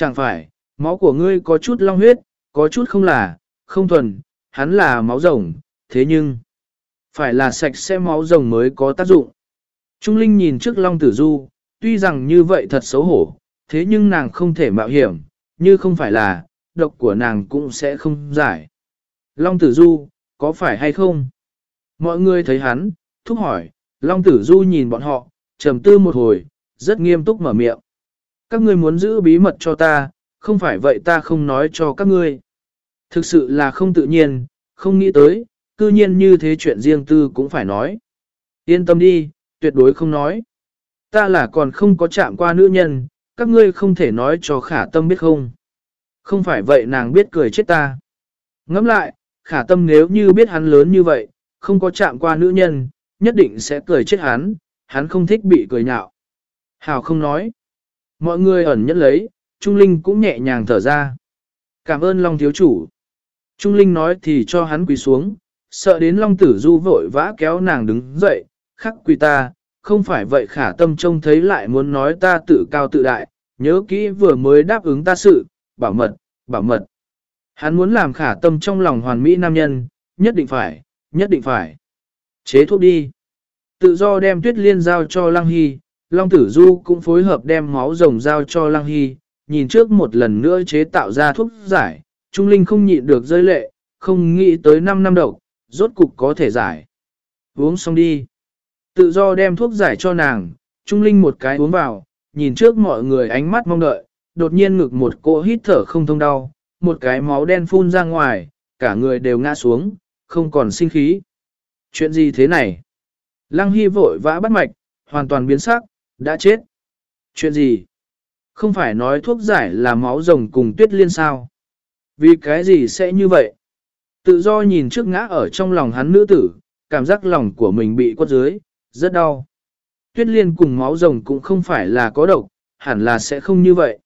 Chẳng phải, máu của ngươi có chút long huyết, có chút không là, không thuần, hắn là máu rồng, thế nhưng, phải là sạch sẽ máu rồng mới có tác dụng. Trung Linh nhìn trước Long Tử Du, tuy rằng như vậy thật xấu hổ, thế nhưng nàng không thể mạo hiểm, như không phải là, độc của nàng cũng sẽ không giải. Long Tử Du, có phải hay không? Mọi người thấy hắn, thúc hỏi, Long Tử Du nhìn bọn họ, trầm tư một hồi, rất nghiêm túc mở miệng. Các ngươi muốn giữ bí mật cho ta, không phải vậy ta không nói cho các ngươi. Thực sự là không tự nhiên, không nghĩ tới, cư nhiên như thế chuyện riêng tư cũng phải nói. Yên tâm đi, tuyệt đối không nói. Ta là còn không có chạm qua nữ nhân, các ngươi không thể nói cho khả tâm biết không. Không phải vậy nàng biết cười chết ta. Ngẫm lại, khả tâm nếu như biết hắn lớn như vậy, không có chạm qua nữ nhân, nhất định sẽ cười chết hắn, hắn không thích bị cười nhạo. Hào không nói. Mọi người ẩn nhẫn lấy, Trung Linh cũng nhẹ nhàng thở ra. Cảm ơn Long Thiếu Chủ. Trung Linh nói thì cho hắn quỳ xuống, sợ đến Long Tử Du vội vã kéo nàng đứng dậy, khắc quỳ ta, không phải vậy khả tâm trông thấy lại muốn nói ta tự cao tự đại, nhớ kỹ vừa mới đáp ứng ta sự, bảo mật, bảo mật. Hắn muốn làm khả tâm trong lòng hoàn mỹ nam nhân, nhất định phải, nhất định phải. Chế thuốc đi. Tự do đem tuyết liên giao cho Lăng Hy, Long Tử Du cũng phối hợp đem máu rồng giao cho Lăng Hy, nhìn trước một lần nữa chế tạo ra thuốc giải, Trung Linh không nhịn được rơi lệ, không nghĩ tới 5 năm độc, rốt cục có thể giải. Uống xong đi. Tự do đem thuốc giải cho nàng, Trung Linh một cái uống vào, nhìn trước mọi người ánh mắt mong đợi, đột nhiên ngực một cô hít thở không thông đau, một cái máu đen phun ra ngoài, cả người đều ngã xuống, không còn sinh khí. Chuyện gì thế này? Lăng Hy vội vã bắt mạch, hoàn toàn biến sắc, đã chết. Chuyện gì? Không phải nói thuốc giải là máu rồng cùng tuyết liên sao? Vì cái gì sẽ như vậy? Tự do nhìn trước ngã ở trong lòng hắn nữ tử, cảm giác lòng của mình bị quất dưới, rất đau. Tuyết liên cùng máu rồng cũng không phải là có độc, hẳn là sẽ không như vậy.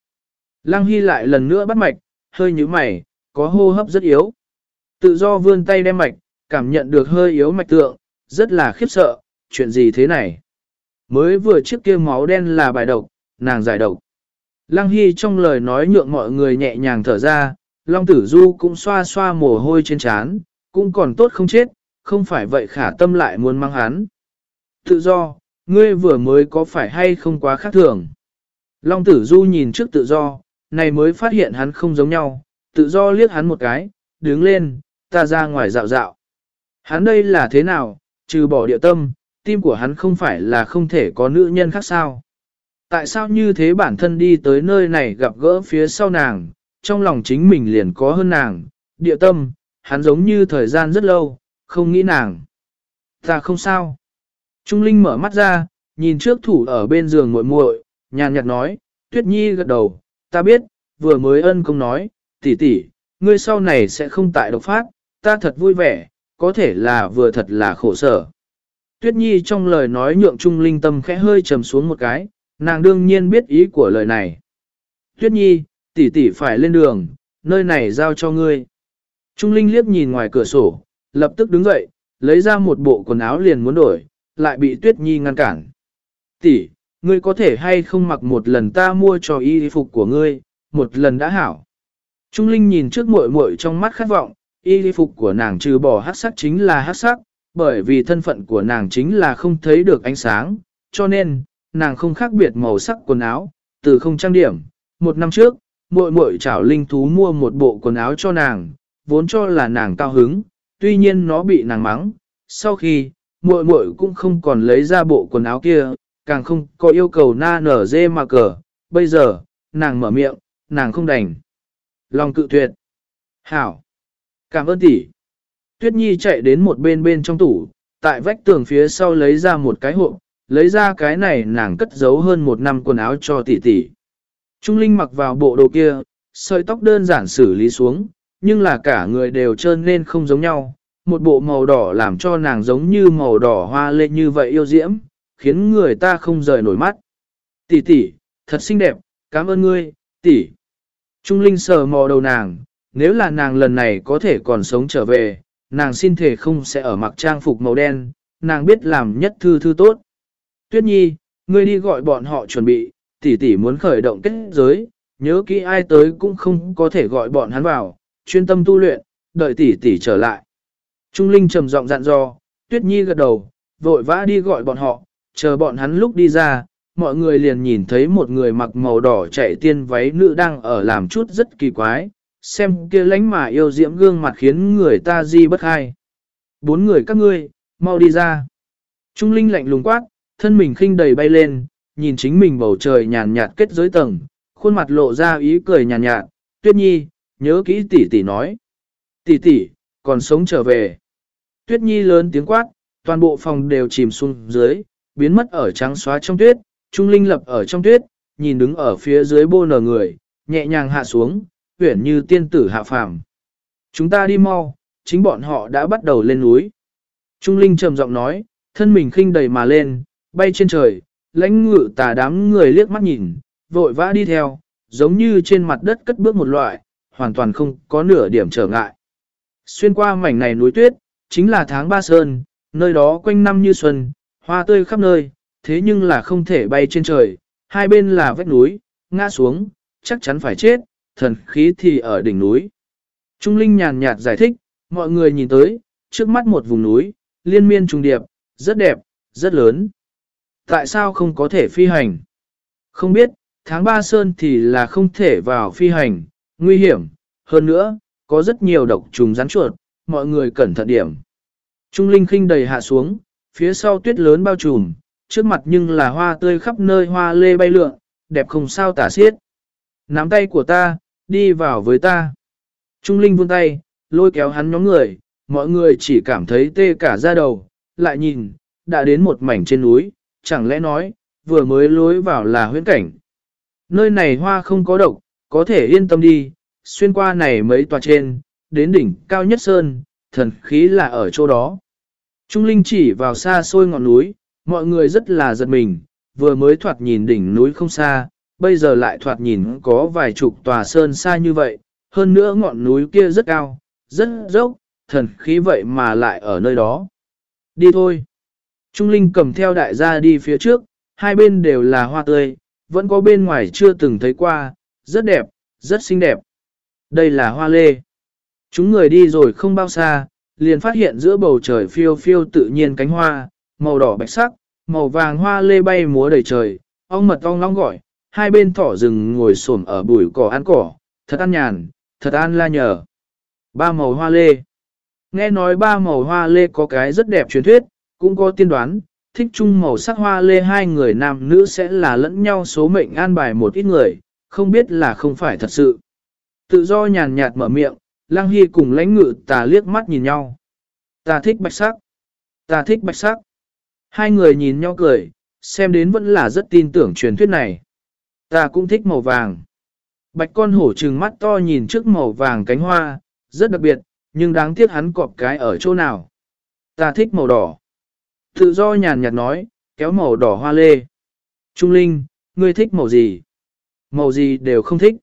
Lăng Hy lại lần nữa bắt mạch, hơi như mày, có hô hấp rất yếu. Tự do vươn tay đem mạch, cảm nhận được hơi yếu mạch tượng, rất là khiếp sợ, chuyện gì thế này? Mới vừa trước kia máu đen là bài độc, nàng giải độc. Lăng Hy trong lời nói nhượng mọi người nhẹ nhàng thở ra, Long Tử Du cũng xoa xoa mồ hôi trên trán, cũng còn tốt không chết, không phải vậy khả tâm lại muốn mang hắn. Tự do, ngươi vừa mới có phải hay không quá khác thường. Long Tử Du nhìn trước tự do, này mới phát hiện hắn không giống nhau, tự do liếc hắn một cái, đứng lên, ta ra ngoài dạo dạo. Hắn đây là thế nào, trừ bỏ địa tâm, tim của hắn không phải là không thể có nữ nhân khác sao. Tại sao như thế bản thân đi tới nơi này gặp gỡ phía sau nàng, trong lòng chính mình liền có hơn nàng, địa tâm, hắn giống như thời gian rất lâu, không nghĩ nàng. Ta không sao. Trung Linh mở mắt ra, nhìn trước thủ ở bên giường muội muội, nhàn nhạt nói, Tuyết Nhi gật đầu, ta biết, vừa mới ân công nói, tỷ tỷ, ngươi sau này sẽ không tại độc phát, ta thật vui vẻ, có thể là vừa thật là khổ sở. Tuyết Nhi trong lời nói nhượng Trung Linh tâm khẽ hơi trầm xuống một cái, nàng đương nhiên biết ý của lời này. Tuyết Nhi, tỷ tỷ phải lên đường, nơi này giao cho ngươi. Trung Linh liếc nhìn ngoài cửa sổ, lập tức đứng dậy, lấy ra một bộ quần áo liền muốn đổi, lại bị Tuyết Nhi ngăn cản. Tỷ, ngươi có thể hay không mặc một lần ta mua cho y phục của ngươi, một lần đã hảo. Trung Linh nhìn trước muội muội trong mắt khát vọng, y phục của nàng trừ bỏ hát sắc chính là hát sắc, bởi vì thân phận của nàng chính là không thấy được ánh sáng, cho nên, nàng không khác biệt màu sắc quần áo, từ không trang điểm. Một năm trước, muội muội chảo linh thú mua một bộ quần áo cho nàng, vốn cho là nàng cao hứng, tuy nhiên nó bị nàng mắng. Sau khi, muội muội cũng không còn lấy ra bộ quần áo kia, càng không có yêu cầu na nở dê mà cờ. Bây giờ, nàng mở miệng, nàng không đành. Lòng cự tuyệt. Hảo. Cảm ơn tỷ. Tuyết Nhi chạy đến một bên bên trong tủ, tại vách tường phía sau lấy ra một cái hộp, lấy ra cái này nàng cất giấu hơn một năm quần áo cho tỷ tỷ. Trung Linh mặc vào bộ đồ kia, sợi tóc đơn giản xử lý xuống, nhưng là cả người đều trơn nên không giống nhau. Một bộ màu đỏ làm cho nàng giống như màu đỏ hoa lên như vậy yêu diễm, khiến người ta không rời nổi mắt. Tỷ tỷ, thật xinh đẹp, cảm ơn ngươi, tỷ. Trung Linh sờ mò đầu nàng, nếu là nàng lần này có thể còn sống trở về, nàng xin thể không sẽ ở mặc trang phục màu đen, nàng biết làm nhất thư thư tốt. Tuyết Nhi, ngươi đi gọi bọn họ chuẩn bị, tỷ tỷ muốn khởi động kết giới, nhớ kỹ ai tới cũng không có thể gọi bọn hắn vào, chuyên tâm tu luyện, đợi tỷ tỷ trở lại. Trung Linh trầm giọng dặn dò, Tuyết Nhi gật đầu, vội vã đi gọi bọn họ, chờ bọn hắn lúc đi ra, mọi người liền nhìn thấy một người mặc màu đỏ chạy tiên váy nữ đang ở làm chút rất kỳ quái, xem kia lánh mà yêu diễm gương mặt khiến người ta di bất hai. Bốn người các ngươi, mau đi ra. Trung Linh lạnh lùng quát, thân mình khinh đầy bay lên, nhìn chính mình bầu trời nhàn nhạt kết giới tầng, khuôn mặt lộ ra ý cười nhàn nhạt, Tuyết Nhi, nhớ kỹ tỷ tỷ nói. Tỷ tỷ, còn sống trở về. Tuyết Nhi lớn tiếng quát, toàn bộ phòng đều chìm xuống dưới, biến mất ở trắng xóa trong tuyết, Trung Linh lập ở trong tuyết, nhìn đứng ở phía dưới bô nở người, nhẹ nhàng hạ xuống, uyển như tiên tử hạ phàm. Chúng ta đi mau, chính bọn họ đã bắt đầu lên núi. Trung Linh trầm giọng nói, thân mình khinh đầy mà lên, bay trên trời, lãnh ngự tà đám người liếc mắt nhìn, vội vã đi theo, giống như trên mặt đất cất bước một loại, hoàn toàn không có nửa điểm trở ngại. Xuyên qua mảnh này núi tuyết, chính là tháng ba sơn, nơi đó quanh năm như xuân, hoa tươi khắp nơi, thế nhưng là không thể bay trên trời, hai bên là vách núi, ngã xuống, chắc chắn phải chết, thần khí thì ở đỉnh núi. Trung Linh nhàn nhạt giải thích, mọi người nhìn tới, trước mắt một vùng núi, liên miên trùng điệp, rất đẹp, rất lớn. Tại sao không có thể phi hành? Không biết, tháng 3 sơn thì là không thể vào phi hành, nguy hiểm, hơn nữa, có rất nhiều độc trùng rắn chuột, mọi người cẩn thận điểm. Trung Linh khinh đầy hạ xuống, phía sau tuyết lớn bao trùm, trước mặt nhưng là hoa tươi khắp nơi hoa lê bay lượn, đẹp không sao tả xiết. Nắm tay của ta, đi vào với ta. Trung Linh vươn tay, lôi kéo hắn nhóm người, mọi người chỉ cảm thấy tê cả da đầu, lại nhìn, đã đến một mảnh trên núi, chẳng lẽ nói, vừa mới lối vào là huyễn cảnh. Nơi này hoa không có độc, có thể yên tâm đi, xuyên qua này mấy tòa trên, đến đỉnh cao nhất sơn, thần khí là ở chỗ đó. Trung Linh chỉ vào xa xôi ngọn núi, mọi người rất là giật mình, vừa mới thoạt nhìn đỉnh núi không xa, bây giờ lại thoạt nhìn có vài chục tòa sơn xa như vậy, hơn nữa ngọn núi kia rất cao, rất dốc, thần khí vậy mà lại ở nơi đó. Đi thôi. Trung Linh cầm theo đại gia đi phía trước, hai bên đều là hoa tươi, vẫn có bên ngoài chưa từng thấy qua, rất đẹp, rất xinh đẹp. Đây là hoa lê. Chúng người đi rồi không bao xa, liền phát hiện giữa bầu trời phiêu phiêu tự nhiên cánh hoa, màu đỏ bạch sắc, màu vàng hoa lê bay múa đầy trời, ong mật ong long gọi, hai bên thỏ rừng ngồi xổm ở bụi cỏ ăn cỏ, thật an nhàn, thật an la nhờ. Ba màu hoa lê. Nghe nói ba màu hoa lê có cái rất đẹp truyền thuyết, cũng có tiên đoán, thích chung màu sắc hoa lê hai người nam nữ sẽ là lẫn nhau số mệnh an bài một ít người, không biết là không phải thật sự. Tự do nhàn nhạt mở miệng, Lăng Hy cùng lãnh ngự tà liếc mắt nhìn nhau. Ta thích bạch sắc. Ta thích bạch sắc. Hai người nhìn nhau cười, xem đến vẫn là rất tin tưởng truyền thuyết này. Ta cũng thích màu vàng. Bạch con hổ trừng mắt to nhìn trước màu vàng cánh hoa, rất đặc biệt, nhưng đáng tiếc hắn cọp cái ở chỗ nào. Ta thích màu đỏ. Tự do nhàn nhạt nói, kéo màu đỏ hoa lê. Trung Linh, ngươi thích màu gì? Màu gì đều không thích.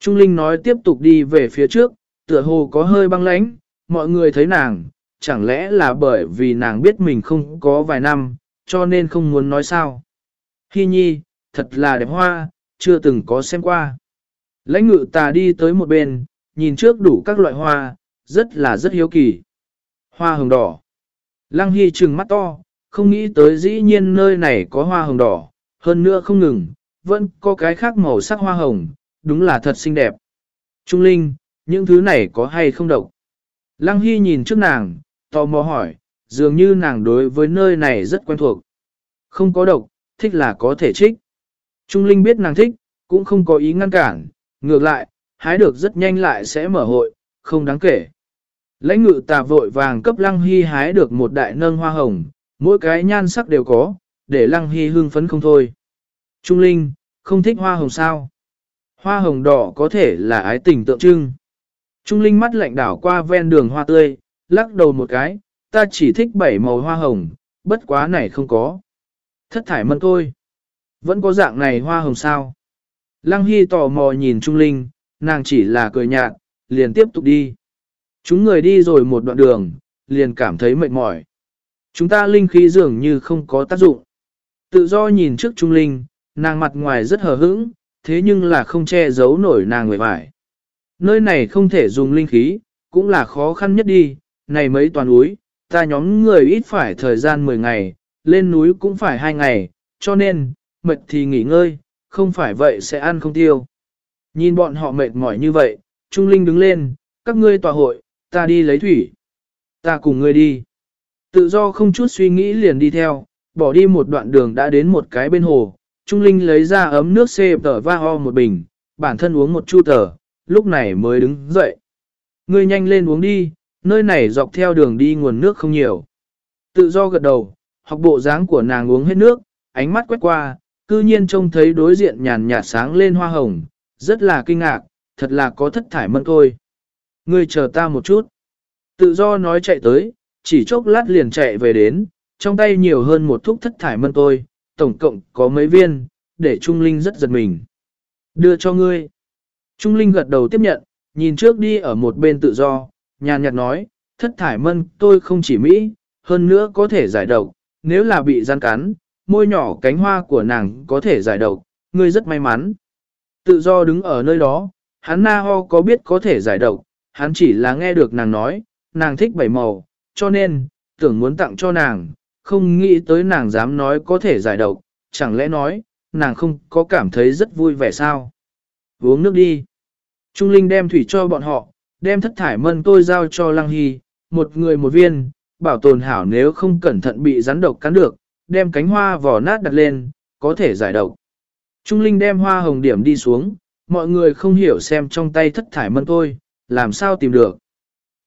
Trung Linh nói tiếp tục đi về phía trước, tựa hồ có hơi băng lãnh, mọi người thấy nàng, chẳng lẽ là bởi vì nàng biết mình không có vài năm, cho nên không muốn nói sao. Hi nhi, thật là đẹp hoa, chưa từng có xem qua. Lãnh ngự tà đi tới một bên, nhìn trước đủ các loại hoa, rất là rất hiếu kỳ. Hoa hồng đỏ. Lăng Hy trừng mắt to, không nghĩ tới dĩ nhiên nơi này có hoa hồng đỏ, hơn nữa không ngừng, vẫn có cái khác màu sắc hoa hồng, đúng là thật xinh đẹp. Trung Linh, những thứ này có hay không độc? Lăng Hy nhìn trước nàng, tò mò hỏi, dường như nàng đối với nơi này rất quen thuộc. Không có độc, thích là có thể trích. Trung Linh biết nàng thích, cũng không có ý ngăn cản, ngược lại, hái được rất nhanh lại sẽ mở hội, không đáng kể. Lãnh ngự tà vội vàng cấp Lăng Hy hái được một đại nâng hoa hồng, mỗi cái nhan sắc đều có, để Lăng Hy hưng phấn không thôi. Trung Linh, không thích hoa hồng sao? Hoa hồng đỏ có thể là ái tình tượng trưng. Trung Linh mắt lạnh đảo qua ven đường hoa tươi, lắc đầu một cái, ta chỉ thích bảy màu hoa hồng, bất quá này không có. Thất thải mân thôi. Vẫn có dạng này hoa hồng sao? Lăng Hy tò mò nhìn Trung Linh, nàng chỉ là cười nhạt, liền tiếp tục đi. Chúng người đi rồi một đoạn đường, liền cảm thấy mệt mỏi. Chúng ta linh khí dường như không có tác dụng. Tự do nhìn trước Trung Linh, nàng mặt ngoài rất hờ hững, thế nhưng là không che giấu nổi nàng người vải. Nơi này không thể dùng linh khí, cũng là khó khăn nhất đi, này mấy toàn núi, ta nhóm người ít phải thời gian 10 ngày, lên núi cũng phải 2 ngày, cho nên, mệt thì nghỉ ngơi, không phải vậy sẽ ăn không tiêu. Nhìn bọn họ mệt mỏi như vậy, Trung Linh đứng lên, các ngươi tòa hội, ta đi lấy thủy. Ta cùng ngươi đi. Tự do không chút suy nghĩ liền đi theo, bỏ đi một đoạn đường đã đến một cái bên hồ. Trung Linh lấy ra ấm nước xê tờ va ho một bình, bản thân uống một chu tờ, lúc này mới đứng dậy. Ngươi nhanh lên uống đi, nơi này dọc theo đường đi nguồn nước không nhiều. Tự do gật đầu, học bộ dáng của nàng uống hết nước, ánh mắt quét qua, cư nhiên trông thấy đối diện nhàn nhạt sáng lên hoa hồng, rất là kinh ngạc, thật là có thất thải mân thôi. Ngươi chờ ta một chút. Tự do nói chạy tới, chỉ chốc lát liền chạy về đến, trong tay nhiều hơn một thúc thất thải mân tôi, tổng cộng có mấy viên, để Trung Linh rất giật mình. Đưa cho ngươi. Trung Linh gật đầu tiếp nhận, nhìn trước đi ở một bên tự do, nhàn nhạt nói, thất thải mân tôi không chỉ Mỹ, hơn nữa có thể giải độc, nếu là bị gian cắn, môi nhỏ cánh hoa của nàng có thể giải độc, ngươi rất may mắn. Tự do đứng ở nơi đó, hắn na ho có biết có thể giải độc, hắn chỉ là nghe được nàng nói, nàng thích bảy màu, cho nên, tưởng muốn tặng cho nàng, không nghĩ tới nàng dám nói có thể giải độc, chẳng lẽ nói, nàng không có cảm thấy rất vui vẻ sao? Uống nước đi. Trung Linh đem thủy cho bọn họ, đem thất thải mân tôi giao cho Lăng Hy, một người một viên, bảo tồn hảo nếu không cẩn thận bị rắn độc cắn được, đem cánh hoa vỏ nát đặt lên, có thể giải độc. Trung Linh đem hoa hồng điểm đi xuống, mọi người không hiểu xem trong tay thất thải mân tôi, làm sao tìm được.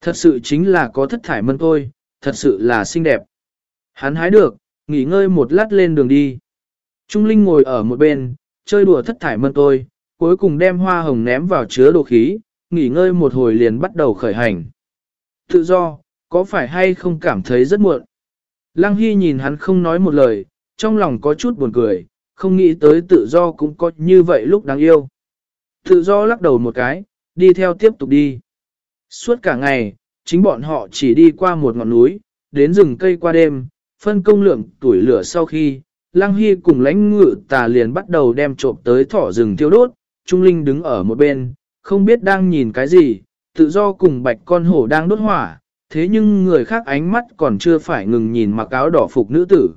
Thật sự chính là có thất thải mân tôi, thật sự là xinh đẹp. Hắn hái được, nghỉ ngơi một lát lên đường đi. Trung Linh ngồi ở một bên, chơi đùa thất thải mân tôi, cuối cùng đem hoa hồng ném vào chứa đồ khí, nghỉ ngơi một hồi liền bắt đầu khởi hành. Tự do, có phải hay không cảm thấy rất muộn? Lăng Hy nhìn hắn không nói một lời, trong lòng có chút buồn cười, không nghĩ tới tự do cũng có như vậy lúc đáng yêu. Tự do lắc đầu một cái, đi theo tiếp tục đi. Suốt cả ngày, chính bọn họ chỉ đi qua một ngọn núi, đến rừng cây qua đêm, phân công lượng tuổi lửa sau khi, Lăng Hy cùng lãnh ngự tà liền bắt đầu đem trộm tới thỏ rừng thiêu đốt, Trung Linh đứng ở một bên, không biết đang nhìn cái gì, tự do cùng bạch con hổ đang đốt hỏa, thế nhưng người khác ánh mắt còn chưa phải ngừng nhìn mặc áo đỏ phục nữ tử.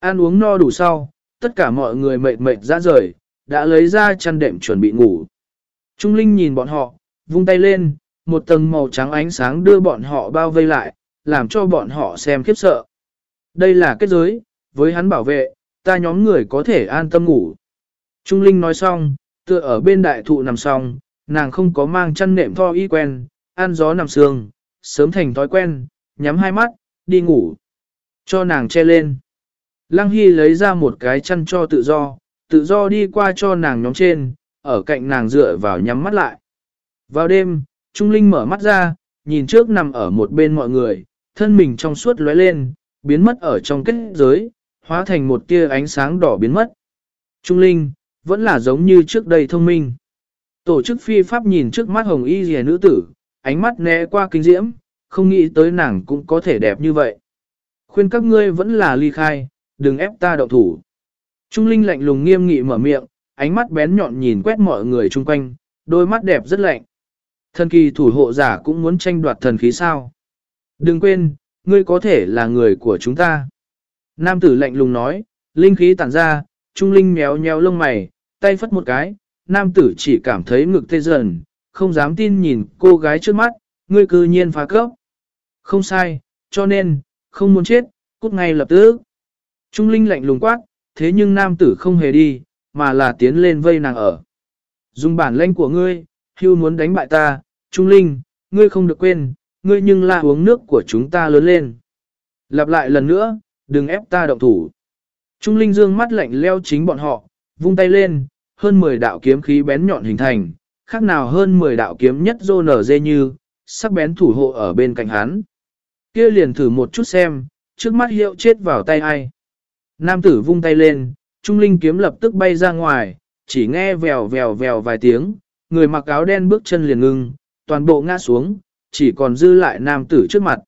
Ăn uống no đủ sau, tất cả mọi người mệt mệt ra rời, đã lấy ra chăn đệm chuẩn bị ngủ. Trung Linh nhìn bọn họ, vung tay lên, một tầng màu trắng ánh sáng đưa bọn họ bao vây lại, làm cho bọn họ xem khiếp sợ. Đây là kết giới, với hắn bảo vệ, ta nhóm người có thể an tâm ngủ. Trung Linh nói xong, tựa ở bên đại thụ nằm xong, nàng không có mang chăn nệm tho y quen, ăn gió nằm sương, sớm thành thói quen, nhắm hai mắt, đi ngủ. Cho nàng che lên. Lăng Hy lấy ra một cái chăn cho tự do, tự do đi qua cho nàng nhóm trên, ở cạnh nàng dựa vào nhắm mắt lại. Vào đêm, Trung Linh mở mắt ra, nhìn trước nằm ở một bên mọi người, thân mình trong suốt lóe lên, biến mất ở trong kết giới, hóa thành một tia ánh sáng đỏ biến mất. Trung Linh, vẫn là giống như trước đây thông minh. Tổ chức phi pháp nhìn trước mắt hồng y rìa nữ tử, ánh mắt né qua kinh diễm, không nghĩ tới nàng cũng có thể đẹp như vậy. Khuyên các ngươi vẫn là ly khai, đừng ép ta động thủ. Trung Linh lạnh lùng nghiêm nghị mở miệng, ánh mắt bén nhọn nhìn quét mọi người chung quanh, đôi mắt đẹp rất lạnh. Thần kỳ thủ hộ giả cũng muốn tranh đoạt thần khí sao. Đừng quên, ngươi có thể là người của chúng ta. Nam tử lạnh lùng nói, linh khí tản ra, Trung Linh méo nhéo lông mày, tay phất một cái, nam tử chỉ cảm thấy ngực tê dần, không dám tin nhìn cô gái trước mắt, ngươi cư nhiên phá cấp. Không sai, cho nên, không muốn chết, cút ngay lập tức. Trung Linh lạnh lùng quát, thế nhưng nam tử không hề đi, mà là tiến lên vây nàng ở. Dùng bản lãnh của ngươi, hưu muốn đánh bại ta, Trung Linh, ngươi không được quên, ngươi nhưng là uống nước của chúng ta lớn lên. Lặp lại lần nữa, đừng ép ta động thủ. Trung Linh dương mắt lạnh leo chính bọn họ, vung tay lên, hơn 10 đạo kiếm khí bén nhọn hình thành, khác nào hơn 10 đạo kiếm nhất dô nở dê như, sắc bén thủ hộ ở bên cạnh hắn. kia liền thử một chút xem, trước mắt hiệu chết vào tay ai. Nam tử vung tay lên, Trung Linh kiếm lập tức bay ra ngoài, chỉ nghe vèo vèo vèo vài tiếng, người mặc áo đen bước chân liền ngưng, toàn bộ ngã xuống, chỉ còn dư lại nam tử trước mặt.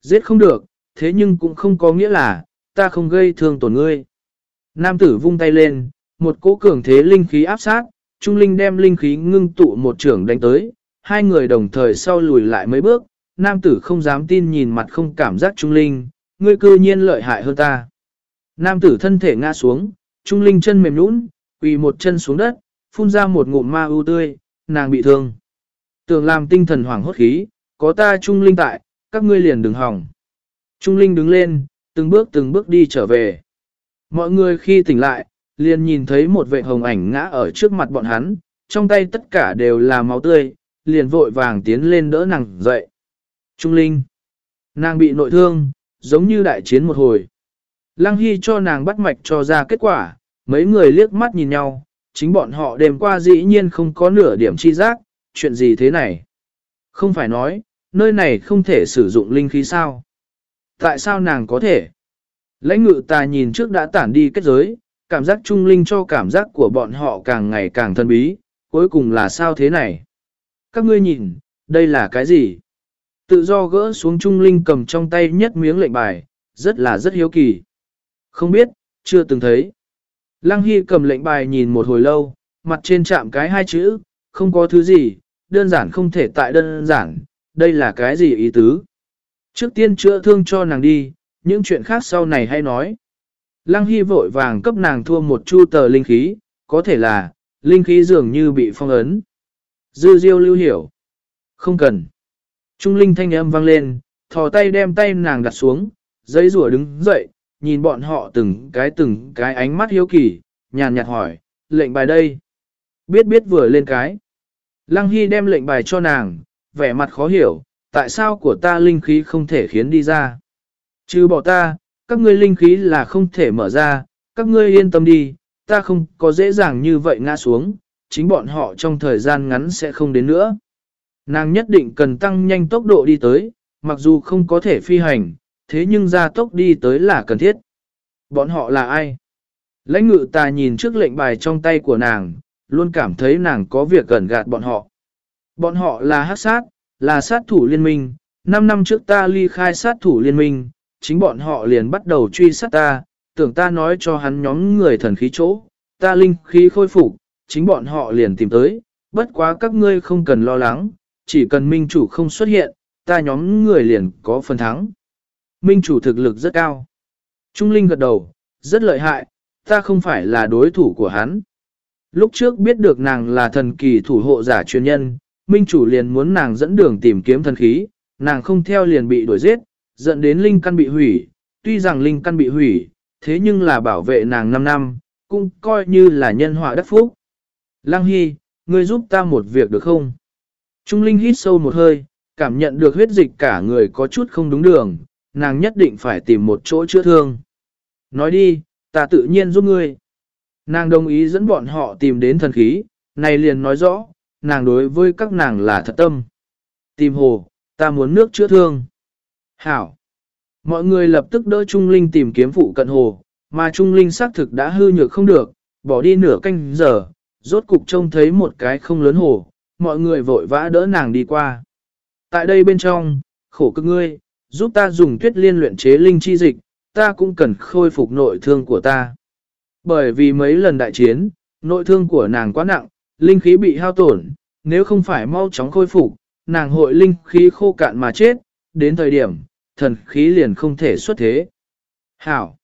Giết không được, thế nhưng cũng không có nghĩa là, ta không gây thương tổn ngươi. Nam tử vung tay lên, một cỗ cường thế linh khí áp sát, Trung Linh đem linh khí ngưng tụ một trưởng đánh tới, hai người đồng thời sau lùi lại mấy bước, nam tử không dám tin nhìn mặt không cảm giác Trung Linh, ngươi cư nhiên lợi hại hơn ta. Nam tử thân thể ngã xuống, Trung Linh chân mềm nhũn, quỳ một chân xuống đất, phun ra một ngụm ma ưu tươi, nàng bị thương. Tưởng làm tinh thần hoảng hốt khí, có ta Trung Linh tại, các ngươi liền đừng hỏng. Trung Linh đứng lên, từng bước từng bước đi trở về. Mọi người khi tỉnh lại, liền nhìn thấy một vệ hồng ảnh ngã ở trước mặt bọn hắn, trong tay tất cả đều là máu tươi, liền vội vàng tiến lên đỡ nàng dậy. Trung Linh, nàng bị nội thương, giống như đại chiến một hồi. Lăng Hy cho nàng bắt mạch cho ra kết quả, mấy người liếc mắt nhìn nhau, chính bọn họ đêm qua dĩ nhiên không có nửa điểm chi giác, chuyện gì thế này? Không phải nói, nơi này không thể sử dụng linh khí sao? Tại sao nàng có thể? Lãnh ngự ta nhìn trước đã tản đi kết giới, cảm giác trung linh cho cảm giác của bọn họ càng ngày càng thân bí, cuối cùng là sao thế này? Các ngươi nhìn, đây là cái gì? Tự do gỡ xuống trung linh cầm trong tay nhất miếng lệnh bài, rất là rất hiếu kỳ. Không biết, chưa từng thấy. Lăng Hy cầm lệnh bài nhìn một hồi lâu, mặt trên chạm cái hai chữ, không có thứ gì, đơn giản không thể tại đơn giản, đây là cái gì ý tứ. Trước tiên chữa thương cho nàng đi, những chuyện khác sau này hay nói. Lăng Hy vội vàng cấp nàng thua một chu tờ linh khí, có thể là, linh khí dường như bị phong ấn. Dư diêu lưu hiểu. Không cần. Trung linh thanh âm vang lên, thò tay đem tay nàng đặt xuống, giấy rùa đứng dậy, nhìn bọn họ từng cái từng cái ánh mắt hiếu kỳ, nhàn nhạt hỏi, lệnh bài đây. Biết biết vừa lên cái. Lăng Hy đem lệnh bài cho nàng, vẻ mặt khó hiểu, tại sao của ta linh khí không thể khiến đi ra. Chứ bỏ ta, các ngươi linh khí là không thể mở ra, các ngươi yên tâm đi, ta không có dễ dàng như vậy ngã xuống, chính bọn họ trong thời gian ngắn sẽ không đến nữa. Nàng nhất định cần tăng nhanh tốc độ đi tới, mặc dù không có thể phi hành, thế nhưng ra tốc đi tới là cần thiết. Bọn họ là ai? Lãnh ngự ta nhìn trước lệnh bài trong tay của nàng, luôn cảm thấy nàng có việc gần gạt bọn họ. Bọn họ là hát sát, là sát thủ liên minh, 5 năm trước ta ly khai sát thủ liên minh, chính bọn họ liền bắt đầu truy sát ta, tưởng ta nói cho hắn nhóm người thần khí chỗ, ta linh khí khôi phục, chính bọn họ liền tìm tới, bất quá các ngươi không cần lo lắng, chỉ cần minh chủ không xuất hiện, ta nhóm người liền có phần thắng. Minh chủ thực lực rất cao. Trung Linh gật đầu, rất lợi hại, ta không phải là đối thủ của hắn. Lúc trước biết được nàng là thần kỳ thủ hộ giả chuyên nhân, Minh chủ liền muốn nàng dẫn đường tìm kiếm thần khí, nàng không theo liền bị đuổi giết, dẫn đến linh căn bị hủy. Tuy rằng linh căn bị hủy, thế nhưng là bảo vệ nàng 5 năm, cũng coi như là nhân họa đắc phúc. Lăng Hy, ngươi giúp ta một việc được không? Trung Linh hít sâu một hơi, cảm nhận được huyết dịch cả người có chút không đúng đường, nàng nhất định phải tìm một chỗ chữa thương. Nói đi, ta tự nhiên giúp ngươi. Nàng đồng ý dẫn bọn họ tìm đến thần khí, này liền nói rõ, nàng đối với các nàng là thật tâm. Tìm hồ, ta muốn nước chữa thương. Hảo. Mọi người lập tức đỡ Trung Linh tìm kiếm phụ cận hồ, mà Trung Linh xác thực đã hư nhược không được, bỏ đi nửa canh giờ, rốt cục trông thấy một cái không lớn hồ, mọi người vội vã đỡ nàng đi qua. Tại đây bên trong, khổ cực ngươi, giúp ta dùng tuyết liên luyện chế linh chi dịch, ta cũng cần khôi phục nội thương của ta. Bởi vì mấy lần đại chiến, nội thương của nàng quá nặng, linh khí bị hao tổn, nếu không phải mau chóng khôi phục, nàng hội linh khí khô cạn mà chết, đến thời điểm, thần khí liền không thể xuất thế. Hảo!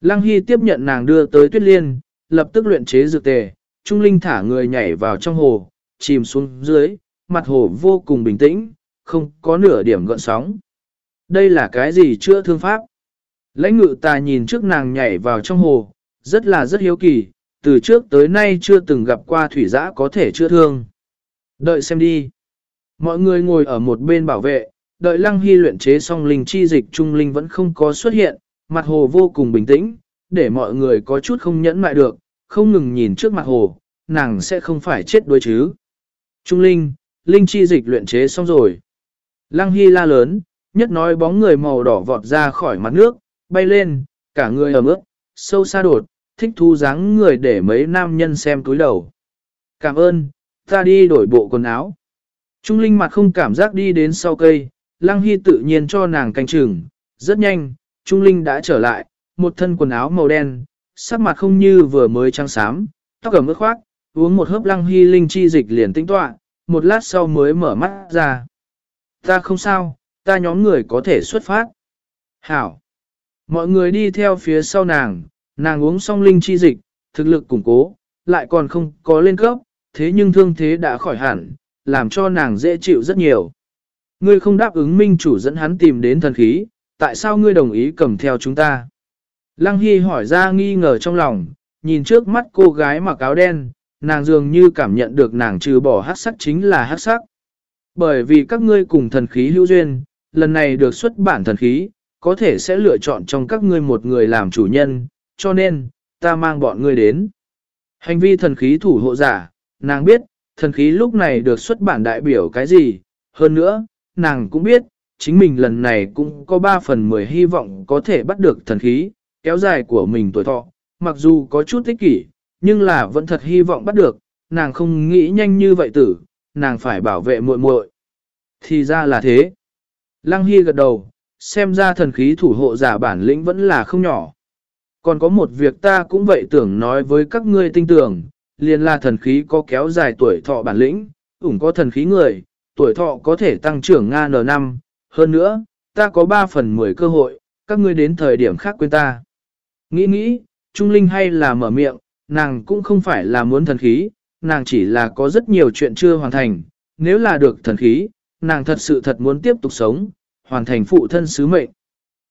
Lăng Hy tiếp nhận nàng đưa tới tuyết liên, lập tức luyện chế dược tề, Trung Linh thả người nhảy vào trong hồ, chìm xuống dưới, mặt hồ vô cùng bình tĩnh, không có nửa điểm gợn sóng. Đây là cái gì chữa thương pháp? Lãnh ngự ta nhìn trước nàng nhảy vào trong hồ, rất là rất hiếu kỳ, từ trước tới nay chưa từng gặp qua thủy giã có thể chữa thương. Đợi xem đi. Mọi người ngồi ở một bên bảo vệ, đợi lăng hy luyện chế xong linh chi dịch trung linh vẫn không có xuất hiện, mặt hồ vô cùng bình tĩnh, để mọi người có chút không nhẫn mại được, không ngừng nhìn trước mặt hồ, nàng sẽ không phải chết đuối chứ. Trung linh, linh chi dịch luyện chế xong rồi. Lăng hy la lớn, nhất nói bóng người màu đỏ vọt ra khỏi mặt nước, bay lên, cả người ở ướt, sâu xa đột, thích thú dáng người để mấy nam nhân xem túi đầu. Cảm ơn, ta đi đổi bộ quần áo. Trung Linh mặt không cảm giác đi đến sau cây, Lăng Hy tự nhiên cho nàng canh chừng, rất nhanh, Trung Linh đã trở lại, một thân quần áo màu đen, sắc mặt không như vừa mới trắng xám, tóc ẩm ướt khoác, uống một hớp lăng hy linh chi dịch liền tinh tọa, một lát sau mới mở mắt ra. Ta không sao, ta nhóm người có thể xuất phát. Hảo. Mọi người đi theo phía sau nàng, nàng uống xong linh chi dịch, thực lực củng cố, lại còn không có lên cấp, thế nhưng thương thế đã khỏi hẳn, làm cho nàng dễ chịu rất nhiều. Ngươi không đáp ứng minh chủ dẫn hắn tìm đến thần khí, tại sao ngươi đồng ý cầm theo chúng ta? Lăng Hy hỏi ra nghi ngờ trong lòng, nhìn trước mắt cô gái mặc áo đen, nàng dường như cảm nhận được nàng trừ bỏ hát sắc chính là hát sắc. Bởi vì các ngươi cùng thần khí hữu duyên, lần này được xuất bản thần khí, có thể sẽ lựa chọn trong các ngươi một người làm chủ nhân, cho nên, ta mang bọn ngươi đến. Hành vi thần khí thủ hộ giả, nàng biết, thần khí lúc này được xuất bản đại biểu cái gì, hơn nữa, nàng cũng biết, chính mình lần này cũng có 3 phần 10 hy vọng có thể bắt được thần khí, kéo dài của mình tuổi thọ, mặc dù có chút tích kỷ, nhưng là vẫn thật hy vọng bắt được, nàng không nghĩ nhanh như vậy tử, nàng phải bảo vệ muội muội. Thì ra là thế. Lăng Hy gật đầu, xem ra thần khí thủ hộ giả bản lĩnh vẫn là không nhỏ. Còn có một việc ta cũng vậy tưởng nói với các ngươi tinh tưởng, liền là thần khí có kéo dài tuổi thọ bản lĩnh, ủng có thần khí người, tuổi thọ có thể tăng trưởng Nga N5, hơn nữa, ta có 3 phần 10 cơ hội, các ngươi đến thời điểm khác quên ta. Nghĩ nghĩ, Trung Linh hay là mở miệng, nàng cũng không phải là muốn thần khí, nàng chỉ là có rất nhiều chuyện chưa hoàn thành, nếu là được thần khí, nàng thật sự thật muốn tiếp tục sống, hoàn thành phụ thân sứ mệnh.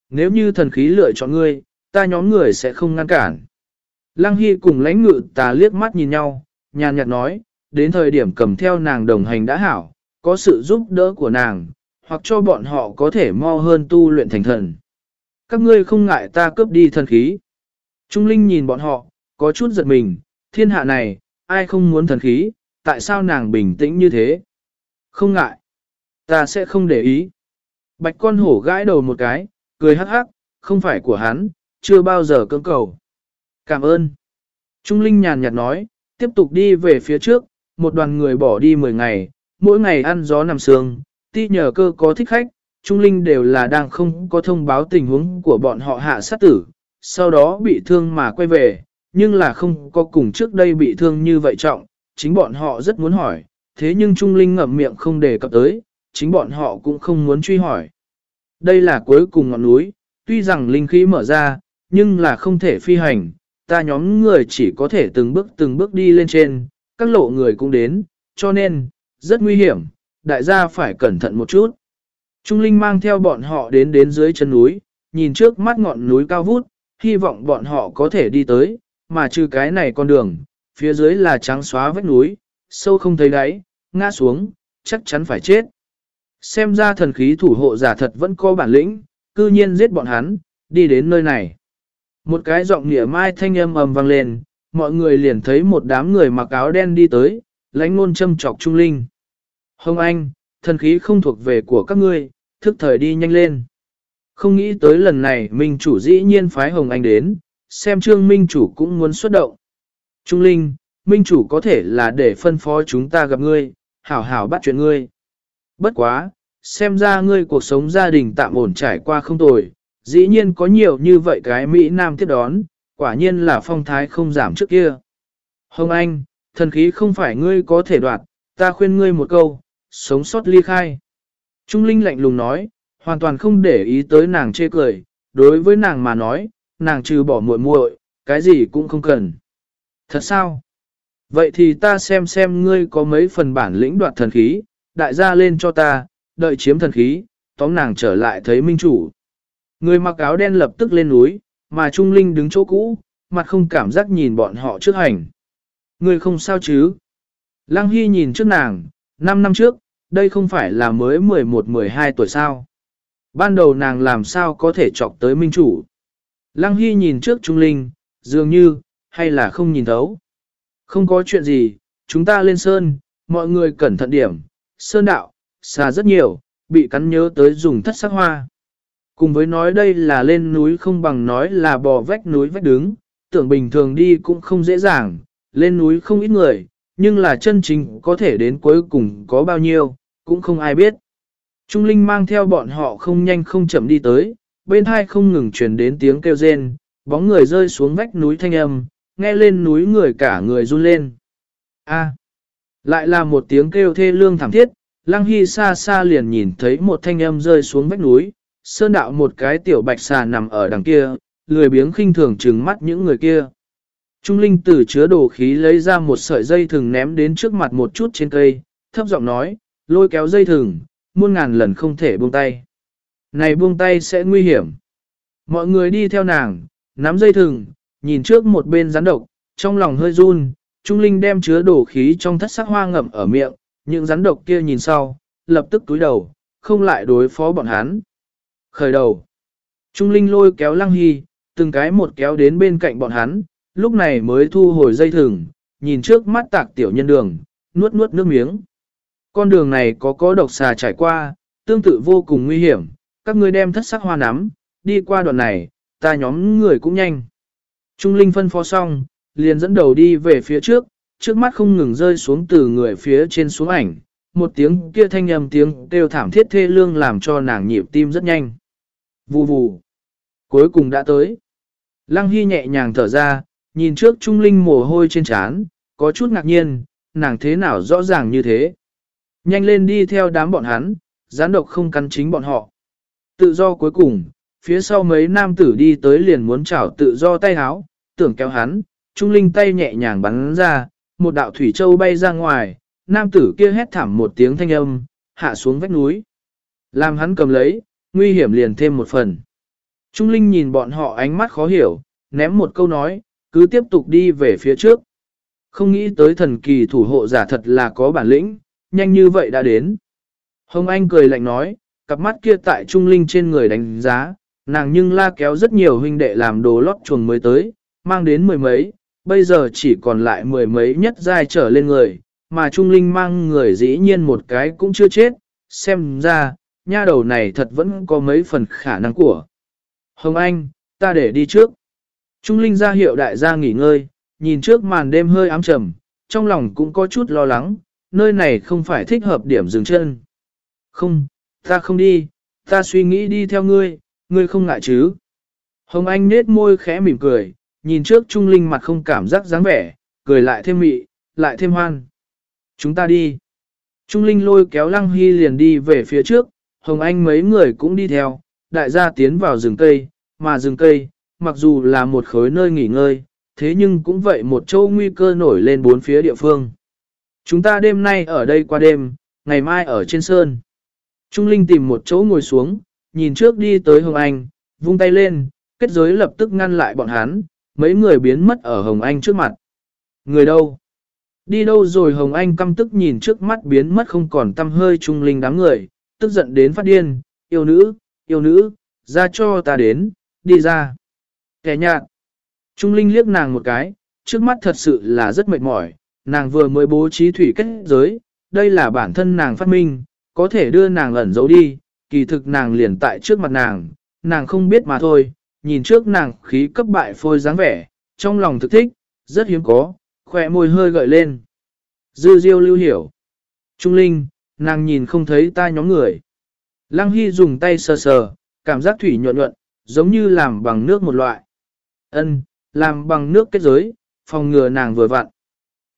Nếu như thần khí lựa chọn ngươi, ta nhóm người sẽ không ngăn cản. Lăng Hy cùng lãnh ngự ta liếc mắt nhìn nhau, nhàn nhạt nói, đến thời điểm cầm theo nàng đồng hành đã hảo, có sự giúp đỡ của nàng, hoặc cho bọn họ có thể mo hơn tu luyện thành thần. Các ngươi không ngại ta cướp đi thần khí. Trung Linh nhìn bọn họ, có chút giật mình, thiên hạ này, ai không muốn thần khí, tại sao nàng bình tĩnh như thế? Không ngại. Ta sẽ không để ý. Bạch con hổ gãi đầu một cái, cười hắc hắc, không phải của hắn, chưa bao giờ cưỡng cầu. Cảm ơn. Trung Linh nhàn nhạt nói, tiếp tục đi về phía trước, một đoàn người bỏ đi 10 ngày, mỗi ngày ăn gió nằm sương, ti nhờ cơ có thích khách, Trung Linh đều là đang không có thông báo tình huống của bọn họ hạ sát tử, sau đó bị thương mà quay về, nhưng là không có cùng trước đây bị thương như vậy trọng, chính bọn họ rất muốn hỏi, thế nhưng Trung Linh ngậm miệng không đề cập tới, chính bọn họ cũng không muốn truy hỏi. Đây là cuối cùng ngọn núi, tuy rằng linh khí mở ra, nhưng là không thể phi hành, ta nhóm người chỉ có thể từng bước từng bước đi lên trên, các lộ người cũng đến, cho nên, rất nguy hiểm, đại gia phải cẩn thận một chút. Trung Linh mang theo bọn họ đến đến dưới chân núi, nhìn trước mắt ngọn núi cao vút, hy vọng bọn họ có thể đi tới, mà trừ cái này con đường, phía dưới là trắng xóa vách núi, sâu không thấy đáy, ngã xuống, chắc chắn phải chết. Xem ra thần khí thủ hộ giả thật vẫn có bản lĩnh, cư nhiên giết bọn hắn, đi đến nơi này. Một cái giọng nịa mai thanh âm ầm vang lên, mọi người liền thấy một đám người mặc áo đen đi tới, lãnh ngôn châm trọc trung linh. Hồng Anh, thần khí không thuộc về của các ngươi, thức thời đi nhanh lên. Không nghĩ tới lần này Minh chủ dĩ nhiên phái Hồng Anh đến, xem trương Minh chủ cũng muốn xuất động. Trung Linh, Minh chủ có thể là để phân phó chúng ta gặp ngươi, hảo hảo bắt chuyện ngươi. Bất quá, xem ra ngươi cuộc sống gia đình tạm ổn trải qua không tồi, dĩ nhiên có nhiều như vậy cái Mỹ Nam tiếp đón, quả nhiên là phong thái không giảm trước kia. Hồng Anh, thần khí không phải ngươi có thể đoạt, ta khuyên ngươi một câu, sống sót ly khai. Trung Linh lạnh lùng nói, hoàn toàn không để ý tới nàng chê cười, đối với nàng mà nói, nàng trừ bỏ muội muội, cái gì cũng không cần. Thật sao? Vậy thì ta xem xem ngươi có mấy phần bản lĩnh đoạt thần khí, đại gia lên cho ta, đợi chiếm thần khí, tóm nàng trở lại thấy minh chủ. Người mặc áo đen lập tức lên núi, mà Trung Linh đứng chỗ cũ, mặt không cảm giác nhìn bọn họ trước hành. Người không sao chứ? Lăng Hy nhìn trước nàng, 5 năm trước, đây không phải là mới 11-12 tuổi sao. Ban đầu nàng làm sao có thể chọc tới minh chủ. Lăng Hy nhìn trước Trung Linh, dường như, hay là không nhìn thấu. Không có chuyện gì, chúng ta lên sơn, mọi người cẩn thận điểm. Sơn đạo, xa rất nhiều, bị cắn nhớ tới dùng thất sắc hoa. Cùng với nói đây là lên núi không bằng nói là bò vách núi vách đứng, tưởng bình thường đi cũng không dễ dàng, lên núi không ít người, nhưng là chân chính có thể đến cuối cùng có bao nhiêu, cũng không ai biết. Trung Linh mang theo bọn họ không nhanh không chậm đi tới, bên hai không ngừng truyền đến tiếng kêu rên, bóng người rơi xuống vách núi thanh âm, nghe lên núi người cả người run lên. A. lại là một tiếng kêu thê lương thảm thiết, Lăng Hy xa xa liền nhìn thấy một thanh âm rơi xuống vách núi, sơn đạo một cái tiểu bạch xà nằm ở đằng kia, lười biếng khinh thường trừng mắt những người kia. Trung linh tử chứa đồ khí lấy ra một sợi dây thừng ném đến trước mặt một chút trên cây, thấp giọng nói, lôi kéo dây thừng, muôn ngàn lần không thể buông tay. Này buông tay sẽ nguy hiểm. Mọi người đi theo nàng, nắm dây thừng, nhìn trước một bên rắn độc, trong lòng hơi run, Trung Linh đem chứa đổ khí trong thất sắc hoa ngậm ở miệng, những rắn độc kia nhìn sau, lập tức túi đầu, không lại đối phó bọn hắn. Khởi đầu. Trung Linh lôi kéo Lăng Hy, từng cái một kéo đến bên cạnh bọn hắn, lúc này mới thu hồi dây thừng, nhìn trước mắt tạc tiểu nhân đường, nuốt nuốt nước miếng. Con đường này có có độc xà trải qua, tương tự vô cùng nguy hiểm, các ngươi đem thất sắc hoa nắm, đi qua đoạn này, ta nhóm người cũng nhanh. Trung Linh phân phó xong, liền dẫn đầu đi về phía trước, trước mắt không ngừng rơi xuống từ người phía trên xuống ảnh, một tiếng kia thanh âm tiếng kêu thảm thiết thê lương làm cho nàng nhịp tim rất nhanh. Vù vù. Cuối cùng đã tới. Lăng Hy nhẹ nhàng thở ra, nhìn trước Trung Linh mồ hôi trên trán, có chút ngạc nhiên, nàng thế nào rõ ràng như thế. Nhanh lên đi theo đám bọn hắn, gián độc không cắn chính bọn họ. Tự do cuối cùng, phía sau mấy nam tử đi tới liền muốn chảo tự do tay háo, tưởng kéo hắn, Trung Linh tay nhẹ nhàng bắn ra, một đạo thủy châu bay ra ngoài, nam tử kia hét thảm một tiếng thanh âm, hạ xuống vách núi. Làm hắn cầm lấy, nguy hiểm liền thêm một phần. Trung Linh nhìn bọn họ ánh mắt khó hiểu, ném một câu nói, cứ tiếp tục đi về phía trước. Không nghĩ tới thần kỳ thủ hộ giả thật là có bản lĩnh, nhanh như vậy đã đến. Hồng Anh cười lạnh nói, cặp mắt kia tại Trung Linh trên người đánh giá, nàng nhưng la kéo rất nhiều huynh đệ làm đồ lót chuồng mới tới, mang đến mười mấy, bây giờ chỉ còn lại mười mấy nhất giai trở lên người, mà Trung Linh mang người dĩ nhiên một cái cũng chưa chết, xem ra, nha đầu này thật vẫn có mấy phần khả năng của. Hồng Anh, ta để đi trước. Trung Linh ra hiệu đại gia nghỉ ngơi, nhìn trước màn đêm hơi ám trầm, trong lòng cũng có chút lo lắng, nơi này không phải thích hợp điểm dừng chân. Không, ta không đi, ta suy nghĩ đi theo ngươi, ngươi không ngại chứ. Hồng Anh nết môi khẽ mỉm cười, nhìn trước Trung Linh mặt không cảm giác dáng vẻ, cười lại thêm mị, lại thêm hoan. Chúng ta đi. Trung Linh lôi kéo Lăng Hy liền đi về phía trước, Hồng Anh mấy người cũng đi theo, đại gia tiến vào rừng cây, mà rừng cây, mặc dù là một khối nơi nghỉ ngơi, thế nhưng cũng vậy một chỗ nguy cơ nổi lên bốn phía địa phương. Chúng ta đêm nay ở đây qua đêm, ngày mai ở trên sơn. Trung Linh tìm một chỗ ngồi xuống, nhìn trước đi tới Hồng Anh, vung tay lên, kết giới lập tức ngăn lại bọn hắn, mấy người biến mất ở Hồng Anh trước mặt. Người đâu? Đi đâu rồi Hồng Anh căm tức nhìn trước mắt biến mất không còn tâm hơi Trung Linh đám người, tức giận đến phát điên, yêu nữ, yêu nữ, ra cho ta đến, đi ra. Kẻ nhạt. Trung Linh liếc nàng một cái, trước mắt thật sự là rất mệt mỏi, nàng vừa mới bố trí thủy kết giới, đây là bản thân nàng phát minh, có thể đưa nàng ẩn giấu đi, kỳ thực nàng liền tại trước mặt nàng, nàng không biết mà thôi, nhìn trước nàng khí cấp bại phôi dáng vẻ, trong lòng thực thích, rất hiếm có, khỏe môi hơi gợi lên. Dư diêu lưu hiểu. Trung Linh, nàng nhìn không thấy ta nhóm người. Lăng Hy dùng tay sờ sờ, cảm giác thủy nhuận nhuận, giống như làm bằng nước một loại. Ân, làm bằng nước kết giới, phòng ngừa nàng vừa vặn.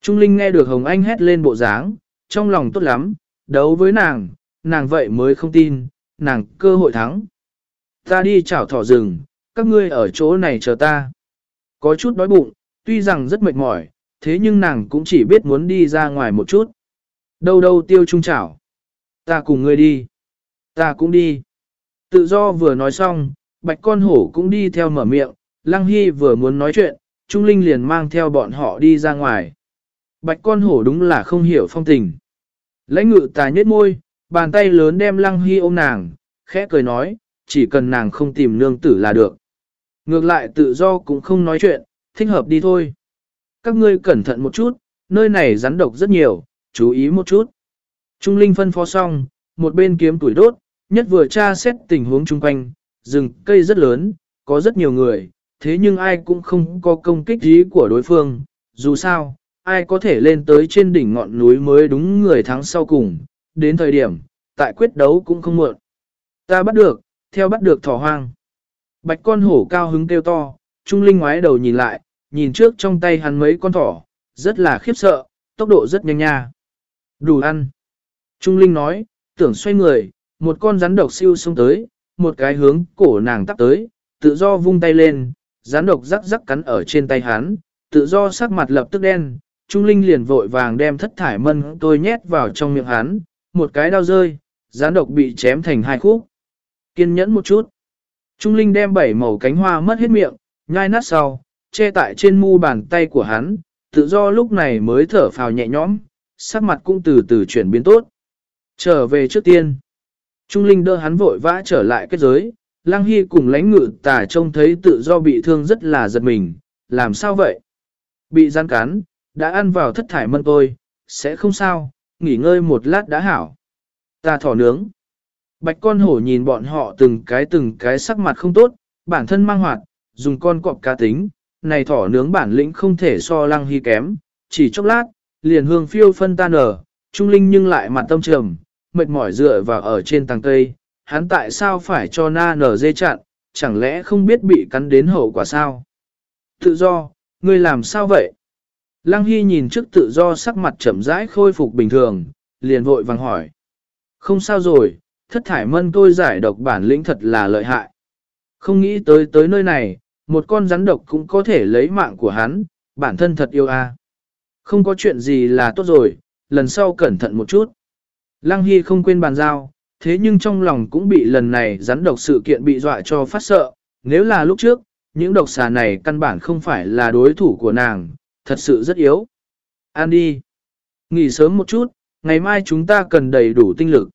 Trung Linh nghe được Hồng Anh hét lên bộ dáng, trong lòng tốt lắm, đấu với nàng, nàng vậy mới không tin, nàng cơ hội thắng. Ta đi chảo thỏ rừng, các ngươi ở chỗ này chờ ta. Có chút đói bụng, tuy rằng rất mệt mỏi, thế nhưng nàng cũng chỉ biết muốn đi ra ngoài một chút. Đâu đâu tiêu trung chảo. Ta cùng ngươi đi. Ta cũng đi. Tự do vừa nói xong, bạch con hổ cũng đi theo mở miệng, Lăng Hy vừa muốn nói chuyện, Trung Linh liền mang theo bọn họ đi ra ngoài. Bạch con hổ đúng là không hiểu phong tình. Lãnh ngự tà nhết môi, bàn tay lớn đem Lăng Hy ôm nàng, khẽ cười nói, chỉ cần nàng không tìm nương tử là được. Ngược lại tự do cũng không nói chuyện, thích hợp đi thôi. Các ngươi cẩn thận một chút, nơi này rắn độc rất nhiều, chú ý một chút. Trung Linh phân phó xong, một bên kiếm tuổi đốt, nhất vừa tra xét tình huống chung quanh, rừng cây rất lớn, có rất nhiều người, thế nhưng ai cũng không có công kích ý của đối phương, dù sao, ai có thể lên tới trên đỉnh ngọn núi mới đúng người thắng sau cùng, đến thời điểm, tại quyết đấu cũng không muộn. Ta bắt được, theo bắt được thỏ hoang. Bạch con hổ cao hứng kêu to, Trung Linh ngoái đầu nhìn lại, nhìn trước trong tay hắn mấy con thỏ, rất là khiếp sợ, tốc độ rất nhanh nha. Đủ ăn. Trung Linh nói, tưởng xoay người, một con rắn độc siêu xông tới, một cái hướng cổ nàng tắp tới, tự do vung tay lên, rắn độc rắc rắc cắn ở trên tay hắn, tự do sắc mặt lập tức đen, Trung Linh liền vội vàng đem thất thải mân tôi nhét vào trong miệng hắn, một cái đau rơi, gián độc bị chém thành hai khúc. Kiên nhẫn một chút. Trung Linh đem bảy màu cánh hoa mất hết miệng, nhai nát sau, che tại trên mu bàn tay của hắn, tự do lúc này mới thở phào nhẹ nhõm, sắc mặt cũng từ từ chuyển biến tốt. Trở về trước tiên. Trung Linh đỡ hắn vội vã trở lại kết giới, Lăng Hy cùng lãnh ngự tả trông thấy tự do bị thương rất là giật mình, làm sao vậy? Bị gian cắn, đã ăn vào thất thải mân tôi, sẽ không sao, nghỉ ngơi một lát đã hảo. Ta thỏ nướng. Bạch con hổ nhìn bọn họ từng cái từng cái sắc mặt không tốt, bản thân mang hoạt, dùng con cọp cá tính, này thỏ nướng bản lĩnh không thể so lăng hy kém, chỉ chốc lát, liền hương phiêu phân tan ở, trung linh nhưng lại mặt tâm trầm, mệt mỏi dựa vào ở trên tầng cây, hắn tại sao phải cho na nở dê chặn, chẳng lẽ không biết bị cắn đến hậu quả sao? Tự do, ngươi làm sao vậy? Lăng Hy nhìn trước tự do sắc mặt chậm rãi khôi phục bình thường, liền vội vàng hỏi. Không sao rồi, thất thải mân tôi giải độc bản lĩnh thật là lợi hại. Không nghĩ tới tới nơi này, một con rắn độc cũng có thể lấy mạng của hắn, bản thân thật yêu a. Không có chuyện gì là tốt rồi, lần sau cẩn thận một chút. Lăng Hy không quên bàn giao, thế nhưng trong lòng cũng bị lần này rắn độc sự kiện bị dọa cho phát sợ. Nếu là lúc trước, những độc xà này căn bản không phải là đối thủ của nàng, thật sự rất yếu. An đi. Nghỉ sớm một chút, ngày mai chúng ta cần đầy đủ tinh lực.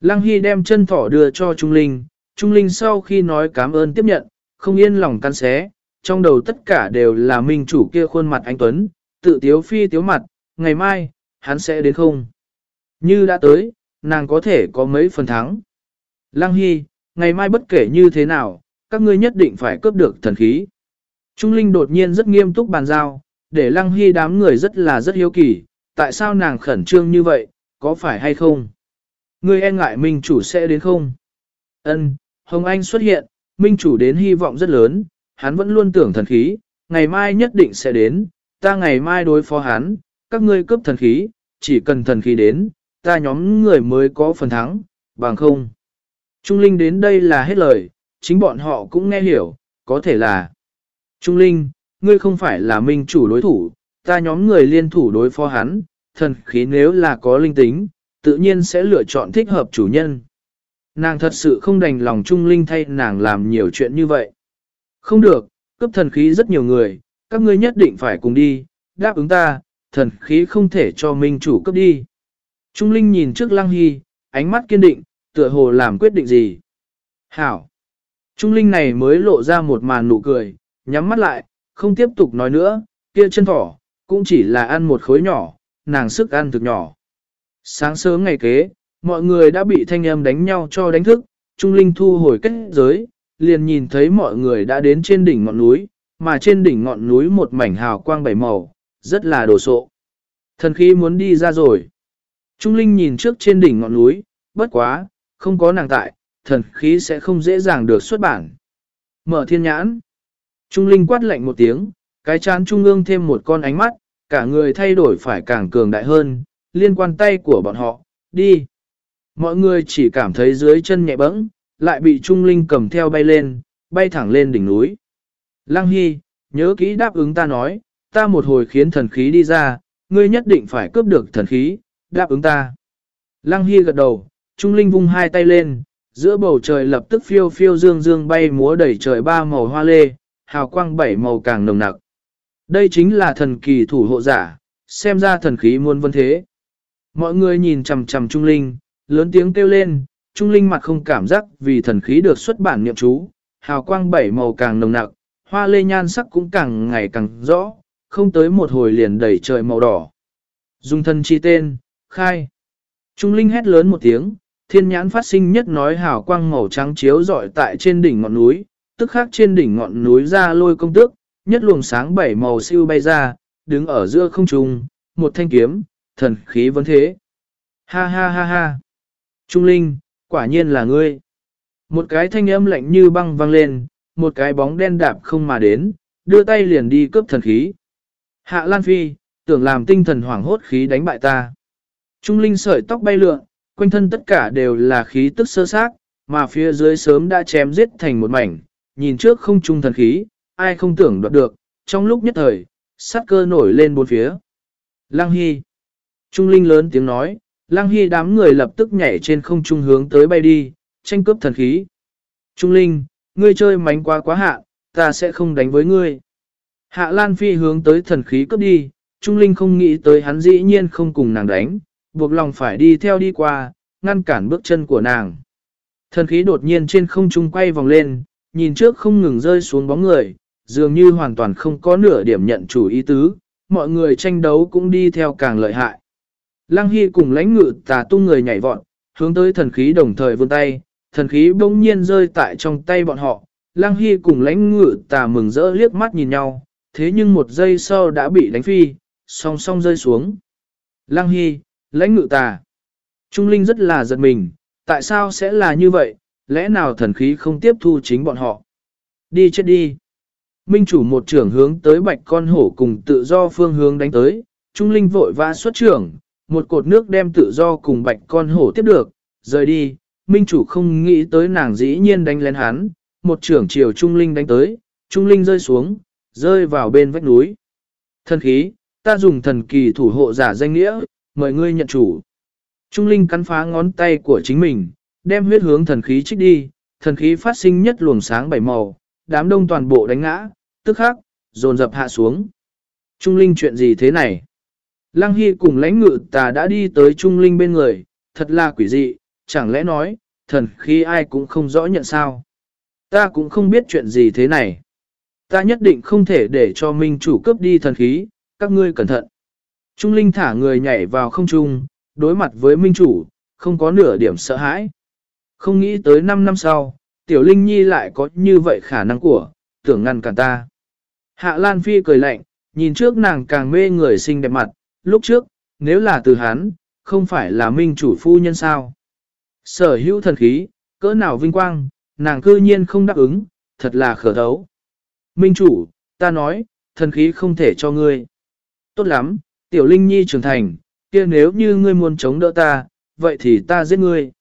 Lăng Hy đem chân thỏ đưa cho Trung Linh, Trung Linh sau khi nói cảm ơn tiếp nhận, không yên lòng căn xé, trong đầu tất cả đều là minh chủ kia khuôn mặt anh Tuấn, tự tiếu phi tiếu mặt, ngày mai, hắn sẽ đến không? Như đã tới, nàng có thể có mấy phần thắng. Lăng Hy, ngày mai bất kể như thế nào, các ngươi nhất định phải cướp được thần khí. Trung Linh đột nhiên rất nghiêm túc bàn giao, để Lăng Hy đám người rất là rất hiếu kỳ, tại sao nàng khẩn trương như vậy, có phải hay không? Ngươi e ngại minh chủ sẽ đến không? Ân, Hồng Anh xuất hiện, minh chủ đến hy vọng rất lớn, hắn vẫn luôn tưởng thần khí, ngày mai nhất định sẽ đến, ta ngày mai đối phó hắn, các ngươi cướp thần khí, chỉ cần thần khí đến, ta nhóm người mới có phần thắng, bằng không. Trung Linh đến đây là hết lời, chính bọn họ cũng nghe hiểu, có thể là. Trung Linh, ngươi không phải là minh chủ đối thủ, ta nhóm người liên thủ đối phó hắn, thần khí nếu là có linh tính, tự nhiên sẽ lựa chọn thích hợp chủ nhân. Nàng thật sự không đành lòng Trung Linh thay nàng làm nhiều chuyện như vậy. Không được, cấp thần khí rất nhiều người, các ngươi nhất định phải cùng đi, đáp ứng ta, thần khí không thể cho minh chủ cấp đi. Trung Linh nhìn trước Lăng Hy, ánh mắt kiên định, tựa hồ làm quyết định gì. Hảo! Trung Linh này mới lộ ra một màn nụ cười, nhắm mắt lại, không tiếp tục nói nữa, kia chân thỏ, cũng chỉ là ăn một khối nhỏ, nàng sức ăn thực nhỏ. Sáng sớm ngày kế, mọi người đã bị thanh âm đánh nhau cho đánh thức, Trung Linh thu hồi kết giới, liền nhìn thấy mọi người đã đến trên đỉnh ngọn núi, mà trên đỉnh ngọn núi một mảnh hào quang bảy màu, rất là đồ sộ. Thần khí muốn đi ra rồi. Trung Linh nhìn trước trên đỉnh ngọn núi, bất quá, không có nàng tại, thần khí sẽ không dễ dàng được xuất bản. Mở thiên nhãn. Trung Linh quát lạnh một tiếng, cái chán trung ương thêm một con ánh mắt, cả người thay đổi phải càng cường đại hơn, liên quan tay của bọn họ, đi. Mọi người chỉ cảm thấy dưới chân nhẹ bẫng, lại bị Trung Linh cầm theo bay lên, bay thẳng lên đỉnh núi. Lăng Hy, nhớ kỹ đáp ứng ta nói, ta một hồi khiến thần khí đi ra, ngươi nhất định phải cướp được thần khí, đáp ứng ta. Lăng Hy gật đầu, Trung Linh vung hai tay lên, giữa bầu trời lập tức phiêu phiêu dương dương bay múa đầy trời ba màu hoa lê, hào quang bảy màu càng nồng nặc. Đây chính là thần kỳ thủ hộ giả, xem ra thần khí muôn vân thế. Mọi người nhìn chằm chằm Trung Linh, lớn tiếng kêu lên, Trung Linh mặt không cảm giác vì thần khí được xuất bản niệm chú, hào quang bảy màu càng nồng nặc, hoa lê nhan sắc cũng càng ngày càng rõ, không tới một hồi liền đẩy trời màu đỏ. Dung thân chi tên, khai. Trung Linh hét lớn một tiếng, thiên nhãn phát sinh nhất nói hào quang màu trắng chiếu rọi tại trên đỉnh ngọn núi, tức khác trên đỉnh ngọn núi ra lôi công tước, nhất luồng sáng bảy màu siêu bay ra, đứng ở giữa không trung, một thanh kiếm, thần khí vấn thế. Ha ha ha ha. Trung Linh, quả nhiên là ngươi. Một cái thanh âm lạnh như băng vang lên, một cái bóng đen đạp không mà đến, đưa tay liền đi cướp thần khí. Hạ Lan Phi, tưởng làm tinh thần hoảng hốt khí đánh bại ta. Trung linh sợi tóc bay lượn, quanh thân tất cả đều là khí tức sơ xác, mà phía dưới sớm đã chém giết thành một mảnh, nhìn trước không trung thần khí, ai không tưởng đoạt được, trong lúc nhất thời, sát cơ nổi lên bốn phía. Lăng Hy. Trung linh lớn tiếng nói, Lăng Hy đám người lập tức nhảy trên không trung hướng tới bay đi, tranh cướp thần khí. Trung linh, ngươi chơi mánh quá quá hạ, ta sẽ không đánh với ngươi. Hạ Lan Phi hướng tới thần khí cướp đi, Trung linh không nghĩ tới hắn dĩ nhiên không cùng nàng đánh, buộc lòng phải đi theo đi qua, ngăn cản bước chân của nàng. Thần khí đột nhiên trên không trung quay vòng lên, nhìn trước không ngừng rơi xuống bóng người, dường như hoàn toàn không có nửa điểm nhận chủ ý tứ, mọi người tranh đấu cũng đi theo càng lợi hại. Lăng Hy cùng lãnh ngự tà tung người nhảy vọt, hướng tới thần khí đồng thời vươn tay, thần khí bỗng nhiên rơi tại trong tay bọn họ. Lăng Hy cùng lãnh ngự tà mừng rỡ liếc mắt nhìn nhau, thế nhưng một giây sau đã bị đánh phi, song song rơi xuống. Lăng Hy, lãnh ngự tà. Trung Linh rất là giật mình, tại sao sẽ là như vậy, lẽ nào thần khí không tiếp thu chính bọn họ. Đi chết đi. Minh chủ một trưởng hướng tới bạch con hổ cùng tự do phương hướng đánh tới, Trung Linh vội vã xuất trưởng, một cột nước đem tự do cùng bạch con hổ tiếp được, rời đi, Minh chủ không nghĩ tới nàng dĩ nhiên đánh lén hắn, một trưởng chiều Trung Linh đánh tới, Trung Linh rơi xuống, rơi vào bên vách núi. Thần khí, ta dùng thần kỳ thủ hộ giả danh nghĩa, mời ngươi nhận chủ. Trung Linh cắn phá ngón tay của chính mình, đem huyết hướng thần khí trích đi, thần khí phát sinh nhất luồng sáng bảy màu, đám đông toàn bộ đánh ngã, tức khắc, dồn dập hạ xuống. Trung Linh chuyện gì thế này? Lăng Hy cùng lãnh ngự tà đã đi tới Trung Linh bên người, thật là quỷ dị, chẳng lẽ nói, thần khí ai cũng không rõ nhận sao. Ta cũng không biết chuyện gì thế này. Ta nhất định không thể để cho Minh chủ cướp đi thần khí, các ngươi cẩn thận. Trung Linh thả người nhảy vào không trung, đối mặt với Minh chủ, không có nửa điểm sợ hãi. Không nghĩ tới 5 năm sau, Tiểu Linh Nhi lại có như vậy khả năng của, tưởng ngăn cản ta. Hạ Lan Phi cười lạnh, nhìn trước nàng càng mê người xinh đẹp mặt, lúc trước, nếu là từ hắn, không phải là minh chủ phu nhân sao. Sở hữu thần khí, cỡ nào vinh quang, nàng cư nhiên không đáp ứng, thật là khở thấu. Minh chủ, ta nói, thần khí không thể cho ngươi. Tốt lắm, tiểu linh nhi trưởng thành, kia nếu như ngươi muốn chống đỡ ta, vậy thì ta giết ngươi.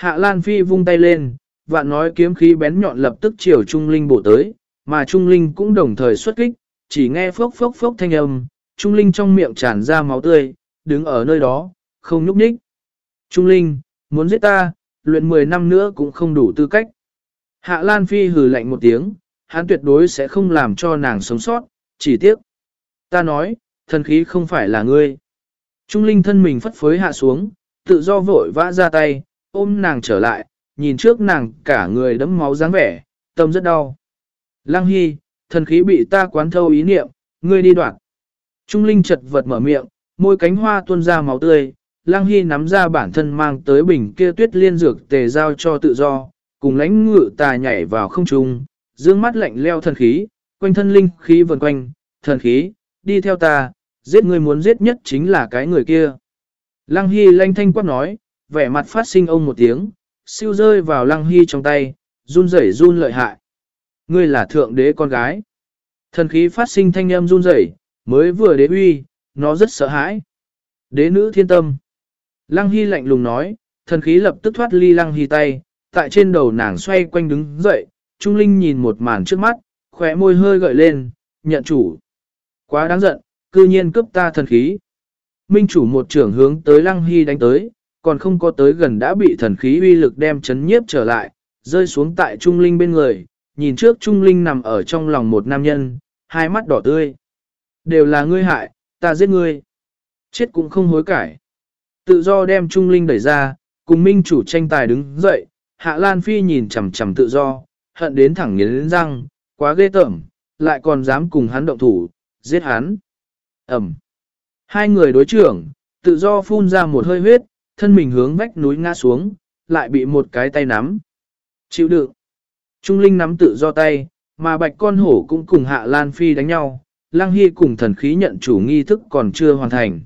Hạ Lan Phi vung tay lên, vạn nói kiếm khí bén nhọn lập tức chiều Trung Linh bổ tới, mà Trung Linh cũng đồng thời xuất kích, chỉ nghe phốc phốc phốc thanh âm, Trung Linh trong miệng tràn ra máu tươi, đứng ở nơi đó, không nhúc nhích. Trung Linh, muốn giết ta, luyện 10 năm nữa cũng không đủ tư cách. Hạ Lan Phi hừ lạnh một tiếng, hắn tuyệt đối sẽ không làm cho nàng sống sót, chỉ tiếc. Ta nói, thần khí không phải là ngươi. Trung Linh thân mình phất phới hạ xuống, tự do vội vã ra tay, ôm nàng trở lại, nhìn trước nàng cả người đẫm máu dáng vẻ, tâm rất đau. Lăng Hy, thần khí bị ta quán thâu ý niệm, ngươi đi đoạn. Trung Linh chật vật mở miệng, môi cánh hoa tuôn ra máu tươi, Lăng Hy nắm ra bản thân mang tới bình kia tuyết liên dược tề giao cho tự do, cùng lãnh ngự tà nhảy vào không trung, dương mắt lạnh leo thần khí, quanh thân linh khí vần quanh, thần khí, đi theo ta, giết người muốn giết nhất chính là cái người kia. Lăng Hy lanh thanh quát nói, vẻ mặt phát sinh ông một tiếng, siêu rơi vào Lăng Hy trong tay, run rẩy run lợi hại. Ngươi là thượng đế con gái. Thần khí phát sinh thanh âm run rẩy, mới vừa đế uy, nó rất sợ hãi. Đế nữ thiên tâm. Lăng Hy lạnh lùng nói, thần khí lập tức thoát ly Lăng Hy tay, tại trên đầu nàng xoay quanh đứng dậy, Trung Linh nhìn một màn trước mắt, khỏe môi hơi gợi lên, nhận chủ. Quá đáng giận, cư nhiên cướp ta thần khí. Minh chủ một trưởng hướng tới Lăng Hy đánh tới, còn không có tới gần đã bị thần khí uy lực đem chấn nhiếp trở lại, rơi xuống tại Trung Linh bên người, nhìn trước Trung Linh nằm ở trong lòng một nam nhân, hai mắt đỏ tươi. Đều là ngươi hại, ta giết ngươi. Chết cũng không hối cải. Tự do đem Trung Linh đẩy ra, cùng Minh chủ tranh tài đứng dậy, Hạ Lan Phi nhìn chằm chằm tự do, hận đến thẳng nghiến răng, quá ghê tởm, lại còn dám cùng hắn động thủ, giết hắn. Ẩm. Hai người đối trưởng, tự do phun ra một hơi huyết, thân mình hướng vách núi ngã xuống, lại bị một cái tay nắm. Chịu đựng. Trung Linh nắm tự do tay, mà bạch con hổ cũng cùng Hạ Lan Phi đánh nhau, Lăng Hy cùng thần khí nhận chủ nghi thức còn chưa hoàn thành.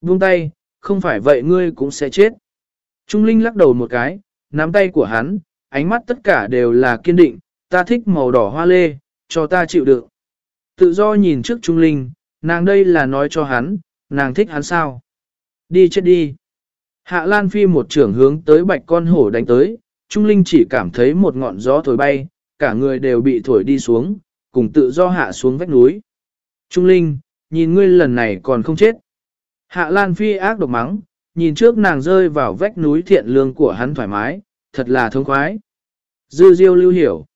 Buông tay, không phải vậy ngươi cũng sẽ chết. Trung Linh lắc đầu một cái, nắm tay của hắn, ánh mắt tất cả đều là kiên định, ta thích màu đỏ hoa lê, cho ta chịu đựng. Tự do nhìn trước Trung Linh, nàng đây là nói cho hắn, nàng thích hắn sao. Đi chết đi. Hạ Lan Phi một trưởng hướng tới bạch con hổ đánh tới, Trung Linh chỉ cảm thấy một ngọn gió thổi bay, cả người đều bị thổi đi xuống, cùng tự do hạ xuống vách núi. Trung Linh, nhìn ngươi lần này còn không chết. Hạ Lan Phi ác độc mắng, nhìn trước nàng rơi vào vách núi thiện lương của hắn thoải mái, thật là thông khoái. Dư Diêu lưu hiểu.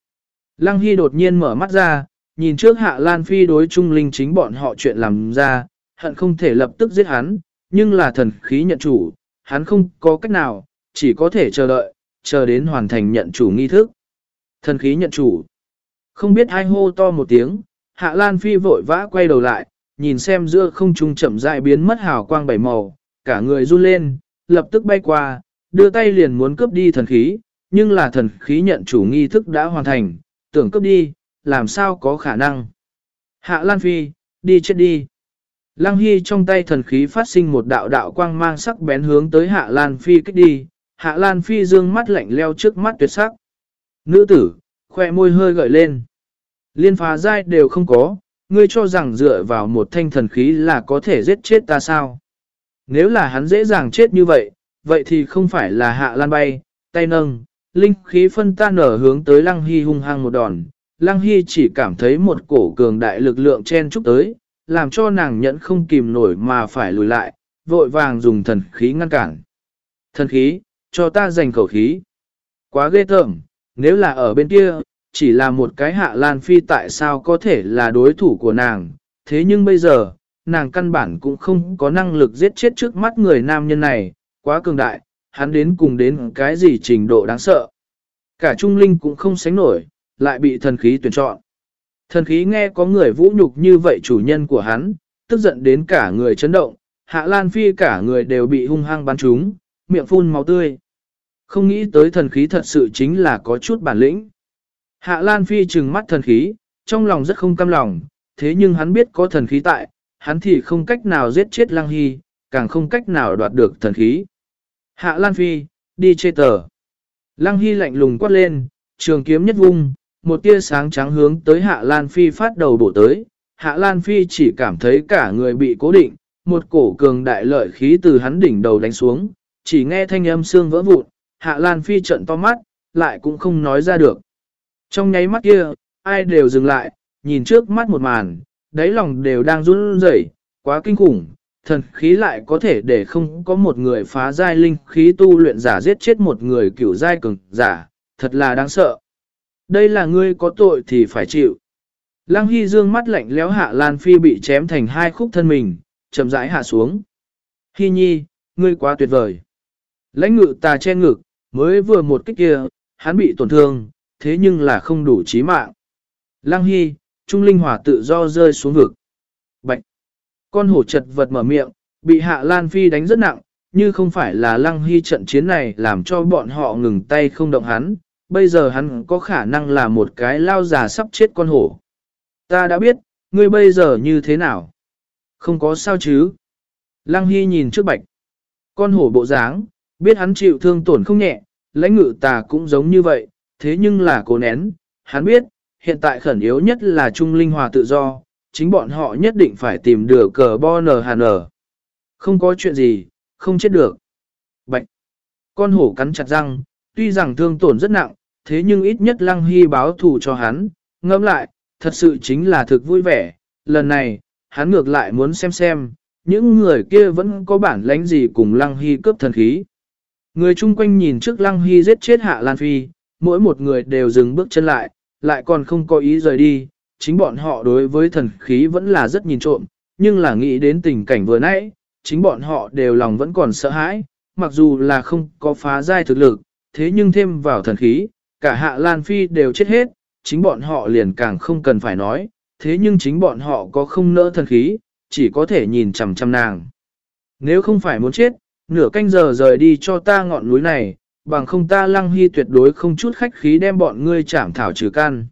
Lăng Hy đột nhiên mở mắt ra, nhìn trước Hạ Lan Phi đối Trung Linh chính bọn họ chuyện làm ra, hận không thể lập tức giết hắn, nhưng là thần khí nhận chủ, hắn không có cách nào, chỉ có thể chờ đợi, chờ đến hoàn thành nhận chủ nghi thức. Thần khí nhận chủ. Không biết ai hô to một tiếng, Hạ Lan Phi vội vã quay đầu lại, nhìn xem giữa không trung chậm rãi biến mất hào quang bảy màu, cả người run lên, lập tức bay qua, đưa tay liền muốn cướp đi thần khí, nhưng là thần khí nhận chủ nghi thức đã hoàn thành, tưởng cướp đi, làm sao có khả năng. Hạ Lan Phi, đi chết đi. Lăng Hy trong tay thần khí phát sinh một đạo đạo quang mang sắc bén hướng tới Hạ Lan Phi kích đi, Hạ Lan Phi dương mắt lạnh leo trước mắt tuyệt sắc. Nữ tử, khoe môi hơi gợi lên. Liên phá giai đều không có, ngươi cho rằng dựa vào một thanh thần khí là có thể giết chết ta sao? Nếu là hắn dễ dàng chết như vậy, vậy thì không phải là Hạ Lan bay, tay nâng, linh khí phân tan nở hướng tới Lăng Hy hung hăng một đòn. Lăng Hy chỉ cảm thấy một cổ cường đại lực lượng chen chúc tới, làm cho nàng nhẫn không kìm nổi mà phải lùi lại, vội vàng dùng thần khí ngăn cản. Thần khí, cho ta dành khẩu khí. Quá ghê tởm, nếu là ở bên kia, chỉ là một cái hạ lan phi tại sao có thể là đối thủ của nàng. Thế nhưng bây giờ, nàng căn bản cũng không có năng lực giết chết trước mắt người nam nhân này, quá cường đại, hắn đến cùng đến cái gì trình độ đáng sợ. Cả Trung Linh cũng không sánh nổi, lại bị thần khí tuyển chọn. Thần khí nghe có người vũ nhục như vậy chủ nhân của hắn, tức giận đến cả người chấn động, Hạ Lan Phi cả người đều bị hung hăng bắn trúng, miệng phun máu tươi. Không nghĩ tới thần khí thật sự chính là có chút bản lĩnh. Hạ Lan Phi trừng mắt thần khí, trong lòng rất không cam lòng, thế nhưng hắn biết có thần khí tại, hắn thì không cách nào giết chết Lăng Hy, càng không cách nào đoạt được thần khí. Hạ Lan Phi, đi chê tờ. Lăng Hy lạnh lùng quát lên, trường kiếm nhất vung, một tia sáng trắng hướng tới Hạ Lan Phi phát đầu bổ tới. Hạ Lan Phi chỉ cảm thấy cả người bị cố định, một cổ cường đại lợi khí từ hắn đỉnh đầu đánh xuống, chỉ nghe thanh âm xương vỡ vụn, Hạ Lan Phi trận to mắt, lại cũng không nói ra được. Trong nháy mắt kia, ai đều dừng lại, nhìn trước mắt một màn, đáy lòng đều đang run rẩy, quá kinh khủng, thần khí lại có thể để không có một người phá giai linh khí tu luyện giả giết chết một người cửu giai cường giả, thật là đáng sợ. Đây là ngươi có tội thì phải chịu. Lăng Hy dương mắt lạnh léo hạ Lan Phi bị chém thành hai khúc thân mình, chậm rãi hạ xuống. Hy nhi, ngươi quá tuyệt vời. Lãnh ngự tà che ngực, mới vừa một kích kia, hắn bị tổn thương, thế nhưng là không đủ chí mạng. Lăng Hy, Trung Linh Hỏa tự do rơi xuống vực. Bạch! Con hổ chật vật mở miệng, bị Hạ Lan Phi đánh rất nặng, như không phải là Lăng Hy trận chiến này làm cho bọn họ ngừng tay không động hắn, bây giờ hắn có khả năng là một cái lao già sắp chết con hổ. Ta đã biết, ngươi bây giờ như thế nào? Không có sao chứ? Lăng Hy nhìn trước bạch. Con hổ bộ dáng, biết hắn chịu thương tổn không nhẹ, lãnh ngự tà cũng giống như vậy, thế nhưng là cố nén. Hắn biết, hiện tại khẩn yếu nhất là trung linh hòa tự do, chính bọn họ nhất định phải tìm được cờ bo nờ hà nờ. Không có chuyện gì, không chết được. Bạch. Con hổ cắn chặt răng, tuy rằng thương tổn rất nặng, thế nhưng ít nhất Lăng Hy báo thù cho hắn, ngẫm lại, thật sự chính là thực vui vẻ, lần này, hắn ngược lại muốn xem xem, những người kia vẫn có bản lãnh gì cùng Lăng Hy cướp thần khí. Người chung quanh nhìn trước Lăng Hy giết chết Hạ Lan Phi, mỗi một người đều dừng bước chân lại, lại còn không có ý rời đi, chính bọn họ đối với thần khí vẫn là rất nhìn trộm, nhưng là nghĩ đến tình cảnh vừa nãy, chính bọn họ đều lòng vẫn còn sợ hãi, mặc dù là không có phá giai thực lực, thế nhưng thêm vào thần khí, cả hạ Lan Phi đều chết hết, chính bọn họ liền càng không cần phải nói, thế nhưng chính bọn họ có không nỡ thần khí, chỉ có thể nhìn chằm chằm nàng. Nếu không phải muốn chết, nửa canh giờ rời đi cho ta ngọn núi này, bằng không ta Lăng Hy tuyệt đối không chút khách khí đem bọn ngươi chảm thảo trừ can.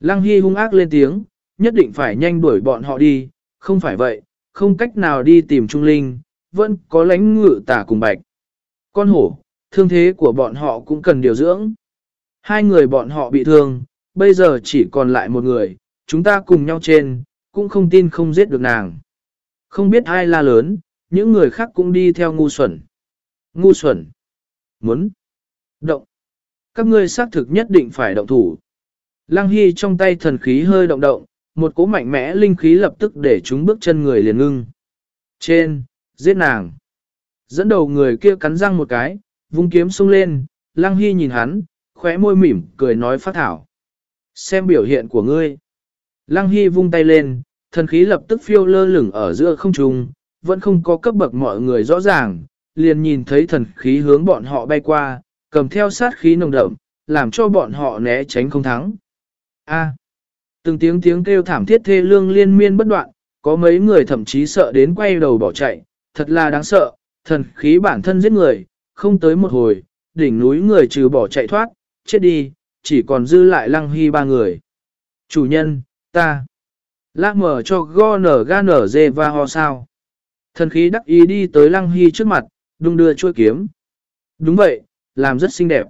Lăng Hy hung ác lên tiếng, nhất định phải nhanh đuổi bọn họ đi, không phải vậy, không cách nào đi tìm Trung Linh, vẫn có lánh ngự tả cùng bạch. Con hổ, thương thế của bọn họ cũng cần điều dưỡng. Hai người bọn họ bị thương, bây giờ chỉ còn lại một người, chúng ta cùng nhau trên, cũng không tin không giết được nàng. Không biết ai la lớn, những người khác cũng đi theo ngu xuẩn. Ngu xuẩn. Muốn. Động. Các ngươi xác thực nhất định phải động thủ. Lăng Hy trong tay thần khí hơi động động, một cỗ mạnh mẽ linh khí lập tức để chúng bước chân người liền ngưng. Trên, giết nàng. Dẫn đầu người kia cắn răng một cái, vung kiếm xông lên, Lăng Hy nhìn hắn, khóe môi mỉm, cười nói phát thảo. Xem biểu hiện của ngươi. Lăng Hy vung tay lên, thần khí lập tức phiêu lơ lửng ở giữa không trung, vẫn không có cấp bậc mọi người rõ ràng, liền nhìn thấy thần khí hướng bọn họ bay qua, cầm theo sát khí nồng đậm, làm cho bọn họ né tránh không thắng. A. từng tiếng tiếng kêu thảm thiết thê lương liên miên bất đoạn, có mấy người thậm chí sợ đến quay đầu bỏ chạy, thật là đáng sợ, thần khí bản thân giết người, không tới một hồi, đỉnh núi người trừ bỏ chạy thoát, chết đi, chỉ còn dư lại lăng hy ba người. Chủ nhân, ta. Lác mở cho go nở ga nở dê va ho sao. Thần khí đắc ý đi tới lăng hy trước mặt, đung đưa chuôi kiếm. Đúng vậy, làm rất xinh đẹp.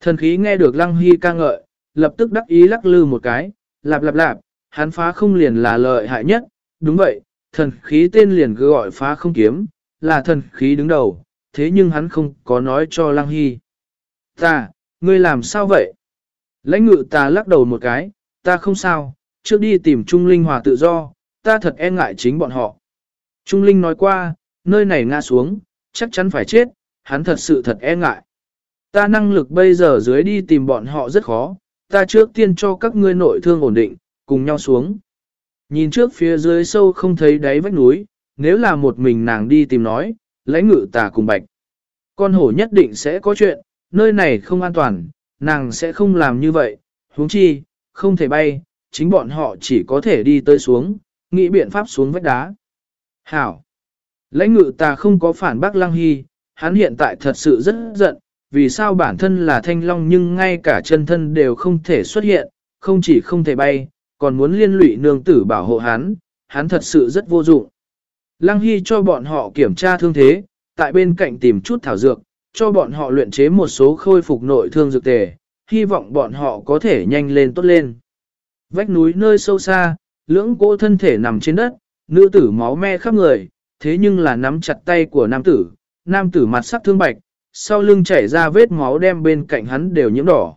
Thần khí nghe được lăng hy ca ngợi, lập tức đắc ý lắc lư một cái, lạp lạp lạp, hắn phá không liền là lợi hại nhất. Đúng vậy, thần khí tên liền cứ gọi phá không kiếm, là thần khí đứng đầu, thế nhưng hắn không có nói cho lăng hy. Ta, ngươi làm sao vậy? Lãnh ngự ta lắc đầu một cái, ta không sao, trước đi tìm Trung Linh hòa tự do, ta thật e ngại chính bọn họ. Trung Linh nói qua, nơi này ngã xuống, chắc chắn phải chết, hắn thật sự thật e ngại. Ta năng lực bây giờ dưới đi tìm bọn họ rất khó, ta trước tiên cho các ngươi nội thương ổn định, cùng nhau xuống. Nhìn trước phía dưới sâu không thấy đáy vách núi, nếu là một mình nàng đi tìm nói, lãnh ngự tà cùng bạch. Con hổ nhất định sẽ có chuyện, nơi này không an toàn, nàng sẽ không làm như vậy, huống chi, không thể bay, chính bọn họ chỉ có thể đi tới xuống, nghĩ biện pháp xuống vách đá. Hảo! Lãnh ngự ta không có phản bác Lăng Hy, hắn hiện tại thật sự rất giận, vì sao bản thân là thanh long nhưng ngay cả chân thân đều không thể xuất hiện, không chỉ không thể bay, còn muốn liên lụy nương tử bảo hộ hắn, hắn thật sự rất vô dụng. Lăng Hy cho bọn họ kiểm tra thương thế, tại bên cạnh tìm chút thảo dược, cho bọn họ luyện chế một số khôi phục nội thương dược tề, hy vọng bọn họ có thể nhanh lên tốt lên. Vách núi nơi sâu xa, lưỡng cỗ thân thể nằm trên đất, nữ tử máu me khắp người, thế nhưng là nắm chặt tay của nam tử, nam tử mặt sắc thương bạch, sau lưng chảy ra vết máu đem bên cạnh hắn đều nhiễm đỏ.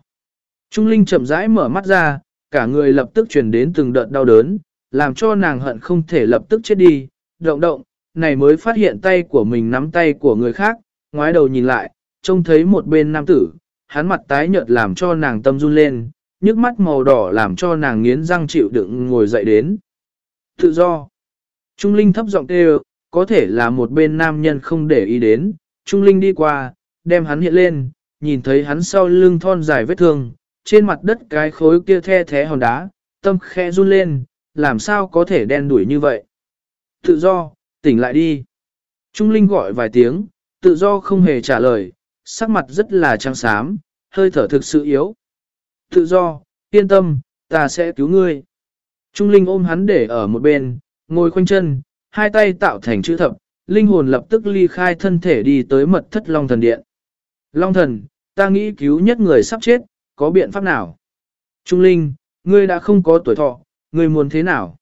Trung Linh chậm rãi mở mắt ra, cả người lập tức truyền đến từng đợt đau đớn, làm cho nàng hận không thể lập tức chết đi, động động, này mới phát hiện tay của mình nắm tay của người khác, ngoái đầu nhìn lại, trông thấy một bên nam tử, hắn mặt tái nhợt làm cho nàng tâm run lên, nhức mắt màu đỏ làm cho nàng nghiến răng chịu đựng ngồi dậy đến. Tự do. Trung Linh thấp giọng kêu, có thể là một bên nam nhân không để ý đến, Trung Linh đi qua, đem hắn hiện lên, nhìn thấy hắn sau lưng thon dài vết thương, trên mặt đất cái khối kia the thế hòn đá, tâm khẽ run lên, làm sao có thể đen đuổi như vậy. Tự do, tỉnh lại đi. Trung Linh gọi vài tiếng, tự do không hề trả lời, sắc mặt rất là trắng xám, hơi thở thực sự yếu. Tự do, yên tâm, ta sẽ cứu ngươi. Trung Linh ôm hắn để ở một bên, ngồi khoanh chân, hai tay tạo thành chữ thập, linh hồn lập tức ly khai thân thể đi tới mật thất Long Thần Điện. Long Thần, ta nghĩ cứu nhất người sắp chết, có biện pháp nào? Trung Linh, ngươi đã không có tuổi thọ, ngươi muốn thế nào?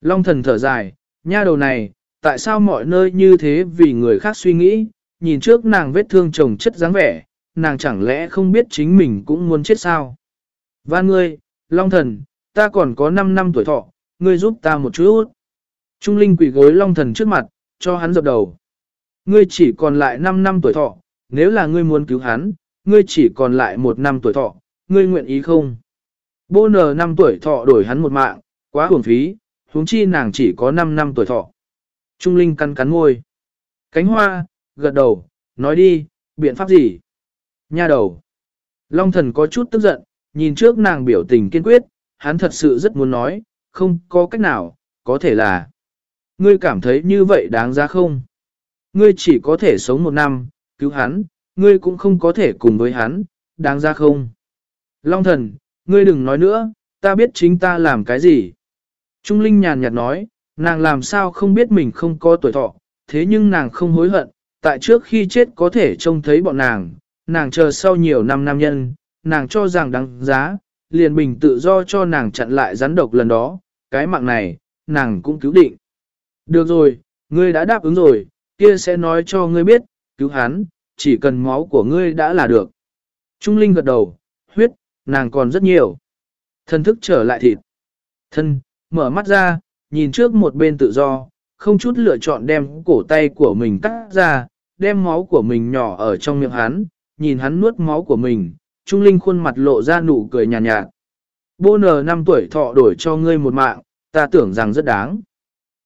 Long Thần thở dài, nha đầu này, tại sao mọi nơi như thế vì người khác suy nghĩ, nhìn trước nàng vết thương chồng chất dáng vẻ, nàng chẳng lẽ không biết chính mình cũng muốn chết sao? Van ngươi, Long Thần, ta còn có 5 năm tuổi thọ, ngươi giúp ta một chút. Trung Linh quỷ gối Long Thần trước mặt, cho hắn dập đầu. Ngươi chỉ còn lại 5 năm tuổi thọ, nếu là ngươi muốn cứu hắn, ngươi chỉ còn lại một năm tuổi thọ, ngươi nguyện ý không? Bô nờ năm tuổi thọ đổi hắn một mạng, quá hưởng phí, huống chi nàng chỉ có 5 năm tuổi thọ. Trung Linh cắn cắn môi. Cánh hoa, gật đầu, nói đi, biện pháp gì? Nha đầu. Long thần có chút tức giận, nhìn trước nàng biểu tình kiên quyết, hắn thật sự rất muốn nói, không có cách nào, có thể là. Ngươi cảm thấy như vậy đáng giá không? Ngươi chỉ có thể sống một năm, cứu hắn, ngươi cũng không có thể cùng với hắn, đáng ra không? Long thần, ngươi đừng nói nữa, ta biết chính ta làm cái gì. Trung Linh nhàn nhạt nói, nàng làm sao không biết mình không có tuổi thọ, thế nhưng nàng không hối hận, tại trước khi chết có thể trông thấy bọn nàng, nàng chờ sau nhiều năm nam nhân, nàng cho rằng đáng giá, liền bình tự do cho nàng chặn lại rắn độc lần đó, cái mạng này, nàng cũng cứu định. Được rồi, ngươi đã đáp ứng rồi, kia sẽ nói cho ngươi biết, cứu hắn, chỉ cần máu của ngươi đã là được. Trung Linh gật đầu, huyết, nàng còn rất nhiều. Thân thức trở lại thịt. Thân, mở mắt ra, nhìn trước một bên tự do, không chút lựa chọn đem cổ tay của mình cắt ra, đem máu của mình nhỏ ở trong miệng hắn, nhìn hắn nuốt máu của mình, Trung Linh khuôn mặt lộ ra nụ cười nhàn nhạt, nhạt. Bô nờ năm tuổi thọ đổi cho ngươi một mạng, ta tưởng rằng rất đáng.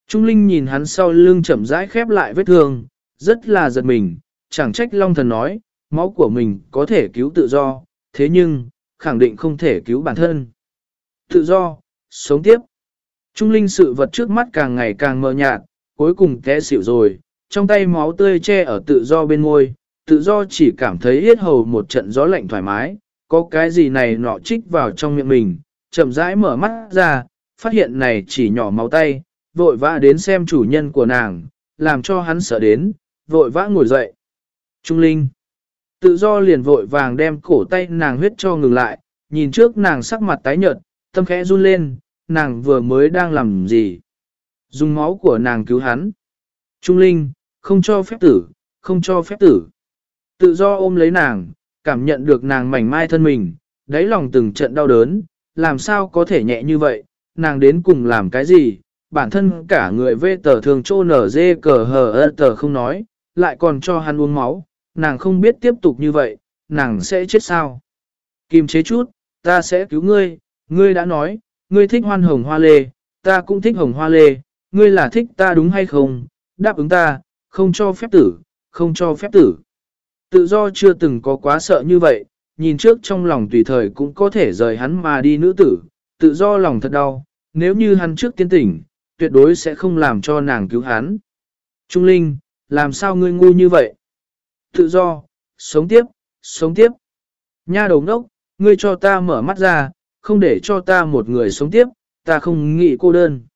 Trung Linh nhìn hắn sau lưng chậm rãi khép lại vết thương, rất là giật mình, chẳng trách Long Thần nói, máu của mình có thể cứu tự do, thế nhưng, khẳng định không thể cứu bản thân. Tự do, sống tiếp. Trung Linh sự vật trước mắt càng ngày càng mờ nhạt, cuối cùng té xỉu rồi, trong tay máu tươi che ở tự do bên môi, tự do chỉ cảm thấy yết hầu một trận gió lạnh thoải mái, có cái gì này nọ trích vào trong miệng mình, chậm rãi mở mắt ra, phát hiện này chỉ nhỏ máu tay, vội vã đến xem chủ nhân của nàng, làm cho hắn sợ đến, vội vã ngồi dậy. Trung Linh Tự do liền vội vàng đem cổ tay nàng huyết cho ngừng lại, nhìn trước nàng sắc mặt tái nhợt, tâm khẽ run lên, nàng vừa mới đang làm gì. Dùng máu của nàng cứu hắn. Trung Linh, không cho phép tử, không cho phép tử. Tự do ôm lấy nàng, cảm nhận được nàng mảnh mai thân mình, đáy lòng từng trận đau đớn, làm sao có thể nhẹ như vậy, nàng đến cùng làm cái gì, bản thân cả người vê tờ thường trô nở dê cờ hờ ơ tờ không nói, lại còn cho hắn uống máu, nàng không biết tiếp tục như vậy, nàng sẽ chết sao. Kim chế chút, ta sẽ cứu ngươi, ngươi đã nói, ngươi thích hoan hồng hoa lê, ta cũng thích hồng hoa lê, ngươi là thích ta đúng hay không, đáp ứng ta, không cho phép tử, không cho phép tử. Tự do chưa từng có quá sợ như vậy, nhìn trước trong lòng tùy thời cũng có thể rời hắn mà đi nữ tử, tự do lòng thật đau, nếu như hắn trước tiên tỉnh, tuyệt đối sẽ không làm cho nàng cứu hắn. Trung Linh, làm sao ngươi ngu như vậy? Tự do, sống tiếp, sống tiếp. Nha đầu ngốc, ngươi cho ta mở mắt ra, không để cho ta một người sống tiếp, ta không nghĩ cô đơn.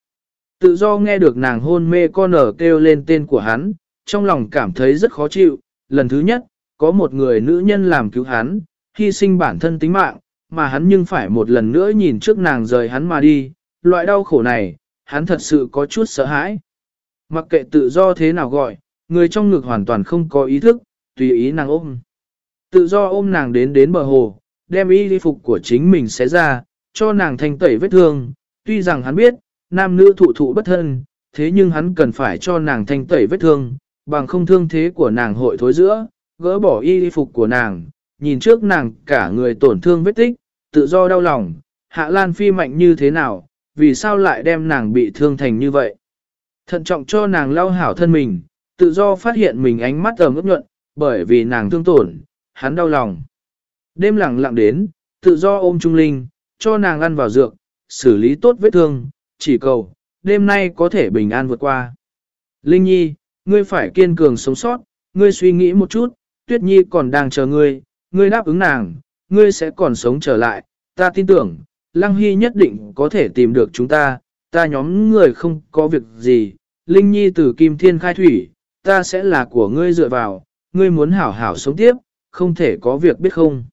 Tự do nghe được nàng hôn mê con nở kêu lên tên của hắn, trong lòng cảm thấy rất khó chịu. Lần thứ nhất, có một người nữ nhân làm cứu hắn, hy sinh bản thân tính mạng, mà hắn nhưng phải một lần nữa nhìn trước nàng rời hắn mà đi. Loại đau khổ này, hắn thật sự có chút sợ hãi. Mặc kệ tự do thế nào gọi, người trong ngực hoàn toàn không có ý thức, tùy ý nàng ôm. Tự do ôm nàng đến đến bờ hồ, đem y phục của chính mình xé ra, cho nàng thanh tẩy vết thương. Tuy rằng hắn biết, nam nữ thụ thụ bất thân, thế nhưng hắn cần phải cho nàng thanh tẩy vết thương, bằng không thương thế của nàng hội thối giữa, gỡ bỏ y phục của nàng, nhìn trước nàng cả người tổn thương vết tích, tự do đau lòng, hạ lan phi mạnh như thế nào, vì sao lại đem nàng bị thương thành như vậy. Thận trọng cho nàng lau hảo thân mình, tự do phát hiện mình ánh mắt ẩm ướt nhuận, bởi vì nàng thương tổn, hắn đau lòng. Đêm lặng lặng đến, tự do ôm Trung Linh, cho nàng ăn vào dược, xử lý tốt vết thương, chỉ cầu, đêm nay có thể bình an vượt qua. Linh Nhi, ngươi phải kiên cường sống sót, ngươi suy nghĩ một chút, Tuyết Nhi còn đang chờ ngươi, ngươi đáp ứng nàng, ngươi sẽ còn sống trở lại, ta tin tưởng, Lăng Hy nhất định có thể tìm được chúng ta, ta nhóm người không có việc gì, Linh Nhi từ Kim Thiên khai thủy, ta sẽ là của ngươi dựa vào, ngươi muốn hảo hảo sống tiếp, không thể có việc biết không.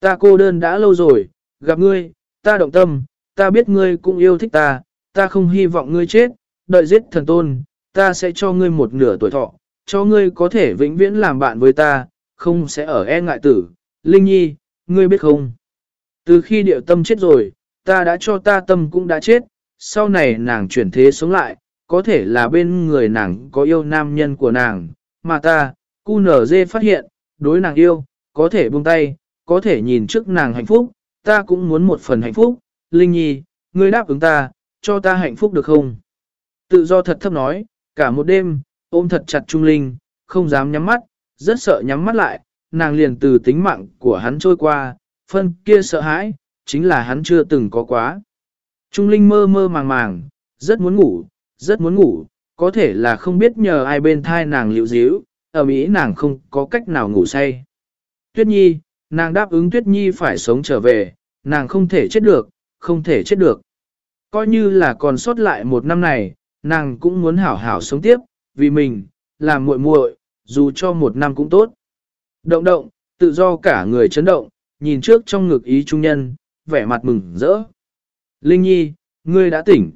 Ta cô đơn đã lâu rồi, gặp ngươi, ta động tâm, ta biết ngươi cũng yêu thích ta, ta không hy vọng ngươi chết, đợi giết thần tôn, ta sẽ cho ngươi một nửa tuổi thọ, cho ngươi có thể vĩnh viễn làm bạn với ta, không sẽ ở e ngại tử. Linh Nhi, ngươi biết không? Từ khi điệu tâm chết rồi, ta đã cho ta tâm cũng đã chết, sau này nàng chuyển thế sống lại, có thể là bên người nàng có yêu nam nhân của nàng, mà ta, cu nở dê phát hiện, đối nàng yêu, có thể buông tay, có thể nhìn trước nàng hạnh phúc, ta cũng muốn một phần hạnh phúc, Linh Nhi, ngươi đáp ứng ta, cho ta hạnh phúc được không? Tự do thật thấp nói, cả một đêm, ôm thật chặt Trung Linh, không dám nhắm mắt, rất sợ nhắm mắt lại, nàng liền từ tính mạng của hắn trôi qua, phân kia sợ hãi, chính là hắn chưa từng có quá. Trung Linh mơ mơ màng màng, rất muốn ngủ, rất muốn ngủ, có thể là không biết nhờ ai bên thai nàng liệu díu, ở Mỹ nàng không có cách nào ngủ say. Tuyết Nhi, nàng đáp ứng Tuyết Nhi phải sống trở về, nàng không thể chết được, không thể chết được. Coi như là còn sót lại một năm này, nàng cũng muốn hảo hảo sống tiếp, vì mình, làm muội muội, dù cho một năm cũng tốt. Động động, tự do cả người chấn động, nhìn trước trong ngực ý trung nhân, vẻ mặt mừng rỡ. Linh Nhi, ngươi đã tỉnh.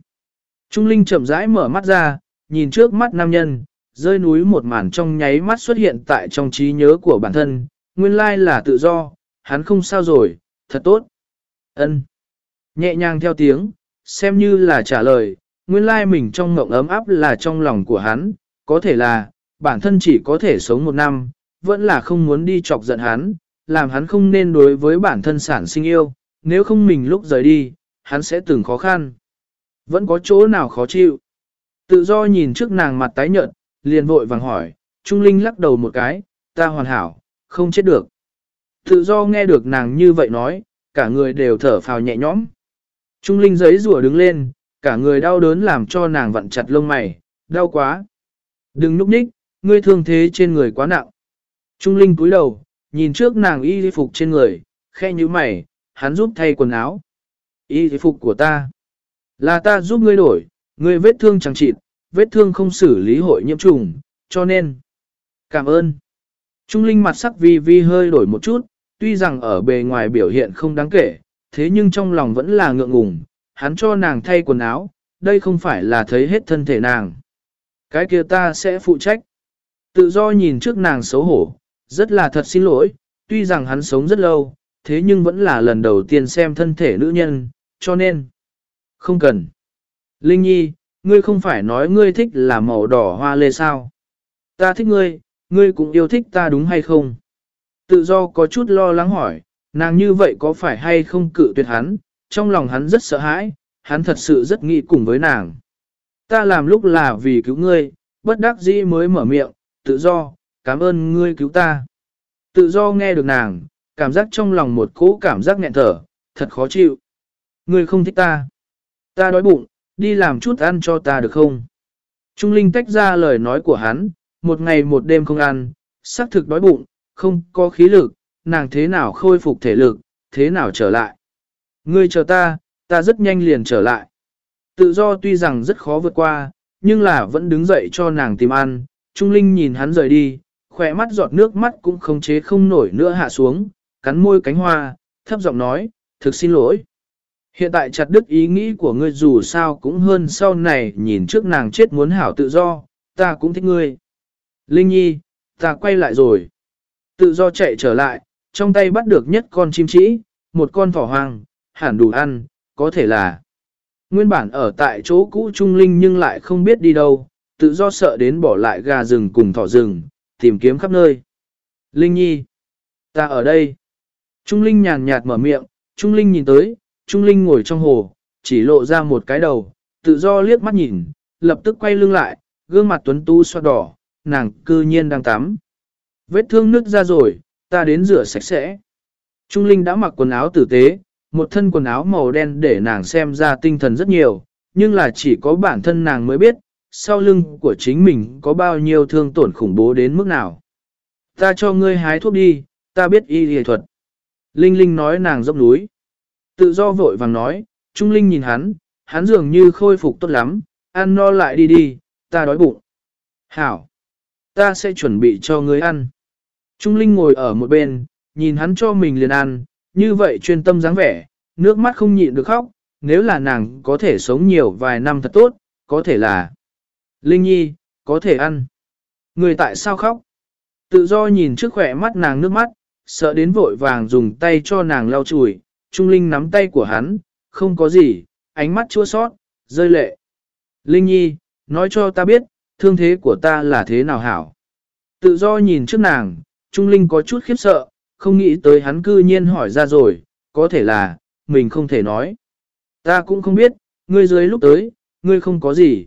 Trung Linh chậm rãi mở mắt ra, nhìn trước mắt nam nhân, rơi núi một màn trong nháy mắt xuất hiện tại trong trí nhớ của bản thân, nguyên lai là tự do, hắn không sao rồi, thật tốt. Ân. Nhẹ nhàng theo tiếng, xem như là trả lời, nguyên lai mình trong ngộng ấm áp là trong lòng của hắn, có thể là, bản thân chỉ có thể sống một năm, vẫn là không muốn đi chọc giận hắn, làm hắn không nên đối với bản thân sản sinh yêu, nếu không mình lúc rời đi, hắn sẽ từng khó khăn. Vẫn có chỗ nào khó chịu. Tự do nhìn trước nàng mặt tái nhợt, liền vội vàng hỏi, Trung Linh lắc đầu một cái, ta hoàn hảo, không chết được. Tự do nghe được nàng như vậy nói, cả người đều thở phào nhẹ nhõm. Trung Linh giấy rùa đứng lên, cả người đau đớn làm cho nàng vặn chặt lông mày, đau quá. Đừng núp nhích, ngươi thương thế trên người quá nặng. Trung Linh cúi đầu, nhìn trước nàng y phục trên người, khe như mày, hắn giúp thay quần áo. Y phục của ta, là ta giúp ngươi đổi, ngươi vết thương chẳng chịt, vết thương không xử lý hội nhiễm trùng, cho nên. Cảm ơn. Trung Linh mặt sắc vi vi hơi đổi một chút, tuy rằng ở bề ngoài biểu hiện không đáng kể, thế nhưng trong lòng vẫn là ngượng ngùng, hắn cho nàng thay quần áo, đây không phải là thấy hết thân thể nàng. Cái kia ta sẽ phụ trách. Tự do nhìn trước nàng xấu hổ, rất là thật xin lỗi, tuy rằng hắn sống rất lâu, thế nhưng vẫn là lần đầu tiên xem thân thể nữ nhân, cho nên. Không cần. Linh Nhi, ngươi không phải nói ngươi thích là màu đỏ hoa lê sao? Ta thích ngươi, ngươi cũng yêu thích ta đúng hay không? Tự do có chút lo lắng hỏi, nàng như vậy có phải hay không cự tuyệt hắn, trong lòng hắn rất sợ hãi, hắn thật sự rất nghĩ cùng với nàng. Ta làm lúc là vì cứu ngươi, bất đắc dĩ mới mở miệng, tự do, cảm ơn ngươi cứu ta. Tự do nghe được nàng, cảm giác trong lòng một cỗ cảm giác nghẹn thở, thật khó chịu. Ngươi không thích ta. Ta đói bụng, đi làm chút ăn cho ta được không? Trung Linh tách ra lời nói của hắn, một ngày một đêm không ăn, xác thực đói bụng, không có khí lực, nàng thế nào khôi phục thể lực, thế nào trở lại. Ngươi chờ ta, ta rất nhanh liền trở lại. Tự do tuy rằng rất khó vượt qua, nhưng là vẫn đứng dậy cho nàng tìm ăn. Trung Linh nhìn hắn rời đi, khỏe mắt giọt nước mắt cũng không chế không nổi nữa hạ xuống, cắn môi cánh hoa, thấp giọng nói, thực xin lỗi. Hiện tại chặt đứt ý nghĩ của ngươi dù sao cũng hơn sau này nhìn trước nàng chết muốn hảo tự do, ta cũng thích ngươi. Linh Nhi, ta quay lại rồi. Tự do chạy trở lại, trong tay bắt được nhất con chim trĩ, một con thỏ hoàng hẳn đủ ăn, có thể là nguyên bản ở tại chỗ cũ Trung Linh nhưng lại không biết đi đâu, tự do sợ đến bỏ lại gà rừng cùng thỏ rừng, tìm kiếm khắp nơi. Linh Nhi, ta ở đây. Trung Linh nhàn nhạt mở miệng, Trung Linh nhìn tới, Trung Linh ngồi trong hồ, chỉ lộ ra một cái đầu, tự do liếc mắt nhìn, lập tức quay lưng lại, gương mặt tuấn tu xoa đỏ, nàng cư nhiên đang tắm. Vết thương nứt ra rồi, ta đến rửa sạch sẽ. Trung Linh đã mặc quần áo tử tế, một thân quần áo màu đen để nàng xem ra tinh thần rất nhiều, nhưng là chỉ có bản thân nàng mới biết, sau lưng của chính mình có bao nhiêu thương tổn khủng bố đến mức nào. Ta cho ngươi hái thuốc đi, ta biết y y thuật. Linh Linh nói nàng dốc núi. Tự do vội vàng nói, Trung Linh nhìn hắn, hắn dường như khôi phục tốt lắm, ăn no lại đi đi, ta đói bụng. Hảo, ta sẽ chuẩn bị cho ngươi ăn. Trung Linh ngồi ở một bên, nhìn hắn cho mình liền ăn, như vậy chuyên tâm dáng vẻ, nước mắt không nhịn được khóc, nếu là nàng có thể sống nhiều vài năm thật tốt, có thể là Linh Nhi, có thể ăn. Người tại sao khóc? Tự do nhìn trước khỏe mắt nàng nước mắt, sợ đến vội vàng dùng tay cho nàng lau chùi, Trung Linh nắm tay của hắn, không có gì, ánh mắt chua sót, rơi lệ. Linh Nhi, nói cho ta biết, thương thế của ta là thế nào hảo. Tự do nhìn trước nàng, Trung Linh có chút khiếp sợ, không nghĩ tới hắn cư nhiên hỏi ra rồi, có thể là, mình không thể nói. Ta cũng không biết, ngươi dưới lúc tới, ngươi không có gì.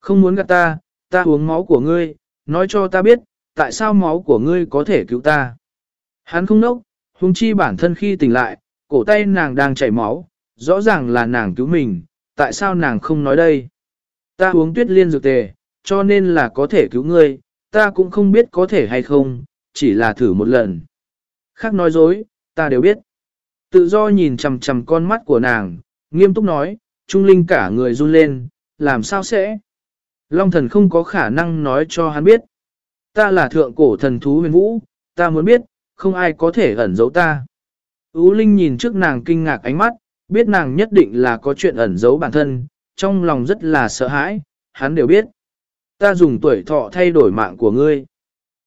Không muốn gặp ta, ta uống máu của ngươi, nói cho ta biết, tại sao máu của ngươi có thể cứu ta. Hắn không nốc, huống chi bản thân khi tỉnh lại, cổ tay nàng đang chảy máu, rõ ràng là nàng cứu mình, tại sao nàng không nói đây? Ta uống tuyết liên dược tề, cho nên là có thể cứu ngươi, ta cũng không biết có thể hay không, chỉ là thử một lần. Khác nói dối, ta đều biết. Tự do nhìn chầm chầm con mắt của nàng, nghiêm túc nói, Trung Linh cả người run lên, làm sao sẽ? Long thần không có khả năng nói cho hắn biết. Ta là thượng cổ thần thú huyền vũ, ta muốn biết, không ai có thể ẩn giấu ta. Ú Linh nhìn trước nàng kinh ngạc ánh mắt, biết nàng nhất định là có chuyện ẩn giấu bản thân, trong lòng rất là sợ hãi, hắn đều biết. Ta dùng tuổi thọ thay đổi mạng của ngươi.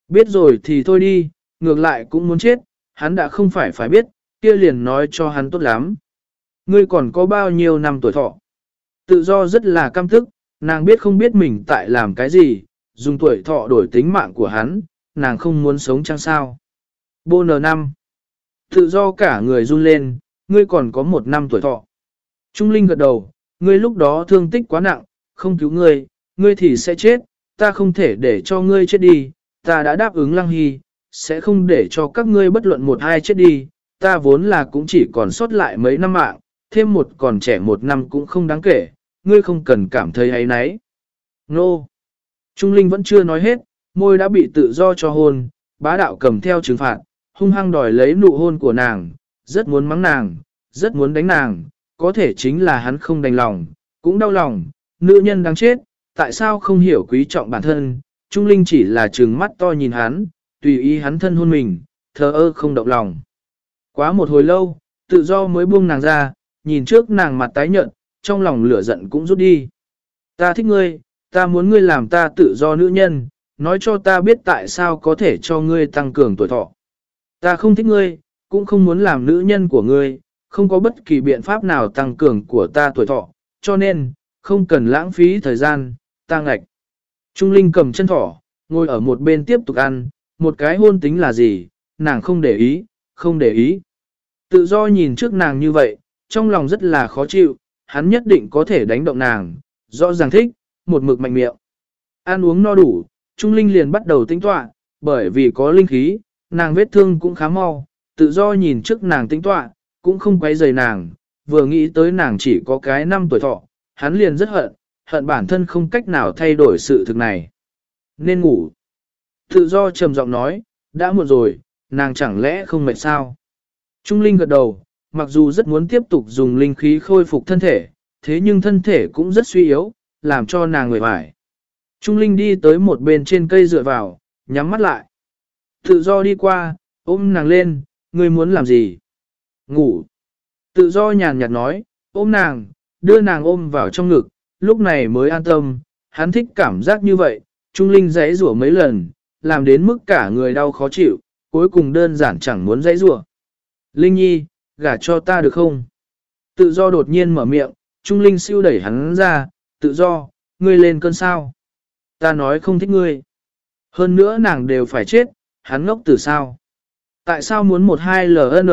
Biết rồi thì thôi đi, ngược lại cũng muốn chết, hắn đã không phải phải biết, kia liền nói cho hắn tốt lắm. Ngươi còn có bao nhiêu năm tuổi thọ? Tự do rất là cam thức, nàng biết không biết mình tại làm cái gì, dùng tuổi thọ đổi tính mạng của hắn, nàng không muốn sống chăng sao. Bô n năm. Tự do cả người run lên, ngươi còn có một năm tuổi thọ. Trung Linh gật đầu, ngươi lúc đó thương tích quá nặng, không cứu ngươi, ngươi thì sẽ chết, ta không thể để cho ngươi chết đi, ta đã đáp ứng Lăng Hy, sẽ không để cho các ngươi bất luận một hai chết đi, ta vốn là cũng chỉ còn sót lại mấy năm mạng, thêm một còn trẻ một năm cũng không đáng kể, ngươi không cần cảm thấy ấy nấy. Nô! Trung Linh vẫn chưa nói hết, môi đã bị tự do cho hôn, bá đạo cầm theo trừng phạt, hung hăng đòi lấy nụ hôn của nàng, rất muốn mắng nàng, rất muốn đánh nàng, có thể chính là hắn không đành lòng, cũng đau lòng, nữ nhân đáng chết, tại sao không hiểu quý trọng bản thân, Trung Linh chỉ là trừng mắt to nhìn hắn, tùy ý hắn thân hôn mình, thờ ơ không động lòng. Quá một hồi lâu, tự do mới buông nàng ra, nhìn trước nàng mặt tái nhợt, trong lòng lửa giận cũng rút đi. Ta thích ngươi, ta muốn ngươi làm ta tự do nữ nhân, nói cho ta biết tại sao có thể cho ngươi tăng cường tuổi thọ. Ta không thích ngươi, cũng không muốn làm nữ nhân của ngươi, không có bất kỳ biện pháp nào tăng cường của ta tuổi thọ, cho nên, không cần lãng phí thời gian, ta ngạch. Trung Linh cầm chân thỏ, ngồi ở một bên tiếp tục ăn, một cái hôn tính là gì, nàng không để ý, không để ý. Tự do nhìn trước nàng như vậy, trong lòng rất là khó chịu, hắn nhất định có thể đánh động nàng, rõ ràng thích, một mực mạnh miệng. Ăn uống no đủ, Trung Linh liền bắt đầu tính tọa, bởi vì có linh khí, nàng vết thương cũng khá mau, tự do nhìn trước nàng tính tọa, cũng không quấy rầy nàng, vừa nghĩ tới nàng chỉ có cái năm tuổi thọ, hắn liền rất hận, hận bản thân không cách nào thay đổi sự thực này. Nên ngủ. Tự do trầm giọng nói, đã muộn rồi, nàng chẳng lẽ không mệt sao? Trung Linh gật đầu, mặc dù rất muốn tiếp tục dùng linh khí khôi phục thân thể, thế nhưng thân thể cũng rất suy yếu, làm cho nàng người vải. Trung Linh đi tới một bên trên cây dựa vào, nhắm mắt lại. Tự do đi qua, ôm nàng lên, ngươi muốn làm gì? Ngủ. Tự do nhàn nhạt nói, ôm nàng, đưa nàng ôm vào trong ngực, lúc này mới an tâm, hắn thích cảm giác như vậy, Trung Linh giãy rủa mấy lần, làm đến mức cả người đau khó chịu, cuối cùng đơn giản chẳng muốn dãy rủa. Linh Nhi, gả cho ta được không? Tự do đột nhiên mở miệng, Trung Linh siêu đẩy hắn ra, tự do, ngươi lên cơn sao? Ta nói không thích ngươi. Hơn nữa nàng đều phải chết, hắn ngốc từ sao? Tại sao muốn một hai LN,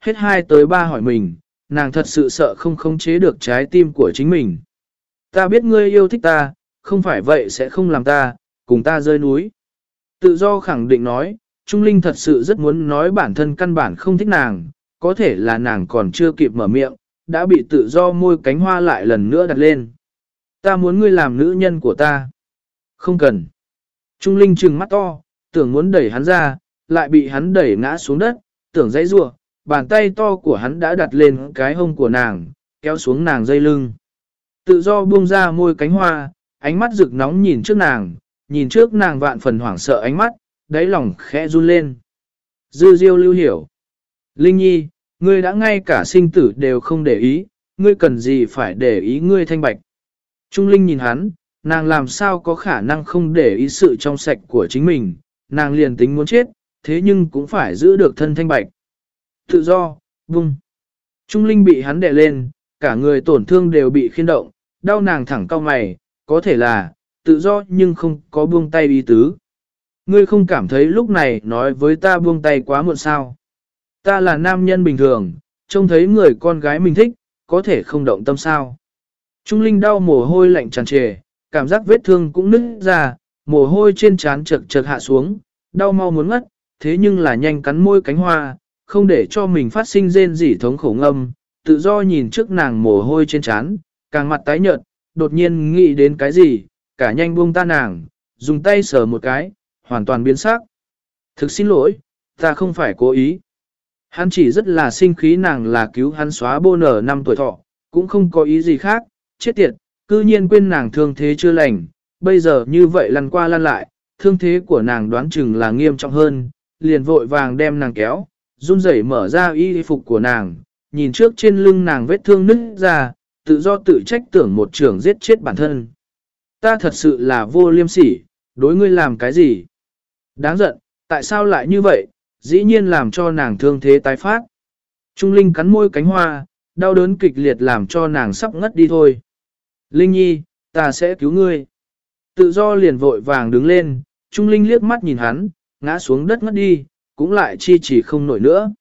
hết hai tới ba hỏi mình, nàng thật sự sợ không khống chế được trái tim của chính mình. Ta biết ngươi yêu thích ta, không phải vậy sẽ không làm ta, cùng ta rơi núi. Tự do khẳng định nói, Trung Linh thật sự rất muốn nói bản thân căn bản không thích nàng, có thể là nàng còn chưa kịp mở miệng, đã bị tự do môi cánh hoa lại lần nữa đặt lên. Ta muốn ngươi làm nữ nhân của ta. Không cần. Trung Linh trừng mắt to, tưởng muốn đẩy hắn ra, lại bị hắn đẩy ngã xuống đất, tưởng dãy rua, bàn tay to của hắn đã đặt lên cái hông của nàng, kéo xuống nàng dây lưng. Tự do buông ra môi cánh hoa, ánh mắt rực nóng nhìn trước nàng, nhìn trước nàng vạn phần hoảng sợ ánh mắt, đáy lòng khẽ run lên. Dư diêu lưu hiểu. Linh Nhi, ngươi đã ngay cả sinh tử đều không để ý, ngươi cần gì phải để ý ngươi thanh bạch. Trung Linh nhìn hắn, nàng làm sao có khả năng không để ý sự trong sạch của chính mình, nàng liền tính muốn chết, thế nhưng cũng phải giữ được thân thanh bạch. Tự do, vung. Trung Linh bị hắn đè lên, cả người tổn thương đều bị khiên động, đau nàng thẳng cao mày, có thể là, tự do nhưng không có buông tay ý tứ. Ngươi không cảm thấy lúc này nói với ta buông tay quá muộn sao. Ta là nam nhân bình thường, trông thấy người con gái mình thích, có thể không động tâm sao. Trung Linh đau mồ hôi lạnh tràn trề, cảm giác vết thương cũng nứt ra, mồ hôi trên trán chật chật hạ xuống, đau mau muốn ngất, thế nhưng là nhanh cắn môi cánh hoa, không để cho mình phát sinh rên rỉ thống khổ ngâm, tự do nhìn trước nàng mồ hôi trên trán, càng mặt tái nhợt, đột nhiên nghĩ đến cái gì, cả nhanh buông ta nàng, dùng tay sờ một cái, hoàn toàn biến sắc. Thực xin lỗi, ta không phải cố ý. Hắn chỉ rất là sinh khí nàng là cứu hắn xóa bô nở năm tuổi thọ, cũng không có ý gì khác, chết tiệt, cư nhiên quên nàng thương thế chưa lành, bây giờ như vậy lăn qua lăn lại, thương thế của nàng đoán chừng là nghiêm trọng hơn, liền vội vàng đem nàng kéo, run rẩy mở ra y phục của nàng, nhìn trước trên lưng nàng vết thương nứt ra, tự do tự trách tưởng một trưởng giết chết bản thân. Ta thật sự là vô liêm sỉ, đối ngươi làm cái gì? Đáng giận, tại sao lại như vậy, dĩ nhiên làm cho nàng thương thế tái phát. Trung Linh cắn môi cánh hoa, đau đớn kịch liệt làm cho nàng sắp ngất đi thôi. Linh Nhi, ta sẽ cứu ngươi. Tự do liền vội vàng đứng lên, Trung Linh liếc mắt nhìn hắn, ngã xuống đất ngất đi, cũng lại chi chỉ không nổi nữa.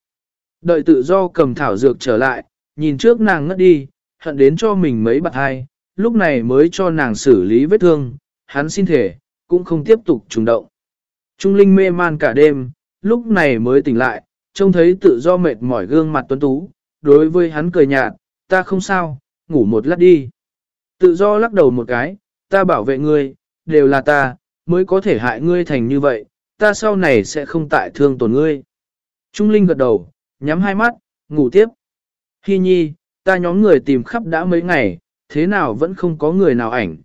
Đợi tự do cầm thảo dược trở lại, nhìn trước nàng ngất đi, hận đến cho mình mấy bạc hai, lúc này mới cho nàng xử lý vết thương, hắn xin thể, cũng không tiếp tục trùng động. Trung Linh mê man cả đêm, lúc này mới tỉnh lại, trông thấy tự do mệt mỏi gương mặt tuấn tú, đối với hắn cười nhạt, ta không sao, ngủ một lát đi. Tự do lắc đầu một cái, ta bảo vệ ngươi, đều là ta, mới có thể hại ngươi thành như vậy, ta sau này sẽ không tại thương tổn ngươi. Trung Linh gật đầu, nhắm hai mắt, ngủ tiếp. Hi nhi, ta nhóm người tìm khắp đã mấy ngày, thế nào vẫn không có người nào ảnh.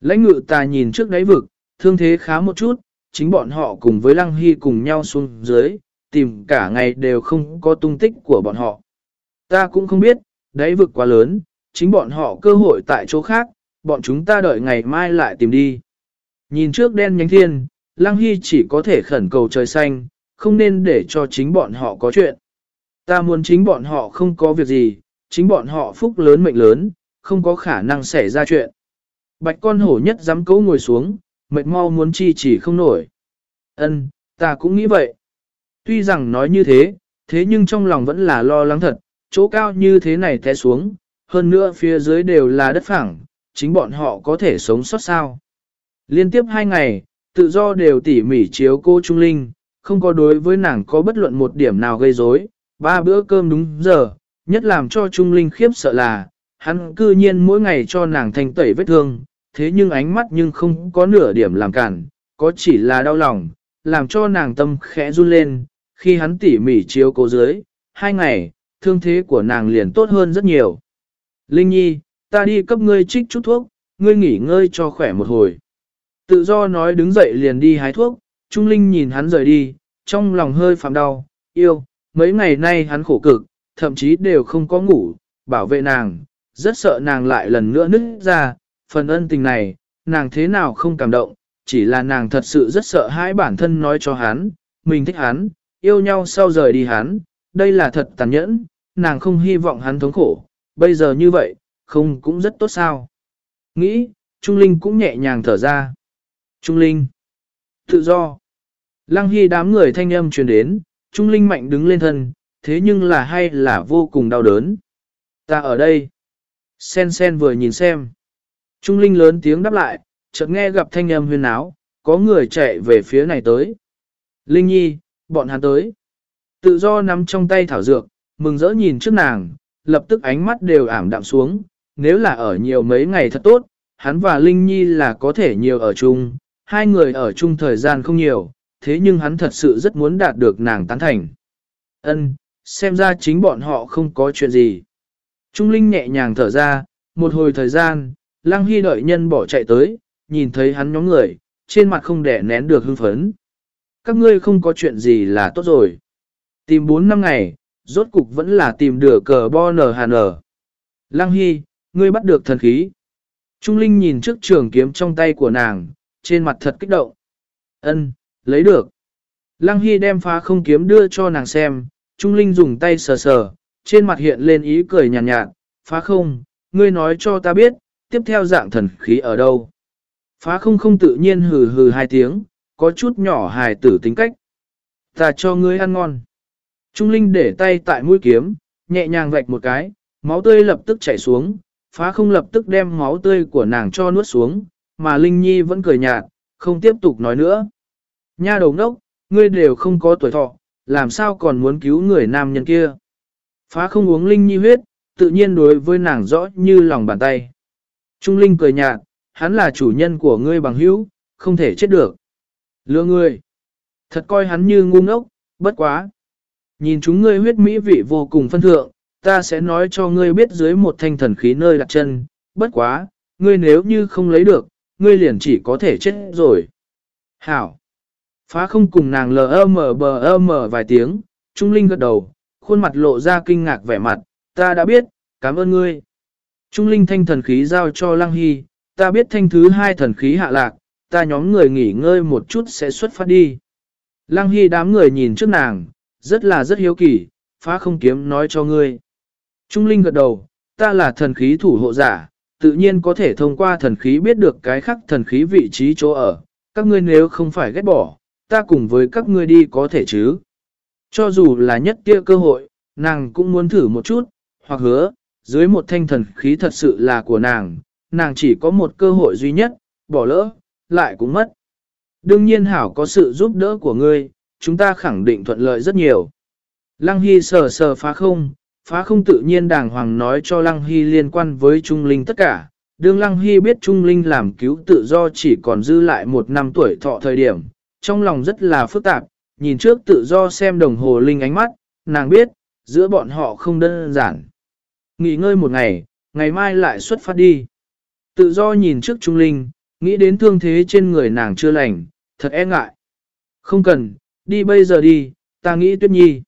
Lãnh ngự ta nhìn trước đáy vực, thương thế khá một chút, chính bọn họ cùng với Lăng Hy cùng nhau xuống dưới, tìm cả ngày đều không có tung tích của bọn họ. Ta cũng không biết, đáy vực quá lớn, chính bọn họ cơ hội tại chỗ khác, bọn chúng ta đợi ngày mai lại tìm đi. Nhìn trước đen nhánh thiên, Lăng Hy chỉ có thể khẩn cầu trời xanh, không nên để cho chính bọn họ có chuyện. Ta muốn chính bọn họ không có việc gì, chính bọn họ phúc lớn mệnh lớn, không có khả năng xảy ra chuyện. Bạch con hổ nhất dám cấu ngồi xuống, mệt mau muốn chi chỉ không nổi. Ân, ta cũng nghĩ vậy. Tuy rằng nói như thế, thế nhưng trong lòng vẫn là lo lắng thật, chỗ cao như thế này té xuống, hơn nữa phía dưới đều là đất phẳng, chính bọn họ có thể sống sót sao. Liên tiếp hai ngày, tự do đều tỉ mỉ chiếu cô Trung Linh, không có đối với nàng có bất luận một điểm nào gây rối. ba bữa cơm đúng giờ, nhất làm cho Trung Linh khiếp sợ là, hắn cư nhiên mỗi ngày cho nàng thanh tẩy vết thương, thế nhưng ánh mắt nhưng không có nửa điểm làm cản, có chỉ là đau lòng, làm cho nàng tâm khẽ run lên, khi hắn tỉ mỉ chiếu cố dưới, hai ngày, thương thế của nàng liền tốt hơn rất nhiều. Linh Nhi, ta đi cấp ngươi trích chút thuốc, ngươi nghỉ ngơi cho khỏe một hồi. Tự do nói đứng dậy liền đi hái thuốc, Trung Linh nhìn hắn rời đi, trong lòng hơi phạm đau, yêu, mấy ngày nay hắn khổ cực, thậm chí đều không có ngủ, bảo vệ nàng, rất sợ nàng lại lần nữa nứt ra, phần ân tình này, nàng thế nào không cảm động, chỉ là nàng thật sự rất sợ hãi bản thân nói cho hắn, mình thích hắn, yêu nhau sau rời đi hắn, đây là thật tàn nhẫn, nàng không hy vọng hắn thống khổ, bây giờ như vậy, không cũng rất tốt sao. Nghĩ, Trung Linh cũng nhẹ nhàng thở ra. Trung Linh, tự do. Lăng Hy đám người thanh âm truyền đến, Trung Linh mạnh đứng lên thân, thế nhưng là hay là vô cùng đau đớn. Ta ở đây. Sen sen vừa nhìn xem. Trung Linh lớn tiếng đáp lại, chợt nghe gặp thanh âm huyên áo, có người chạy về phía này tới. Linh Nhi, bọn hắn tới. Tự do nắm trong tay thảo dược, mừng rỡ nhìn trước nàng, lập tức ánh mắt đều ảm đạm xuống. Nếu là ở nhiều mấy ngày thật tốt, hắn và Linh Nhi là có thể nhiều ở chung, hai người ở chung thời gian không nhiều, thế nhưng hắn thật sự rất muốn đạt được nàng tán thành. Ân, xem ra chính bọn họ không có chuyện gì. Trung Linh nhẹ nhàng thở ra, một hồi thời gian, Lăng Hy đợi nhân bỏ chạy tới, nhìn thấy hắn nhóm người, trên mặt không đẻ nén được hưng phấn. Các ngươi không có chuyện gì là tốt rồi. Tìm 4 năm ngày, rốt cục vẫn là tìm được cờ bo nở hàn ở. Lăng Hy, ngươi bắt được thần khí. Trung Linh nhìn trước trường kiếm trong tay của nàng, trên mặt thật kích động. Ân, lấy được. Lăng Hy đem phá không kiếm đưa cho nàng xem, Trung Linh dùng tay sờ sờ, trên mặt hiện lên ý cười nhàn nhạt, nhạt, phá không, ngươi nói cho ta biết, tiếp theo dạng thần khí ở đâu. Phá không không tự nhiên hừ hừ hai tiếng, có chút nhỏ hài tử tính cách. Ta cho ngươi ăn ngon. Trung Linh để tay tại mũi kiếm, nhẹ nhàng vạch một cái, máu tươi lập tức chảy xuống, phá không lập tức đem máu tươi của nàng cho nuốt xuống, mà Linh Nhi vẫn cười nhạt, không tiếp tục nói nữa. Nha đầu ngốc, ngươi đều không có tuổi thọ, làm sao còn muốn cứu người nam nhân kia. Phá không uống Linh Nhi huyết, tự nhiên đối với nàng rõ như lòng bàn tay. Trung Linh cười nhạt, hắn là chủ nhân của ngươi bằng hữu, không thể chết được. Lừa ngươi. Thật coi hắn như ngu ngốc, bất quá. Nhìn chúng ngươi huyết mỹ vị vô cùng phân thượng, ta sẽ nói cho ngươi biết dưới một thanh thần khí nơi đặt chân, bất quá, ngươi nếu như không lấy được, ngươi liền chỉ có thể chết rồi. Hảo! Phá không cùng nàng lờ mờ bờ mờ vài tiếng, Trung Linh gật đầu, khuôn mặt lộ ra kinh ngạc vẻ mặt, ta đã biết, cảm ơn ngươi. Trung Linh thanh thần khí giao cho Lăng Hy, ta biết thanh thứ hai thần khí hạ lạc, ta nhóm người nghỉ ngơi một chút sẽ xuất phát đi. Lăng Hy đám người nhìn trước nàng, rất là rất hiếu kỳ, phá không kiếm nói cho ngươi. Trung Linh gật đầu, ta là thần khí thủ hộ giả, tự nhiên có thể thông qua thần khí biết được cái khác thần khí vị trí chỗ ở. Các ngươi nếu không phải ghét bỏ, ta cùng với các ngươi đi có thể chứ. Cho dù là nhất tia cơ hội, nàng cũng muốn thử một chút, hoặc hứa, dưới một thanh thần khí thật sự là của nàng, nàng chỉ có một cơ hội duy nhất, bỏ lỡ, lại cũng mất. Đương nhiên hảo có sự giúp đỡ của ngươi, chúng ta khẳng định thuận lợi rất nhiều. Lăng Hy sờ sờ phá không, phá không tự nhiên đàng hoàng nói cho Lăng Hy liên quan với Trung Linh tất cả. Đương Lăng Hy biết Trung Linh làm cứu tự do chỉ còn dư lại một năm tuổi thọ thời điểm, trong lòng rất là phức tạp, nhìn trước tự do xem đồng hồ Linh ánh mắt, nàng biết, giữa bọn họ không đơn giản. Nghỉ ngơi một ngày, ngày mai lại xuất phát đi. Tự do nhìn trước Trung Linh, nghĩ đến thương thế trên người nàng chưa lành, thật e ngại. Không cần, đi bây giờ đi, ta nghĩ tuyết nhi.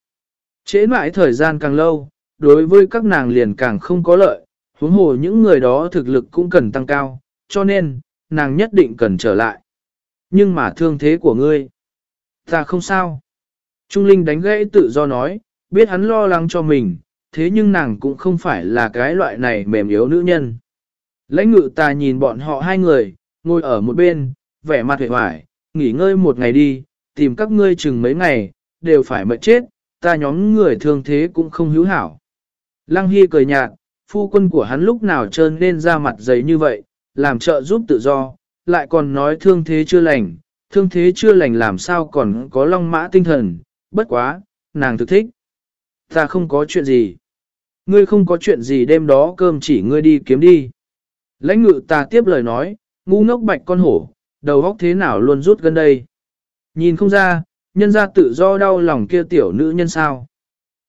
Trễ mãi thời gian càng lâu, đối với các nàng liền càng không có lợi, huống hồ những người đó thực lực cũng cần tăng cao, cho nên, nàng nhất định cần trở lại. Nhưng mà thương thế của ngươi, ta không sao. Trung Linh đánh gãy tự do nói, biết hắn lo lắng cho mình, thế nhưng nàng cũng không phải là cái loại này mềm yếu nữ nhân. Lãnh ngự ta nhìn bọn họ hai người, ngồi ở một bên, vẻ mặt hề hoài, nghỉ ngơi một ngày đi, tìm các ngươi chừng mấy ngày, đều phải mệt chết, ta nhóm người thương thế cũng không hữu hảo. Lăng Hy cười nhạt, phu quân của hắn lúc nào trơn nên ra mặt giấy như vậy, làm trợ giúp tự do, lại còn nói thương thế chưa lành, thương thế chưa lành làm sao còn có long mã tinh thần, bất quá, nàng thực thích. Ta không có chuyện gì. Ngươi không có chuyện gì đêm đó cơm chỉ ngươi đi kiếm đi. Lãnh ngự ta tiếp lời nói, ngu ngốc bạch con hổ, đầu góc thế nào luôn rút gần đây. Nhìn không ra, nhân ra tự do đau lòng kia tiểu nữ nhân sao.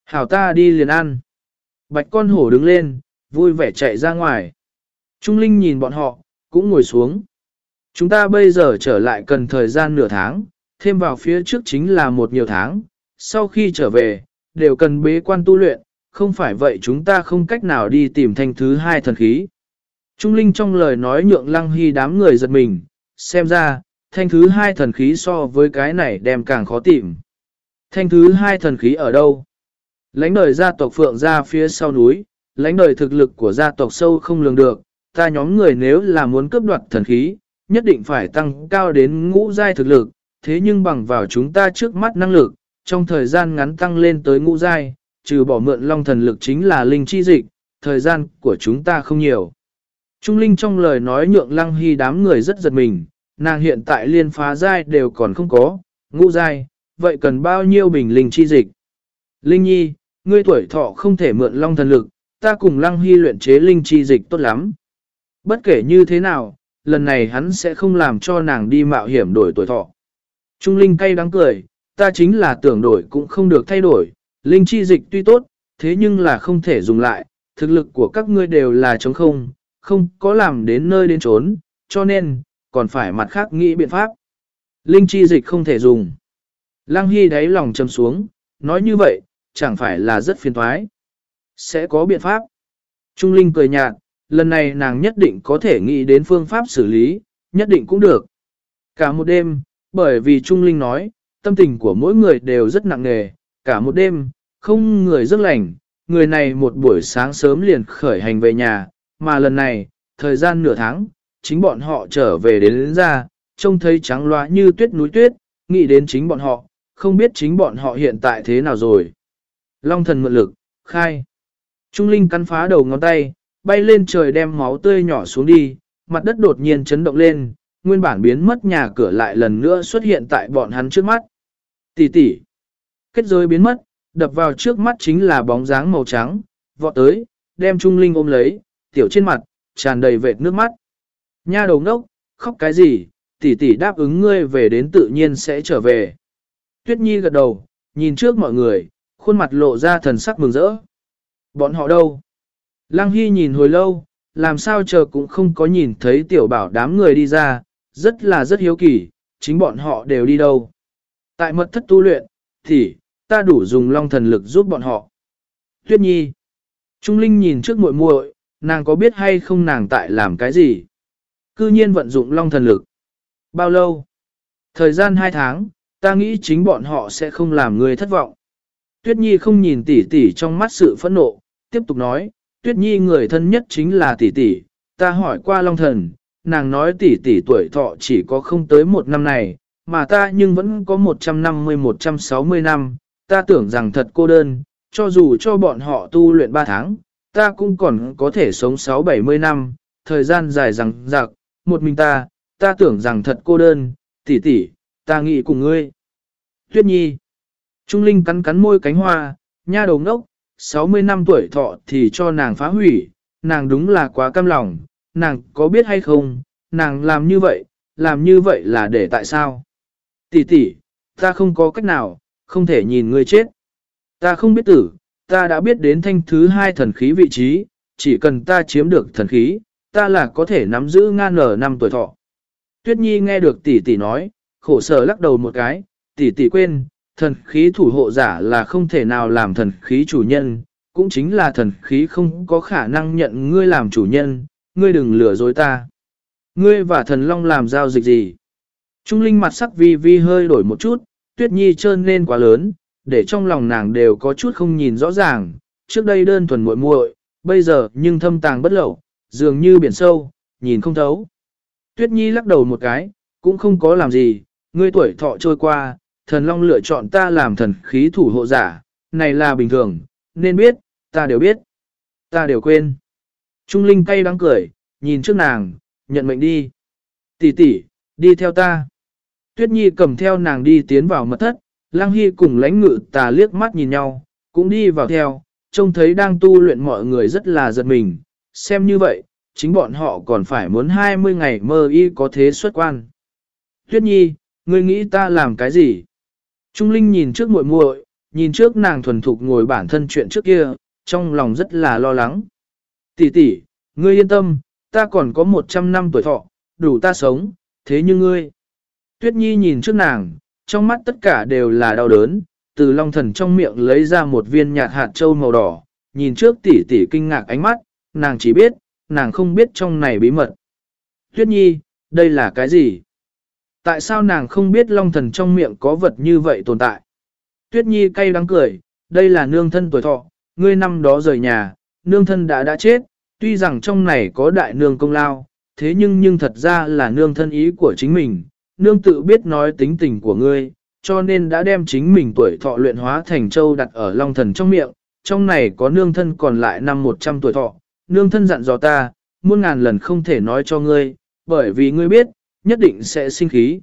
Hảo ta đi liền ăn. Bạch con hổ đứng lên, vui vẻ chạy ra ngoài. Trung Linh nhìn bọn họ, cũng ngồi xuống. Chúng ta bây giờ trở lại cần thời gian nửa tháng, thêm vào phía trước chính là một nhiều tháng. Sau khi trở về, đều cần bế quan tu luyện, không phải vậy chúng ta không cách nào đi tìm thanh thứ hai thần khí. Trung Linh trong lời nói nhượng lăng hy đám người giật mình, xem ra, thanh thứ hai thần khí so với cái này đem càng khó tìm. Thanh thứ hai thần khí ở đâu? Lãnh đời gia tộc Phượng ra phía sau núi, lãnh đời thực lực của gia tộc sâu không lường được, ta nhóm người nếu là muốn cướp đoạt thần khí, nhất định phải tăng cao đến ngũ giai thực lực, thế nhưng bằng vào chúng ta trước mắt năng lực, trong thời gian ngắn tăng lên tới ngũ giai, trừ bỏ mượn long thần lực chính là linh chi dịch, thời gian của chúng ta không nhiều. Trung Linh trong lời nói nhượng lăng hy đám người rất giật mình, nàng hiện tại liên phá giai đều còn không có, ngũ giai, vậy cần bao nhiêu bình linh chi dịch. Linh nhi, ngươi tuổi thọ không thể mượn long thần lực, ta cùng lăng hy luyện chế linh chi dịch tốt lắm. Bất kể như thế nào, lần này hắn sẽ không làm cho nàng đi mạo hiểm đổi tuổi thọ. Trung Linh cay đắng cười, ta chính là tưởng đổi cũng không được thay đổi, linh chi dịch tuy tốt, thế nhưng là không thể dùng lại, thực lực của các ngươi đều là trống không, không có làm đến nơi đến trốn, cho nên, còn phải mặt khác nghĩ biện pháp. Linh chi dịch không thể dùng. Lăng Hy đáy lòng châm xuống, nói như vậy, chẳng phải là rất phiền thoái. Sẽ có biện pháp. Trung Linh cười nhạt, lần này nàng nhất định có thể nghĩ đến phương pháp xử lý, nhất định cũng được. Cả một đêm, bởi vì Trung Linh nói, tâm tình của mỗi người đều rất nặng nề, cả một đêm, không người rất lành, người này một buổi sáng sớm liền khởi hành về nhà, mà lần này, thời gian nửa tháng, chính bọn họ trở về đến, đến ra, trông thấy trắng loa như tuyết núi tuyết, nghĩ đến chính bọn họ, không biết chính bọn họ hiện tại thế nào rồi. Long thần mượn lực, khai. Trung Linh cắn phá đầu ngón tay, bay lên trời đem máu tươi nhỏ xuống đi, mặt đất đột nhiên chấn động lên, nguyên bản biến mất nhà cửa lại lần nữa xuất hiện tại bọn hắn trước mắt. Tỷ tỷ. Kết giới biến mất, đập vào trước mắt chính là bóng dáng màu trắng, vọt tới, đem Trung Linh ôm lấy, tiểu trên mặt, tràn đầy vệt nước mắt. Nha đầu ngốc, khóc cái gì, tỷ tỷ đáp ứng ngươi về đến tự nhiên sẽ trở về. Tuyết Nhi gật đầu, nhìn trước mọi người, khuôn mặt lộ ra thần sắc mừng rỡ. Bọn họ đâu? Lăng Hy nhìn hồi lâu, làm sao chờ cũng không có nhìn thấy tiểu bảo đám người đi ra, rất là rất hiếu kỳ, chính bọn họ đều đi đâu. Tại mật thất tu luyện, thì, ta đủ dùng long thần lực giúp bọn họ. Tuyết Nhi. Trung Linh nhìn trước muội muội, nàng có biết hay không nàng tại làm cái gì? Cư nhiên vận dụng long thần lực. Bao lâu? Thời gian 2 tháng, ta nghĩ chính bọn họ sẽ không làm người thất vọng. Tuyết Nhi không nhìn tỷ tỷ trong mắt sự phẫn nộ, tiếp tục nói, Tuyết Nhi người thân nhất chính là tỷ tỷ, ta hỏi qua Long Thần, nàng nói tỷ tỷ tuổi thọ chỉ có không tới một năm này, mà ta nhưng vẫn có 150-160 năm, ta tưởng rằng thật cô đơn, cho dù cho bọn họ tu luyện 3 tháng, ta cũng còn có thể sống 6-70 năm, thời gian dài rằng giặc, một mình ta, ta tưởng rằng thật cô đơn, tỷ tỷ, ta nghĩ cùng ngươi. Tuyết Nhi Trung Linh cắn cắn môi cánh hoa, nha đầu ngốc, 60 năm tuổi thọ thì cho nàng phá hủy, nàng đúng là quá căm lòng, nàng có biết hay không, nàng làm như vậy, làm như vậy là để tại sao? Tỷ tỷ, ta không có cách nào, không thể nhìn ngươi chết. Ta không biết tử, ta đã biết đến thanh thứ hai thần khí vị trí, chỉ cần ta chiếm được thần khí, ta là có thể nắm giữ ngan nở năm tuổi thọ. Tuyết Nhi nghe được tỷ tỷ nói, khổ sở lắc đầu một cái, tỷ tỷ quên, thần khí thủ hộ giả là không thể nào làm thần khí chủ nhân, cũng chính là thần khí không có khả năng nhận ngươi làm chủ nhân, ngươi đừng lừa dối ta. Ngươi và thần long làm giao dịch gì? Trung linh mặt sắc vi vi hơi đổi một chút, tuyết nhi trơn lên quá lớn, để trong lòng nàng đều có chút không nhìn rõ ràng, trước đây đơn thuần muội muội, bây giờ nhưng thâm tàng bất lậu, dường như biển sâu, nhìn không thấu. Tuyết nhi lắc đầu một cái, cũng không có làm gì, ngươi tuổi thọ trôi qua, thần long lựa chọn ta làm thần khí thủ hộ giả, này là bình thường, nên biết, ta đều biết, ta đều quên. Trung Linh cay đắng cười, nhìn trước nàng, nhận mệnh đi. Tỷ tỷ, đi theo ta. Tuyết Nhi cầm theo nàng đi tiến vào mật thất, Lăng Hy cùng lãnh ngự tà liếc mắt nhìn nhau, cũng đi vào theo, trông thấy đang tu luyện mọi người rất là giật mình, xem như vậy, chính bọn họ còn phải muốn 20 ngày mơ y có thế xuất quan. Tuyết Nhi, ngươi nghĩ ta làm cái gì? Trung Linh nhìn trước muội muội, nhìn trước nàng thuần thục ngồi bản thân chuyện trước kia, trong lòng rất là lo lắng. Tỷ tỷ, ngươi yên tâm, ta còn có 100 năm tuổi thọ, đủ ta sống, thế nhưng ngươi. Tuyết Nhi nhìn trước nàng, trong mắt tất cả đều là đau đớn, từ long thần trong miệng lấy ra một viên nhạt hạt châu màu đỏ, nhìn trước tỷ tỷ kinh ngạc ánh mắt, nàng chỉ biết, nàng không biết trong này bí mật. Tuyết Nhi, đây là cái gì? Tại sao nàng không biết long thần trong miệng có vật như vậy tồn tại? Tuyết Nhi cay đắng cười, đây là nương thân tuổi thọ, ngươi năm đó rời nhà, nương thân đã đã chết, tuy rằng trong này có đại nương công lao, thế nhưng nhưng thật ra là nương thân ý của chính mình, nương tự biết nói tính tình của ngươi, cho nên đã đem chính mình tuổi thọ luyện hóa thành châu đặt ở long thần trong miệng, trong này có nương thân còn lại năm 100 tuổi thọ, nương thân dặn dò ta, muôn ngàn lần không thể nói cho ngươi, bởi vì ngươi biết, nhất định sẽ sinh khí.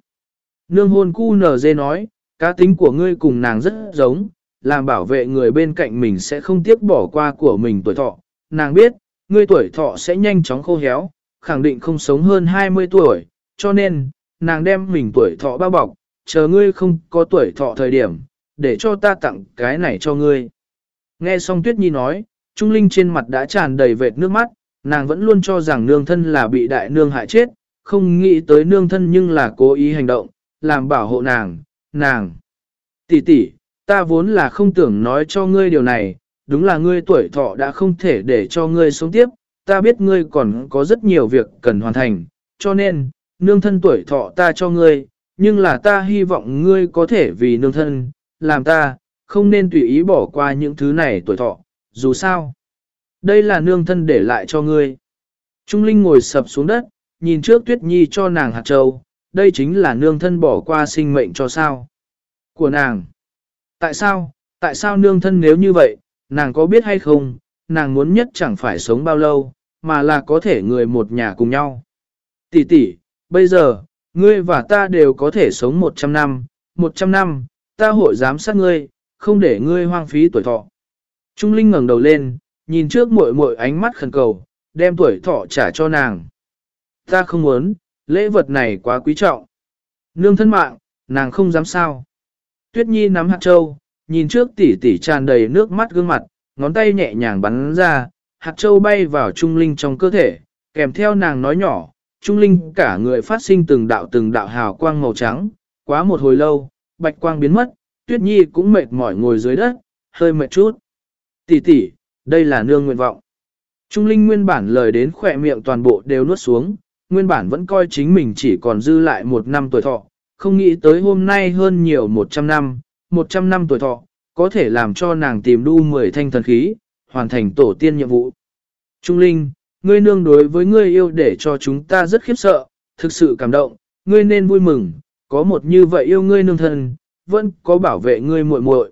Nương hôn cu nở dê nói, cá tính của ngươi cùng nàng rất giống, làm bảo vệ người bên cạnh mình sẽ không tiếc bỏ qua của mình tuổi thọ. Nàng biết, ngươi tuổi thọ sẽ nhanh chóng khô héo, khẳng định không sống hơn 20 tuổi, cho nên, nàng đem mình tuổi thọ bao bọc, chờ ngươi không có tuổi thọ thời điểm, để cho ta tặng cái này cho ngươi. Nghe xong Tuyết Nhi nói, Trung Linh trên mặt đã tràn đầy vệt nước mắt, nàng vẫn luôn cho rằng nương thân là bị đại nương hại chết, không nghĩ tới nương thân nhưng là cố ý hành động, làm bảo hộ nàng, nàng. Tỷ tỷ, ta vốn là không tưởng nói cho ngươi điều này, đúng là ngươi tuổi thọ đã không thể để cho ngươi sống tiếp, ta biết ngươi còn có rất nhiều việc cần hoàn thành, cho nên, nương thân tuổi thọ ta cho ngươi, nhưng là ta hy vọng ngươi có thể vì nương thân, làm ta, không nên tùy ý bỏ qua những thứ này tuổi thọ, dù sao. Đây là nương thân để lại cho ngươi. Trung Linh ngồi sập xuống đất, nhìn trước Tuyết Nhi cho nàng hạt châu, đây chính là nương thân bỏ qua sinh mệnh cho sao. Của nàng. Tại sao, tại sao nương thân nếu như vậy, nàng có biết hay không, nàng muốn nhất chẳng phải sống bao lâu, mà là có thể người một nhà cùng nhau. Tỷ tỷ, bây giờ, ngươi và ta đều có thể sống 100 năm, 100 năm, ta hội giám sát ngươi, không để ngươi hoang phí tuổi thọ. Trung Linh ngẩng đầu lên, nhìn trước muội muội ánh mắt khẩn cầu, đem tuổi thọ trả cho nàng. Ta không muốn, lễ vật này quá quý trọng. Nương thân mạng, nàng không dám sao. Tuyết Nhi nắm hạt châu, nhìn trước tỉ tỉ tràn đầy nước mắt gương mặt, ngón tay nhẹ nhàng bắn ra, hạt châu bay vào Trung Linh trong cơ thể, kèm theo nàng nói nhỏ, Trung Linh cả người phát sinh từng đạo từng đạo hào quang màu trắng, quá một hồi lâu, bạch quang biến mất, Tuyết Nhi cũng mệt mỏi ngồi dưới đất, hơi mệt chút. Tỷ tỷ, đây là nương nguyện vọng. Trung Linh nguyên bản lời đến khỏe miệng toàn bộ đều nuốt xuống, nguyên bản vẫn coi chính mình chỉ còn dư lại một năm tuổi thọ, không nghĩ tới hôm nay hơn nhiều 100 năm, 100 năm tuổi thọ, có thể làm cho nàng tìm đu 10 thanh thần khí, hoàn thành tổ tiên nhiệm vụ. Trung Linh, ngươi nương đối với ngươi yêu để cho chúng ta rất khiếp sợ, thực sự cảm động, ngươi nên vui mừng, có một như vậy yêu ngươi nương thần vẫn có bảo vệ ngươi muội muội.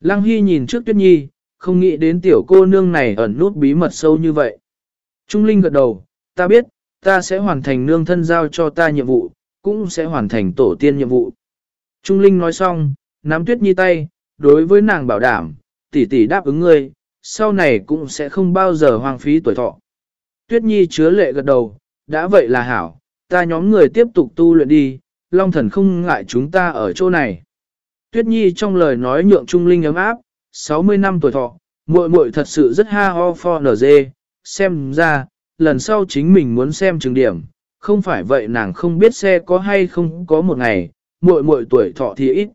Lăng Hy nhìn trước Tuyết Nhi, không nghĩ đến tiểu cô nương này ẩn nút bí mật sâu như vậy. Trung Linh gật đầu, ta biết, ta sẽ hoàn thành nương thân giao cho ta nhiệm vụ, cũng sẽ hoàn thành tổ tiên nhiệm vụ. Trung Linh nói xong, nắm Tuyết Nhi tay, đối với nàng bảo đảm, tỷ tỷ đáp ứng ngươi, sau này cũng sẽ không bao giờ hoang phí tuổi thọ. Tuyết Nhi chứa lệ gật đầu, đã vậy là hảo, ta nhóm người tiếp tục tu luyện đi, Long Thần không ngại chúng ta ở chỗ này. Tuyết Nhi trong lời nói nhượng Trung Linh ấm áp, 60 năm tuổi thọ, muội muội thật sự rất ha ho for nở dê, xem ra, lần sau chính mình muốn xem trường điểm, không phải vậy nàng không biết xe có hay không có một ngày, muội muội tuổi thọ thì ít.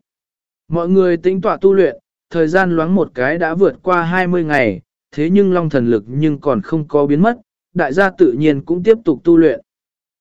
Mọi người tính tọa tu luyện, thời gian loáng một cái đã vượt qua 20 ngày, thế nhưng long thần lực nhưng còn không có biến mất, đại gia tự nhiên cũng tiếp tục tu luyện.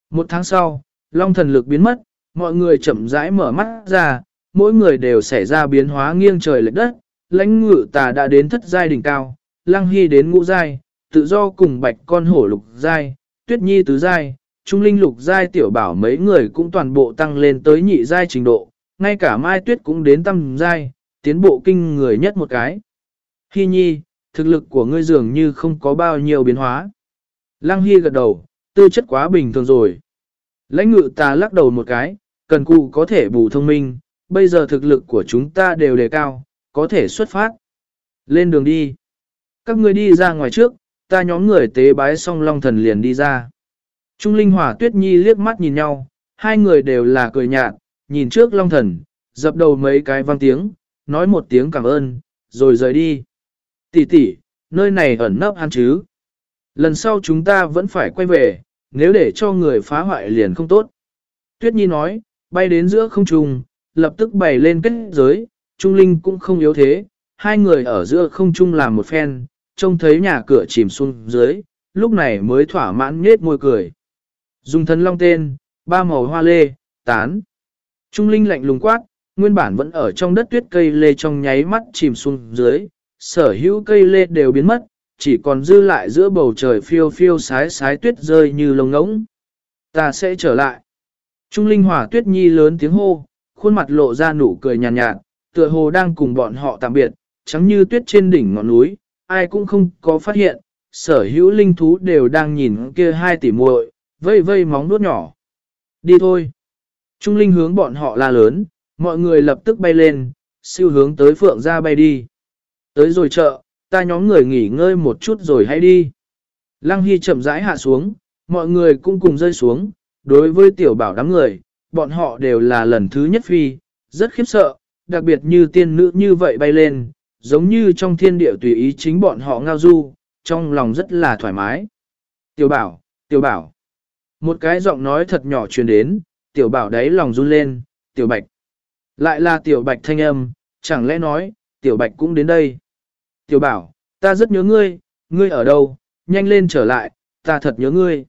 Một tháng sau, long thần lực biến mất, mọi người chậm rãi mở mắt ra, mỗi người đều xảy ra biến hóa nghiêng trời lệch đất, lãnh ngự tà đã đến thất giai đỉnh cao, lăng hy đến ngũ giai, tự do cùng bạch con hổ lục giai, tuyết nhi tứ giai, trung linh lục giai tiểu bảo mấy người cũng toàn bộ tăng lên tới nhị giai trình độ, ngay cả mai tuyết cũng đến tam giai, tiến bộ kinh người nhất một cái. Hy nhi, thực lực của ngươi dường như không có bao nhiêu biến hóa. Lăng Hy gật đầu, tư chất quá bình thường rồi. Lãnh ngự ta lắc đầu một cái, cần cụ có thể bù thông minh, bây giờ thực lực của chúng ta đều đề cao, có thể xuất phát. Lên đường đi. Các ngươi đi ra ngoài trước, ta nhóm người tế bái xong long thần liền đi ra. Trung Linh Hỏa Tuyết Nhi liếc mắt nhìn nhau, hai người đều là cười nhạt, nhìn trước long thần, dập đầu mấy cái vang tiếng, nói một tiếng cảm ơn, rồi rời đi. Tỷ tỷ, nơi này ẩn nấp ăn chứ. Lần sau chúng ta vẫn phải quay về, nếu để cho người phá hoại liền không tốt. Tuyết Nhi nói, bay đến giữa không trung, lập tức bày lên kết giới, Trung Linh cũng không yếu thế, hai người ở giữa không trung làm một phen, trông thấy nhà cửa chìm xuống dưới, lúc này mới thỏa mãn nhết môi cười. Dùng thần long tên, ba màu hoa lê, tán. Trung Linh lạnh lùng quát, nguyên bản vẫn ở trong đất tuyết cây lê trong nháy mắt chìm xuống dưới, sở hữu cây lê đều biến mất, chỉ còn dư lại giữa bầu trời phiêu phiêu sái sái tuyết rơi như lồng ngỗng. Ta sẽ trở lại. Trung Linh Hỏa Tuyết Nhi lớn tiếng hô, khuôn mặt lộ ra nụ cười nhàn nhạt, nhạt, tựa hồ đang cùng bọn họ tạm biệt, trắng như tuyết trên đỉnh ngọn núi, ai cũng không có phát hiện, sở hữu linh thú đều đang nhìn kia hai tỷ muội, vây vây móng nuốt nhỏ. Đi thôi. Trung Linh hướng bọn họ la lớn, mọi người lập tức bay lên, siêu hướng tới phượng ra bay đi. Tới rồi chợ, ta nhóm người nghỉ ngơi một chút rồi hãy đi. Lăng Hy chậm rãi hạ xuống, mọi người cũng cùng rơi xuống, đối với tiểu bảo đám người, bọn họ đều là lần thứ nhất phi, rất khiếp sợ, đặc biệt như tiên nữ như vậy bay lên, giống như trong thiên địa tùy ý chính bọn họ ngao du, trong lòng rất là thoải mái. Tiểu bảo, tiểu bảo. Một cái giọng nói thật nhỏ truyền đến, tiểu bảo đấy lòng run lên, tiểu bạch. Lại là tiểu bạch thanh âm, chẳng lẽ nói, tiểu bạch cũng đến đây. Tiểu bảo, ta rất nhớ ngươi, ngươi ở đâu, nhanh lên trở lại, ta thật nhớ ngươi.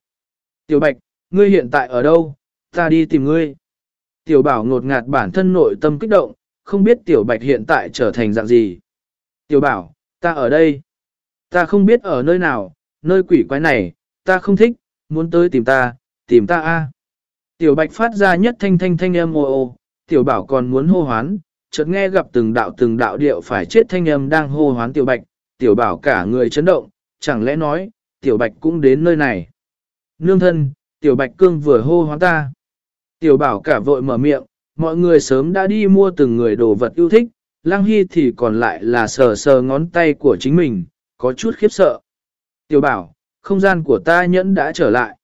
Tiểu bạch, ngươi hiện tại ở đâu, ta đi tìm ngươi. Tiểu bảo ngột ngạt bản thân nội tâm kích động, không biết tiểu bạch hiện tại trở thành dạng gì. Tiểu bảo, ta ở đây. Ta không biết ở nơi nào, nơi quỷ quái này, ta không thích, muốn tới tìm ta, tìm ta a. Tiểu bạch phát ra nhất thanh thanh thanh âm ồ ồ, tiểu bảo còn muốn hô hoán, chợt nghe gặp từng đạo từng đạo điệu phải chết thanh âm đang hô hoán tiểu bạch, tiểu bảo cả người chấn động, chẳng lẽ nói, tiểu bạch cũng đến nơi này. Nương thân, tiểu bạch cương vừa hô hoán ta. Tiểu bảo cả vội mở miệng, mọi người sớm đã đi mua từng người đồ vật yêu thích, Lăng Hy thì còn lại là sờ sờ ngón tay của chính mình, có chút khiếp sợ. Tiểu bảo, không gian của ta nhẫn đã trở lại.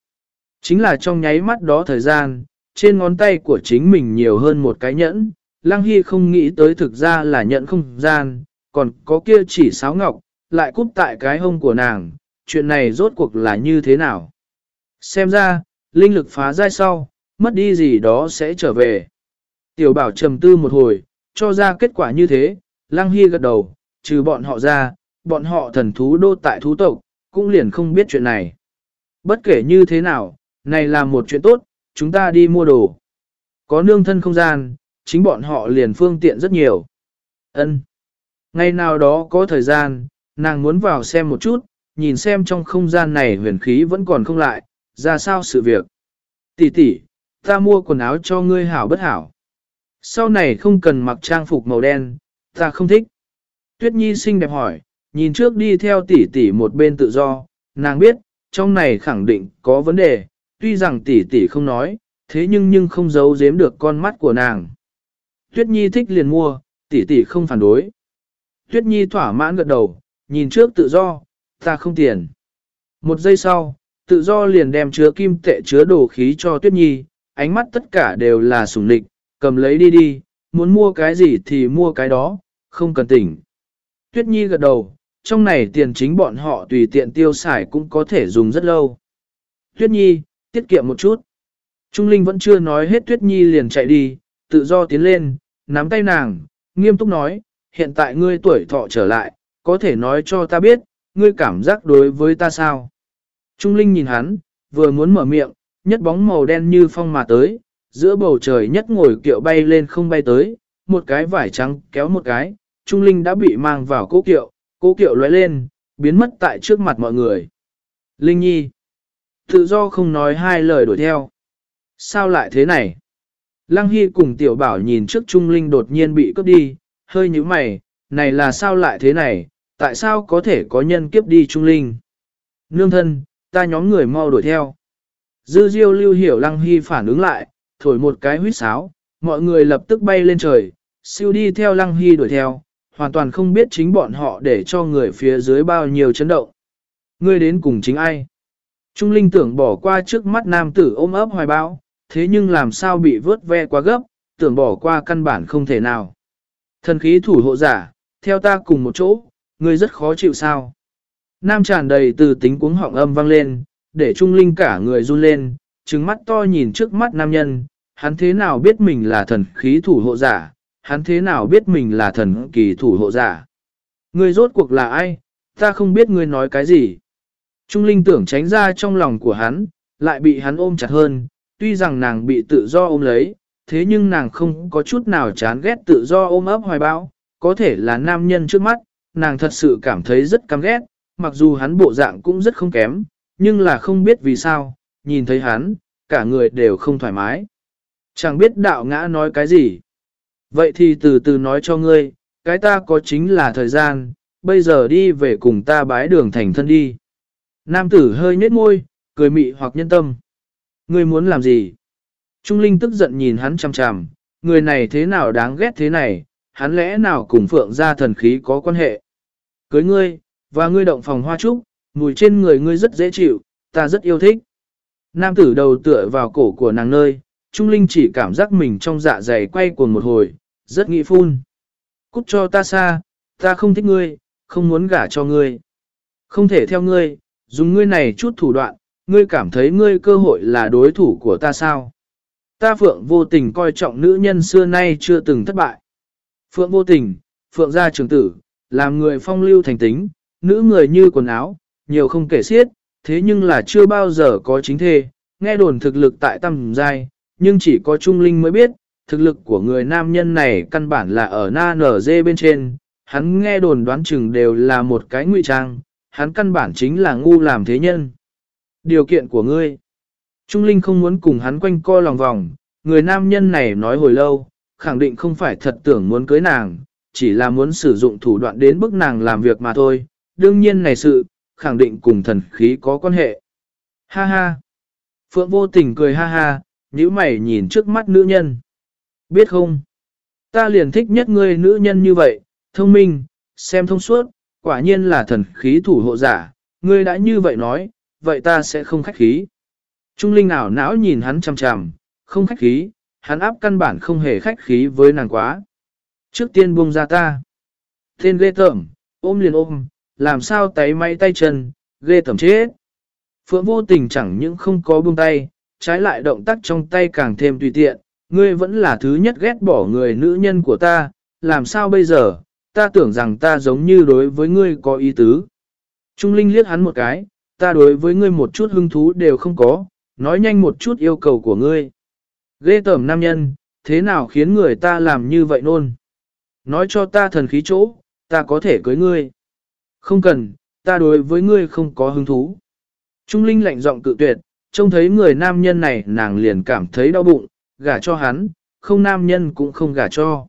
Chính là trong nháy mắt đó thời gian, trên ngón tay của chính mình nhiều hơn một cái nhẫn, Lăng Hy không nghĩ tới thực ra là nhẫn không gian, còn có kia chỉ sáo ngọc, lại cúp tại cái hông của nàng, chuyện này rốt cuộc là như thế nào. Xem ra, linh lực phá dai sau, mất đi gì đó sẽ trở về. Tiểu bảo trầm tư một hồi, cho ra kết quả như thế, Lăng Hy gật đầu, trừ bọn họ ra, bọn họ thần thú đô tại thú tộc, cũng liền không biết chuyện này. Bất kể như thế nào, này là một chuyện tốt, chúng ta đi mua đồ. Có nương thân không gian, chính bọn họ liền phương tiện rất nhiều. Ân. Ngày nào đó có thời gian, nàng muốn vào xem một chút, nhìn xem trong không gian này huyền khí vẫn còn không lại, ra sao sự việc. Tỷ tỷ, ta mua quần áo cho ngươi hảo bất hảo. Sau này không cần mặc trang phục màu đen, ta không thích. Tuyết Nhi xinh đẹp hỏi, nhìn trước đi theo tỷ tỷ một bên tự do, nàng biết, trong này khẳng định có vấn đề, tuy rằng tỷ tỷ không nói, thế nhưng nhưng không giấu giếm được con mắt của nàng. Tuyết Nhi thích liền mua, tỷ tỷ không phản đối. Tuyết Nhi thỏa mãn gật đầu, nhìn trước tự do, ta không tiền. Một giây sau, tự do liền đem chứa kim tệ chứa đồ khí cho Tuyết Nhi, ánh mắt tất cả đều là sủng lịch, cầm lấy đi đi, muốn mua cái gì thì mua cái đó, không cần tỉnh. Tuyết Nhi gật đầu, trong này tiền chính bọn họ tùy tiện tiêu xài cũng có thể dùng rất lâu. Tuyết Nhi, tiết kiệm một chút. Trung Linh vẫn chưa nói hết Tuyết Nhi liền chạy đi, tự do tiến lên, nắm tay nàng, nghiêm túc nói, hiện tại ngươi tuổi thọ trở lại, có thể nói cho ta biết, ngươi cảm giác đối với ta sao. Trung Linh nhìn hắn, vừa muốn mở miệng, nhất bóng màu đen như phong mà tới, giữa bầu trời nhất ngồi kiệu bay lên không bay tới, một cái vải trắng kéo một cái, Trung Linh đã bị mang vào cố kiệu, cố kiệu lóe lên, biến mất tại trước mặt mọi người. Linh Nhi, tự do không nói hai lời đuổi theo. Sao lại thế này? Lăng Hy cùng tiểu bảo nhìn trước Trung Linh đột nhiên bị cướp đi, hơi như mày, này là sao lại thế này, tại sao có thể có nhân kiếp đi Trung Linh? Nương thân, ta nhóm người mau đuổi theo. Dư diêu lưu hiểu Lăng Hy phản ứng lại, thổi một cái huýt sáo, mọi người lập tức bay lên trời, siêu đi theo Lăng Hy đuổi theo, hoàn toàn không biết chính bọn họ để cho người phía dưới bao nhiêu chấn động. Ngươi đến cùng chính ai? Trung Linh tưởng bỏ qua trước mắt nam tử ôm ấp hoài bão, thế nhưng làm sao bị vớt ve quá gấp, tưởng bỏ qua căn bản không thể nào. Thần khí thủ hộ giả, theo ta cùng một chỗ, ngươi rất khó chịu sao. Nam tràn đầy từ tính cuống họng âm vang lên, để Trung Linh cả người run lên, trừng mắt to nhìn trước mắt nam nhân, hắn thế nào biết mình là thần khí thủ hộ giả, hắn thế nào biết mình là thần kỳ thủ hộ giả. Ngươi rốt cuộc là ai, ta không biết ngươi nói cái gì. Trung Linh tưởng tránh ra trong lòng của hắn, lại bị hắn ôm chặt hơn, tuy rằng nàng bị tự do ôm lấy, thế nhưng nàng không có chút nào chán ghét tự do ôm ấp hoài bão, có thể là nam nhân trước mắt, nàng thật sự cảm thấy rất căm ghét, mặc dù hắn bộ dạng cũng rất không kém, nhưng là không biết vì sao, nhìn thấy hắn, cả người đều không thoải mái. Chẳng biết đạo ngã nói cái gì. Vậy thì từ từ nói cho ngươi, cái ta có chính là thời gian, bây giờ đi về cùng ta bái đường thành thân đi. Nam tử hơi nhếch môi, cười mị hoặc nhân tâm. Ngươi muốn làm gì? Trung Linh tức giận nhìn hắn chằm chằm, người này thế nào đáng ghét thế này, hắn lẽ nào cùng phượng gia thần khí có quan hệ. Cưới ngươi, và ngươi động phòng hoa trúc, mùi trên người ngươi rất dễ chịu, ta rất yêu thích. Nam tử đầu tựa vào cổ của nàng nơi, Trung Linh chỉ cảm giác mình trong dạ dày quay cuồng một hồi, rất nghĩ phun. Cút cho ta xa, ta không thích ngươi, không muốn gả cho ngươi. Không thể theo ngươi, dùng ngươi này chút thủ đoạn, ngươi cảm thấy ngươi cơ hội là đối thủ của ta sao? Ta Phượng vô tình coi trọng nữ nhân xưa nay chưa từng thất bại. Phượng vô tình, Phượng gia trưởng tử, làm người phong lưu thành tính, nữ người như quần áo, nhiều không kể xiết, thế nhưng là chưa bao giờ có chính thê, nghe đồn thực lực tại tầm giai, nhưng chỉ có Trung Linh mới biết, thực lực của người nam nhân này căn bản là ở na nở dê bên trên, hắn nghe đồn đoán chừng đều là một cái ngụy trang, hắn căn bản chính là ngu làm thế nhân. Điều kiện của ngươi Trung Linh không muốn cùng hắn quanh co lòng vòng, người nam nhân này nói hồi lâu, khẳng định không phải thật tưởng muốn cưới nàng, chỉ là muốn sử dụng thủ đoạn đến bức nàng làm việc mà thôi. Đương nhiên này sự, khẳng định cùng thần khí có quan hệ. Ha ha! Phượng vô tình cười ha ha, nhíu mày nhìn trước mắt nữ nhân. Biết không? Ta liền thích nhất ngươi nữ nhân như vậy, thông minh, xem thông suốt, quả nhiên là thần khí thủ hộ giả, ngươi đã như vậy nói, vậy ta sẽ không khách khí. Trung Linh ảo não nhìn hắn chằm chằm, không khách khí, hắn áp căn bản không hề khách khí với nàng quá. Trước tiên buông ra ta. Tên ghê tởm, ôm liền ôm, làm sao tay máy tay chân, ghê tởm chết. Phượng vô tình chẳng những không có buông tay, trái lại động tác trong tay càng thêm tùy tiện, ngươi vẫn là thứ nhất ghét bỏ người nữ nhân của ta, làm sao bây giờ, ta tưởng rằng ta giống như đối với ngươi có ý tứ. Trung Linh liếc hắn một cái, ta đối với ngươi một chút hứng thú đều không có, nói nhanh một chút yêu cầu của ngươi. Ghê tởm nam nhân, thế nào khiến người ta làm như vậy nôn? Nói cho ta thần khí chỗ, ta có thể cưới ngươi. Không cần, ta đối với ngươi không có hứng thú. Trung Linh lạnh giọng cự tuyệt, trông thấy người nam nhân này nàng liền cảm thấy đau bụng, gả cho hắn, không nam nhân cũng không gả cho.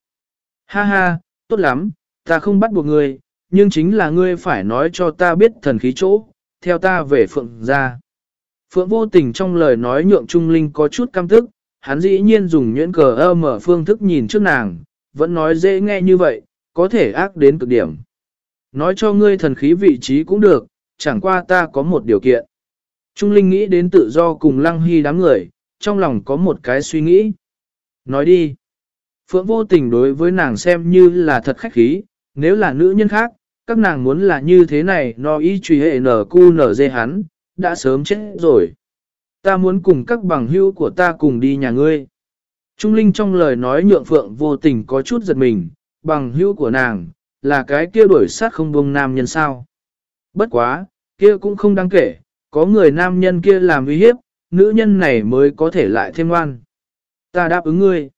Ha ha, tốt lắm, ta không bắt buộc ngươi, nhưng chính là ngươi phải nói cho ta biết thần khí chỗ, theo ta về phượng ra. Phượng vô tình trong lời nói nhượng Trung Linh có chút căm thức, hắn dĩ nhiên dùng nhuyễn cờ ơ mở phương thức nhìn trước nàng, vẫn nói dễ nghe như vậy, có thể ác đến cực điểm. Nói cho ngươi thần khí vị trí cũng được, chẳng qua ta có một điều kiện. Trung Linh nghĩ đến tự do cùng lăng hy đám người, trong lòng có một cái suy nghĩ. Nói đi. Phượng vô tình đối với nàng xem như là thật khách khí, nếu là nữ nhân khác, các nàng muốn là như thế này no ý truy hệ nở cu nở dê hắn, đã sớm chết rồi. Ta muốn cùng các bằng hữu của ta cùng đi nhà ngươi. Trung Linh trong lời nói nhượng Phượng vô tình có chút giật mình, bằng hữu của nàng, là cái kia đuổi sát không buông nam nhân sao. Bất quá, kia cũng không đáng kể, có người nam nhân kia làm uy hiếp, nữ nhân này mới có thể lại thêm ngoan. Ta đáp ứng ngươi.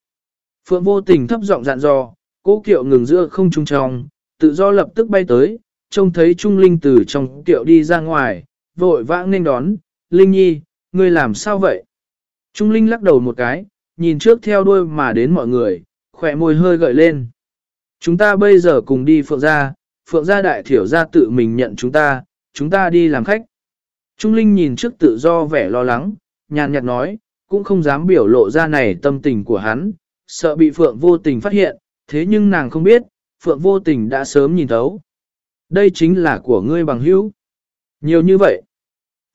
Phượng vô tình thấp giọng dặn dò, cố kiệu ngừng giữa không trung trong, tự do lập tức bay tới, trông thấy Trung Linh từ trong kiệu đi ra ngoài, vội vã nên đón, Linh Nhi, ngươi làm sao vậy? Trung Linh lắc đầu một cái, nhìn trước theo đuôi mà đến mọi người, khỏe môi hơi gợi lên. Chúng ta bây giờ cùng đi Phượng gia, Phượng gia đại thiểu gia tự mình nhận chúng ta, chúng ta đi làm khách. Trung Linh nhìn trước tự do vẻ lo lắng, nhàn nhạt nói, cũng không dám biểu lộ ra này tâm tình của hắn, sợ bị Phượng vô tình phát hiện, thế nhưng nàng không biết, Phượng vô tình đã sớm nhìn thấu. Đây chính là của ngươi bằng hữu. Nhiều như vậy.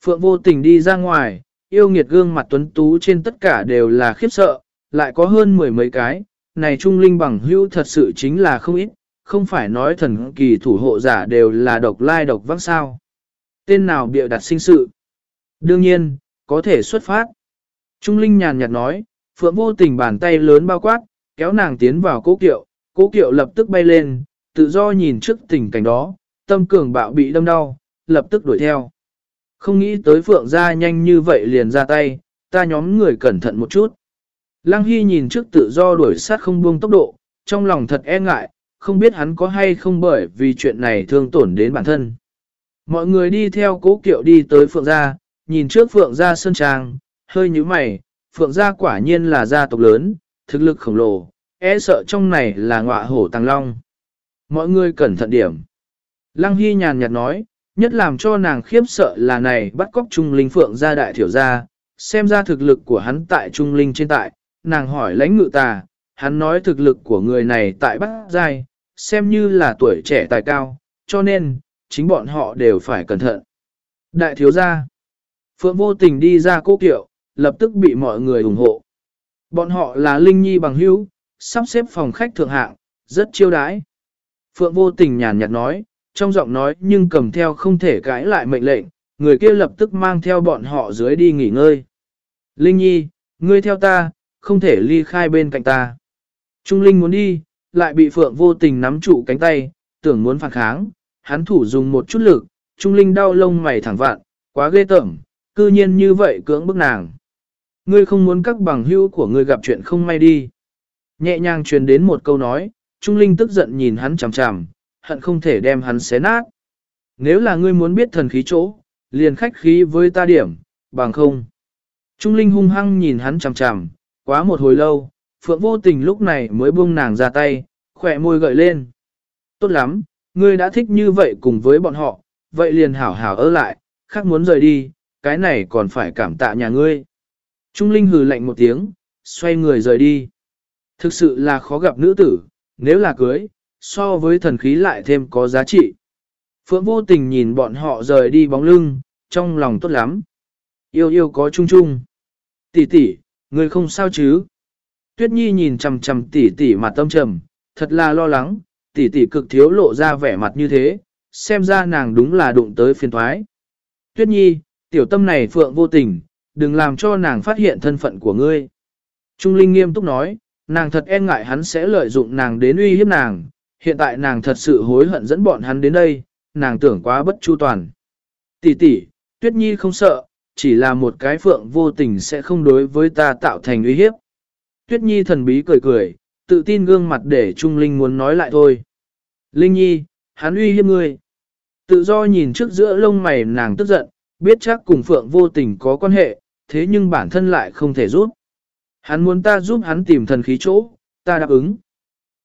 Phượng vô tình đi ra ngoài, yêu nghiệt gương mặt tuấn tú trên tất cả đều là khiếp sợ, lại có hơn mười mấy cái, này trung linh bằng hữu thật sự chính là không ít, không phải nói thần kỳ thủ hộ giả đều là độc lai độc vắc sao. Tên nào bịa đặt sinh sự? Đương nhiên, có thể xuất phát. Trung linh nhàn nhạt nói, phượng vô tình bàn tay lớn bao quát, kéo nàng tiến vào cố kiệu, cố kiệu lập tức bay lên, tự do nhìn trước tình cảnh đó, tâm cường bạo bị đâm đau, lập tức đuổi theo. Không nghĩ tới phượng ra nhanh như vậy liền ra tay, ta nhóm người cẩn thận một chút. Lăng Hy nhìn trước tự do đuổi sát không buông tốc độ, trong lòng thật e ngại, không biết hắn có hay không bởi vì chuyện này thương tổn đến bản thân. Mọi người đi theo cố kiệu đi tới Phượng Gia, nhìn trước Phượng Gia Sơn Trang, hơi như mày, Phượng Gia quả nhiên là gia tộc lớn, thực lực khổng lồ, e sợ trong này là ngọa hổ tăng long. Mọi người cẩn thận điểm. Lăng Hy nhàn nhạt nói, nhất làm cho nàng khiếp sợ là này bắt cóc Trung Linh Phượng Gia đại thiểu gia, xem ra thực lực của hắn tại Trung Linh trên tại, nàng hỏi lãnh ngự tà, hắn nói thực lực của người này tại Bắc Giai, xem như là tuổi trẻ tài cao, cho nên, chính bọn họ đều phải cẩn thận. Đại thiếu gia, Phượng vô tình đi ra cố kiệu, lập tức bị mọi người ủng hộ. Bọn họ là Linh Nhi bằng hữu, sắp xếp phòng khách thượng hạng, rất chiêu đãi. Phượng vô tình nhàn nhạt nói, trong giọng nói nhưng cầm theo không thể cãi lại mệnh lệnh, người kia lập tức mang theo bọn họ dưới đi nghỉ ngơi. Linh Nhi, ngươi theo ta, không thể ly khai bên cạnh ta. Trung Linh muốn đi, lại bị Phượng vô tình nắm trụ cánh tay, tưởng muốn phản kháng, hắn thủ dùng một chút lực, Trung Linh đau lông mày thẳng vạn, quá ghê tởm, cư nhiên như vậy cưỡng bức nàng. Ngươi không muốn các bằng hữu của ngươi gặp chuyện không may đi. Nhẹ nhàng truyền đến một câu nói, Trung Linh tức giận nhìn hắn chằm chằm, hận không thể đem hắn xé nát. Nếu là ngươi muốn biết thần khí chỗ, liền khách khí với ta điểm, bằng không. Trung Linh hung hăng nhìn hắn chằm chằm, Quá một hồi lâu, Phượng vô tình lúc này mới buông nàng ra tay, khỏe môi gợi lên. Tốt lắm, ngươi đã thích như vậy cùng với bọn họ, vậy liền hảo hảo ở lại, khác muốn rời đi, cái này còn phải cảm tạ nhà ngươi. Trung Linh hừ lạnh một tiếng, xoay người rời đi. Thực sự là khó gặp nữ tử, nếu là cưới, so với thần khí lại thêm có giá trị. Phượng vô tình nhìn bọn họ rời đi bóng lưng, trong lòng tốt lắm. Yêu yêu có chung chung. Tỷ tỷ, Người không sao chứ? Tuyết Nhi nhìn chằm chằm tỷ tỷ mặt tâm trầm, thật là lo lắng, tỷ tỷ cực thiếu lộ ra vẻ mặt như thế, xem ra nàng đúng là đụng tới phiền thoái. Tuyết Nhi, tiểu tâm này phượng vô tình, đừng làm cho nàng phát hiện thân phận của ngươi. Trung Linh nghiêm túc nói, nàng thật e ngại hắn sẽ lợi dụng nàng đến uy hiếp nàng, hiện tại nàng thật sự hối hận dẫn bọn hắn đến đây, nàng tưởng quá bất chu toàn. Tỷ tỷ, Tuyết Nhi không sợ, chỉ là một cái phượng vô tình sẽ không đối với ta tạo thành uy hiếp. Tuyết Nhi thần bí cười cười, tự tin gương mặt để Trung Linh muốn nói lại thôi. Linh Nhi, hắn uy hiếp ngươi. Tự do nhìn trước giữa lông mày nàng tức giận, biết chắc cùng Phượng vô tình có quan hệ, thế nhưng bản thân lại không thể giúp. Hắn muốn ta giúp hắn tìm thần khí chỗ, ta đáp ứng.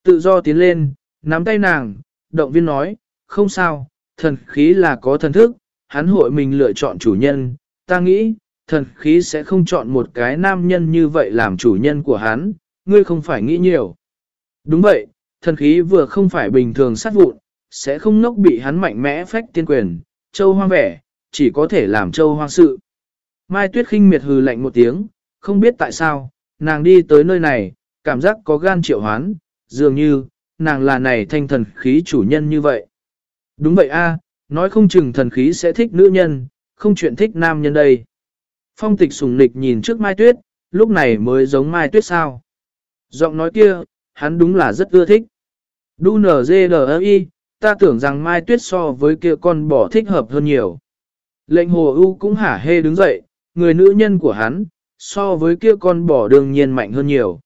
Tự do tiến lên, nắm tay nàng, động viên nói, không sao, thần khí là có thần thức, hắn hội mình lựa chọn chủ nhân, ta nghĩ, thần khí sẽ không chọn một cái nam nhân như vậy làm chủ nhân của hắn, ngươi không phải nghĩ nhiều. Đúng vậy, thần khí vừa không phải bình thường sát vụn, sẽ không nốc bị hắn mạnh mẽ phách tiên quyền, châu hoang vẻ, chỉ có thể làm châu hoang sự. Mai Tuyết khinh miệt hừ lạnh một tiếng, không biết tại sao, nàng đi tới nơi này, cảm giác có gan triệu hoán, dường như, nàng là này thanh thần khí chủ nhân như vậy. Đúng vậy a, nói không chừng thần khí sẽ thích nữ nhân, không chuyện thích nam nhân đây. Phong tịch sùng lịch nhìn trước Mai Tuyết, lúc này mới giống Mai Tuyết sao. Giọng nói kia, hắn đúng là rất ưa thích. Đu nở dê i ta tưởng rằng Mai Tuyết so với kia con bò thích hợp hơn nhiều. Lệnh hồ ưu cũng hả hê đứng dậy, người nữ nhân của hắn, so với kia con bò đương nhiên mạnh hơn nhiều.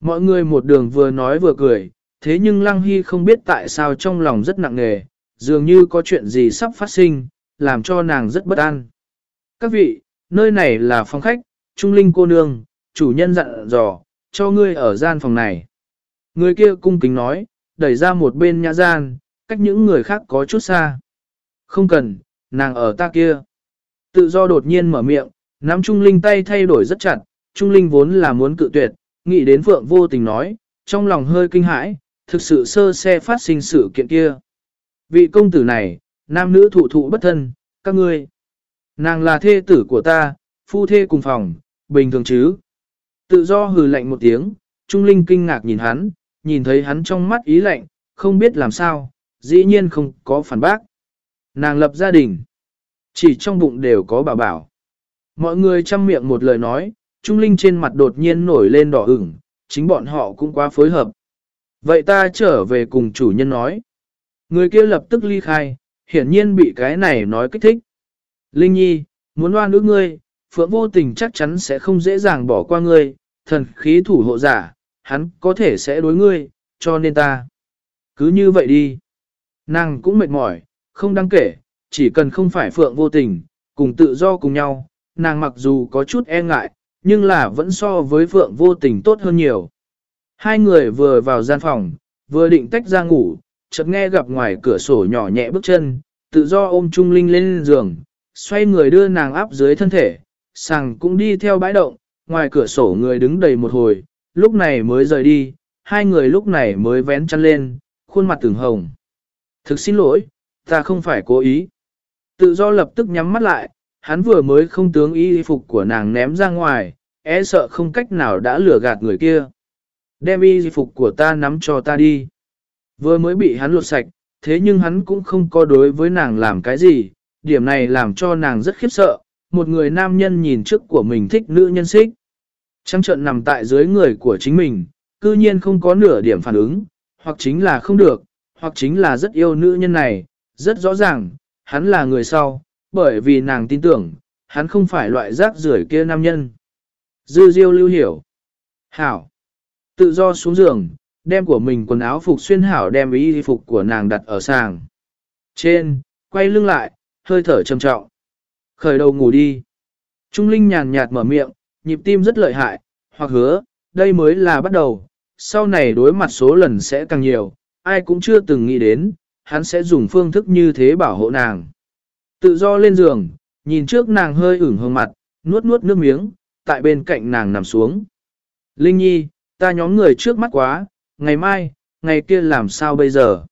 Mọi người một đường vừa nói vừa cười, thế nhưng Lăng Hy không biết tại sao trong lòng rất nặng nề, dường như có chuyện gì sắp phát sinh, làm cho nàng rất bất an. Các vị, nơi này là phòng khách, Trung Linh cô nương, chủ nhân dặn dò, cho ngươi ở gian phòng này. Người kia cung kính nói, đẩy ra một bên nhã gian, cách những người khác có chút xa. Không cần, nàng ở ta kia. Tự do đột nhiên mở miệng, nắm Trung Linh tay thay đổi rất chặt, Trung Linh vốn là muốn cự tuyệt, nghĩ đến Phượng vô tình nói, trong lòng hơi kinh hãi, thực sự sơ xe phát sinh sự kiện kia. Vị công tử này, nam nữ thụ thụ bất thân, các ngươi. Nàng là thê tử của ta, phu thê cùng phòng, bình thường chứ. Tự do hừ lạnh một tiếng, Trung Linh kinh ngạc nhìn hắn, nhìn thấy hắn trong mắt ý lạnh, không biết làm sao, dĩ nhiên không có phản bác. Nàng lập gia đình, chỉ trong bụng đều có bảo bảo. Mọi người chăm miệng một lời nói, Trung Linh trên mặt đột nhiên nổi lên đỏ ửng, chính bọn họ cũng quá phối hợp. Vậy ta trở về cùng chủ nhân nói. Người kia lập tức ly khai, hiển nhiên bị cái này nói kích thích. Linh Nhi, muốn oan ước ngươi, Phượng vô tình chắc chắn sẽ không dễ dàng bỏ qua ngươi, thần khí thủ hộ giả, hắn có thể sẽ đối ngươi, cho nên ta. Cứ như vậy đi. Nàng cũng mệt mỏi, không đáng kể, chỉ cần không phải Phượng vô tình, cùng tự do cùng nhau, nàng mặc dù có chút e ngại, nhưng là vẫn so với Phượng vô tình tốt hơn nhiều. Hai người vừa vào gian phòng, vừa định tách ra ngủ, chợt nghe gặp ngoài cửa sổ nhỏ nhẹ bước chân, tự do ôm Trung Linh lên giường, xoay người đưa nàng áp dưới thân thể, sàng cũng đi theo bãi động, ngoài cửa sổ người đứng đầy một hồi, lúc này mới rời đi, hai người lúc này mới vén chăn lên, khuôn mặt từng hồng. Thực xin lỗi, ta không phải cố ý. Tự do lập tức nhắm mắt lại, hắn vừa mới không tướng y phục của nàng ném ra ngoài, e sợ không cách nào đã lừa gạt người kia. Đem y phục của ta nắm cho ta đi. Vừa mới bị hắn lột sạch, thế nhưng hắn cũng không có đối với nàng làm cái gì, điểm này làm cho nàng rất khiếp sợ, một người nam nhân nhìn trước của mình thích nữ nhân xích. Trăng trận nằm tại dưới người của chính mình, cư nhiên không có nửa điểm phản ứng, hoặc chính là không được, hoặc chính là rất yêu nữ nhân này, rất rõ ràng, hắn là người sau, bởi vì nàng tin tưởng, hắn không phải loại rác rưởi kia nam nhân. Dư diêu lưu hiểu. Hảo. Tự do xuống giường, đem của mình quần áo phục xuyên hảo đem y phục của nàng đặt ở sàng. Trên, quay lưng lại, hơi thở trầm trọng. Khởi đầu ngủ đi. Trung Linh nhàn nhạt mở miệng, nhịp tim rất lợi hại, hoặc hứa, đây mới là bắt đầu, sau này đối mặt số lần sẽ càng nhiều, ai cũng chưa từng nghĩ đến, hắn sẽ dùng phương thức như thế bảo hộ nàng. Tự do lên giường, nhìn trước nàng hơi ửng hương mặt, nuốt nuốt nước miếng, tại bên cạnh nàng nằm xuống. Linh Nhi, ta nhóm người trước mắt quá, ngày mai, ngày kia làm sao bây giờ?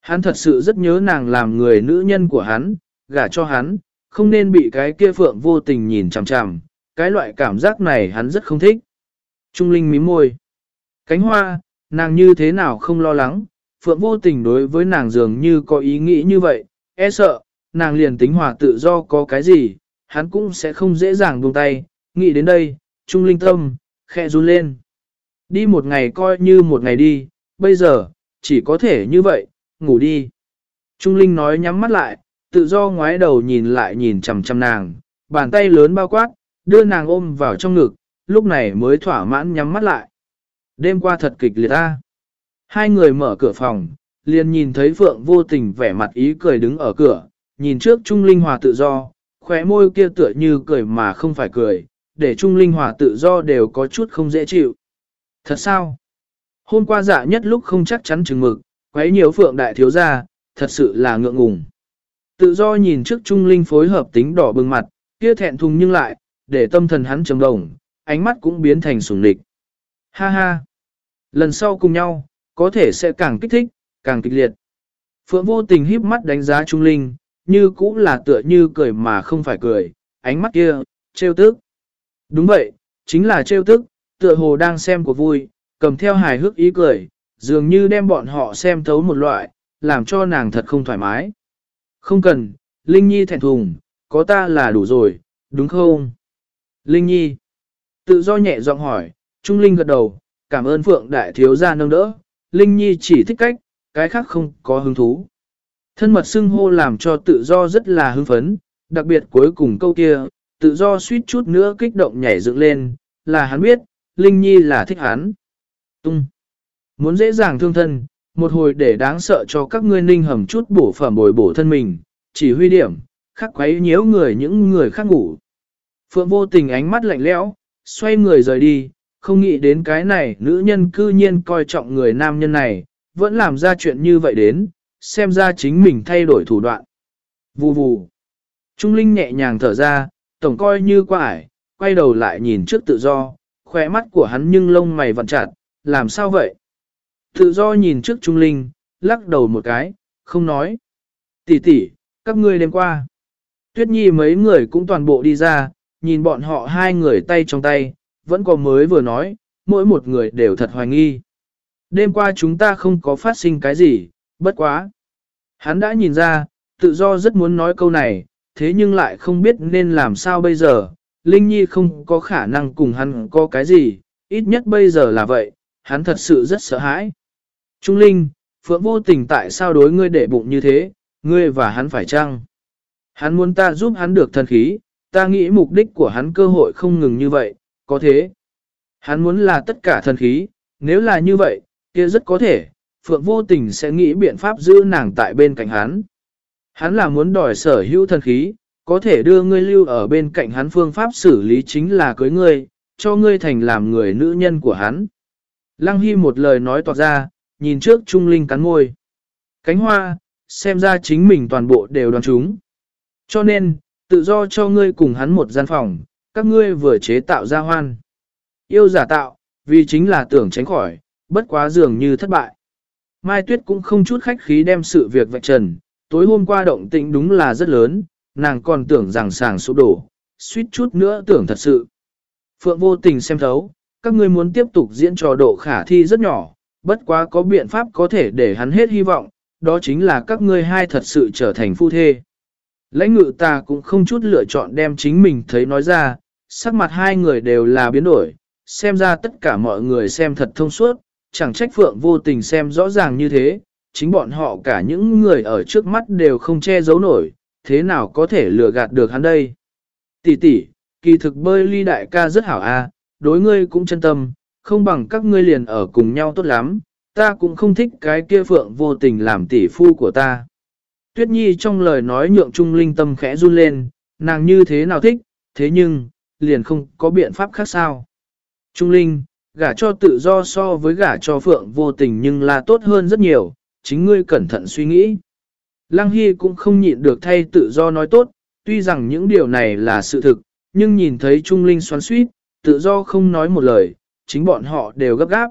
Hắn thật sự rất nhớ nàng làm người nữ nhân của hắn, gả cho hắn, không nên bị cái kia phượng vô tình nhìn chằm chằm, cái loại cảm giác này hắn rất không thích. Trung Linh mím môi. Cánh hoa, nàng như thế nào không lo lắng, phượng vô tình đối với nàng dường như có ý nghĩ như vậy, e sợ, nàng liền tính hòa tự do có cái gì, hắn cũng sẽ không dễ dàng buông tay, nghĩ đến đây, Trung Linh tâm, khẽ run lên. Đi một ngày coi như một ngày đi, bây giờ, chỉ có thể như vậy, ngủ đi. Trung Linh nói nhắm mắt lại, tự do ngoái đầu nhìn lại nhìn chằm chằm nàng, bàn tay lớn bao quát, đưa nàng ôm vào trong ngực, lúc này mới thỏa mãn nhắm mắt lại. Đêm qua thật kịch liệt ta. Hai người mở cửa phòng, liền nhìn thấy Phượng vô tình vẻ mặt ý cười đứng ở cửa, nhìn trước Trung Linh Hòa tự do, khóe môi kia tựa như cười mà không phải cười, để Trung Linh Hòa tự do đều có chút không dễ chịu. Thật sao? Hôm qua dạ nhất lúc không chắc chắn chừng mực, quấy nhiều Phượng đại thiếu gia, thật sự là ngượng ngùng. Tự do nhìn trước Trung Linh phối hợp tính đỏ bừng mặt, kia thẹn thùng nhưng lại, để tâm thần hắn trầm đồng, ánh mắt cũng biến thành sùng địch. Ha ha! Lần sau cùng nhau, có thể sẽ càng kích thích, càng kịch liệt. Phượng vô tình híp mắt đánh giá Trung Linh, như cũng là tựa như cười mà không phải cười, ánh mắt kia, trêu tức. Đúng vậy, chính là trêu tức, tựa hồ đang xem của vui, cầm theo hài hước ý cười, dường như đem bọn họ xem thấu một loại, làm cho nàng thật không thoải mái. Không cần, Linh Nhi thẹn thùng, có ta là đủ rồi, đúng không? Linh Nhi. Tự do nhẹ giọng hỏi, Trung Linh gật đầu, cảm ơn Phượng Đại Thiếu gia nâng đỡ. Linh Nhi chỉ thích cách, cái khác không có hứng thú. Thân mật xưng hô làm cho tự do rất là hưng phấn, đặc biệt cuối cùng câu kia, tự do suýt chút nữa kích động nhảy dựng lên, là hắn biết, Linh Nhi là thích hắn. Tung. Muốn dễ dàng thương thân, một hồi để đáng sợ cho các ngươi ninh hầm chút bổ phẩm bồi bổ thân mình, chỉ huy điểm, khắc quấy nhiễu người những người khác ngủ. Phượng vô tình ánh mắt lạnh lẽo, xoay người rời đi, không nghĩ đến cái này nữ nhân cư nhiên coi trọng người nam nhân này, vẫn làm ra chuyện như vậy đến, xem ra chính mình thay đổi thủ đoạn. Vù vù. Trung Linh nhẹ nhàng thở ra, tổng coi như qua ải, quay đầu lại nhìn trước tự do, khỏe mắt của hắn nhưng lông mày vặn chặt, làm sao vậy? Tự do nhìn trước Trung Linh, lắc đầu một cái, không nói. Tỷ tỷ, các ngươi đêm qua. Tuyết Nhi mấy người cũng toàn bộ đi ra, nhìn bọn họ hai người tay trong tay, vẫn có mới vừa nói, mỗi một người đều thật hoài nghi. Đêm qua chúng ta không có phát sinh cái gì, bất quá. Hắn đã nhìn ra, tự do rất muốn nói câu này, thế nhưng lại không biết nên làm sao bây giờ. Linh Nhi không có khả năng cùng hắn có cái gì, ít nhất bây giờ là vậy, hắn thật sự rất sợ hãi. Trung Linh, Phượng vô tình tại sao đối ngươi để bụng như thế, ngươi và hắn phải chăng? Hắn muốn ta giúp hắn được thần khí, ta nghĩ mục đích của hắn cơ hội không ngừng như vậy, có thế. Hắn muốn là tất cả thần khí, nếu là như vậy, kia rất có thể, Phượng vô tình sẽ nghĩ biện pháp giữ nàng tại bên cạnh hắn. Hắn là muốn đòi sở hữu thần khí, có thể đưa ngươi lưu ở bên cạnh hắn phương pháp xử lý chính là cưới ngươi, cho ngươi thành làm người nữ nhân của hắn. Lăng Hy một lời nói toạc ra, nhìn trước Trung Linh cắn môi. Cánh hoa, xem ra chính mình toàn bộ đều đoán chúng. Cho nên, tự do cho ngươi cùng hắn một gian phòng, các ngươi vừa chế tạo ra hoan. Yêu giả tạo, vì chính là tưởng tránh khỏi, bất quá dường như thất bại. Mai Tuyết cũng không chút khách khí đem sự việc vạch trần, tối hôm qua động tĩnh đúng là rất lớn, nàng còn tưởng rằng sàng sụp đổ, suýt chút nữa tưởng thật sự. Phượng vô tình xem thấu, các ngươi muốn tiếp tục diễn trò độ khả thi rất nhỏ, bất quá có biện pháp có thể để hắn hết hy vọng, đó chính là các ngươi hai thật sự trở thành phu thê. Lãnh ngự ta cũng không chút lựa chọn đem chính mình thấy nói ra, sắc mặt hai người đều là biến đổi, xem ra tất cả mọi người xem thật thông suốt, chẳng trách phượng vô tình xem rõ ràng như thế, chính bọn họ cả những người ở trước mắt đều không che giấu nổi, thế nào có thể lừa gạt được hắn đây. Tỷ tỷ, kỳ thực bơi ly đại ca rất hảo a, đối ngươi cũng chân tâm, không bằng các ngươi liền ở cùng nhau tốt lắm, ta cũng không thích cái kia phượng vô tình làm tỷ phu của ta. Tuyết Nhi trong lời nói nhượng Trung Linh tâm khẽ run lên, nàng như thế nào thích, thế nhưng, liền không có biện pháp khác sao. Trung Linh, gả cho tự do so với gả cho phượng vô tình nhưng là tốt hơn rất nhiều, chính ngươi cẩn thận suy nghĩ. Lăng Hy cũng không nhịn được thay tự do nói tốt, tuy rằng những điều này là sự thực, nhưng nhìn thấy Trung Linh xoắn suýt, tự do không nói một lời, chính bọn họ đều gấp gáp.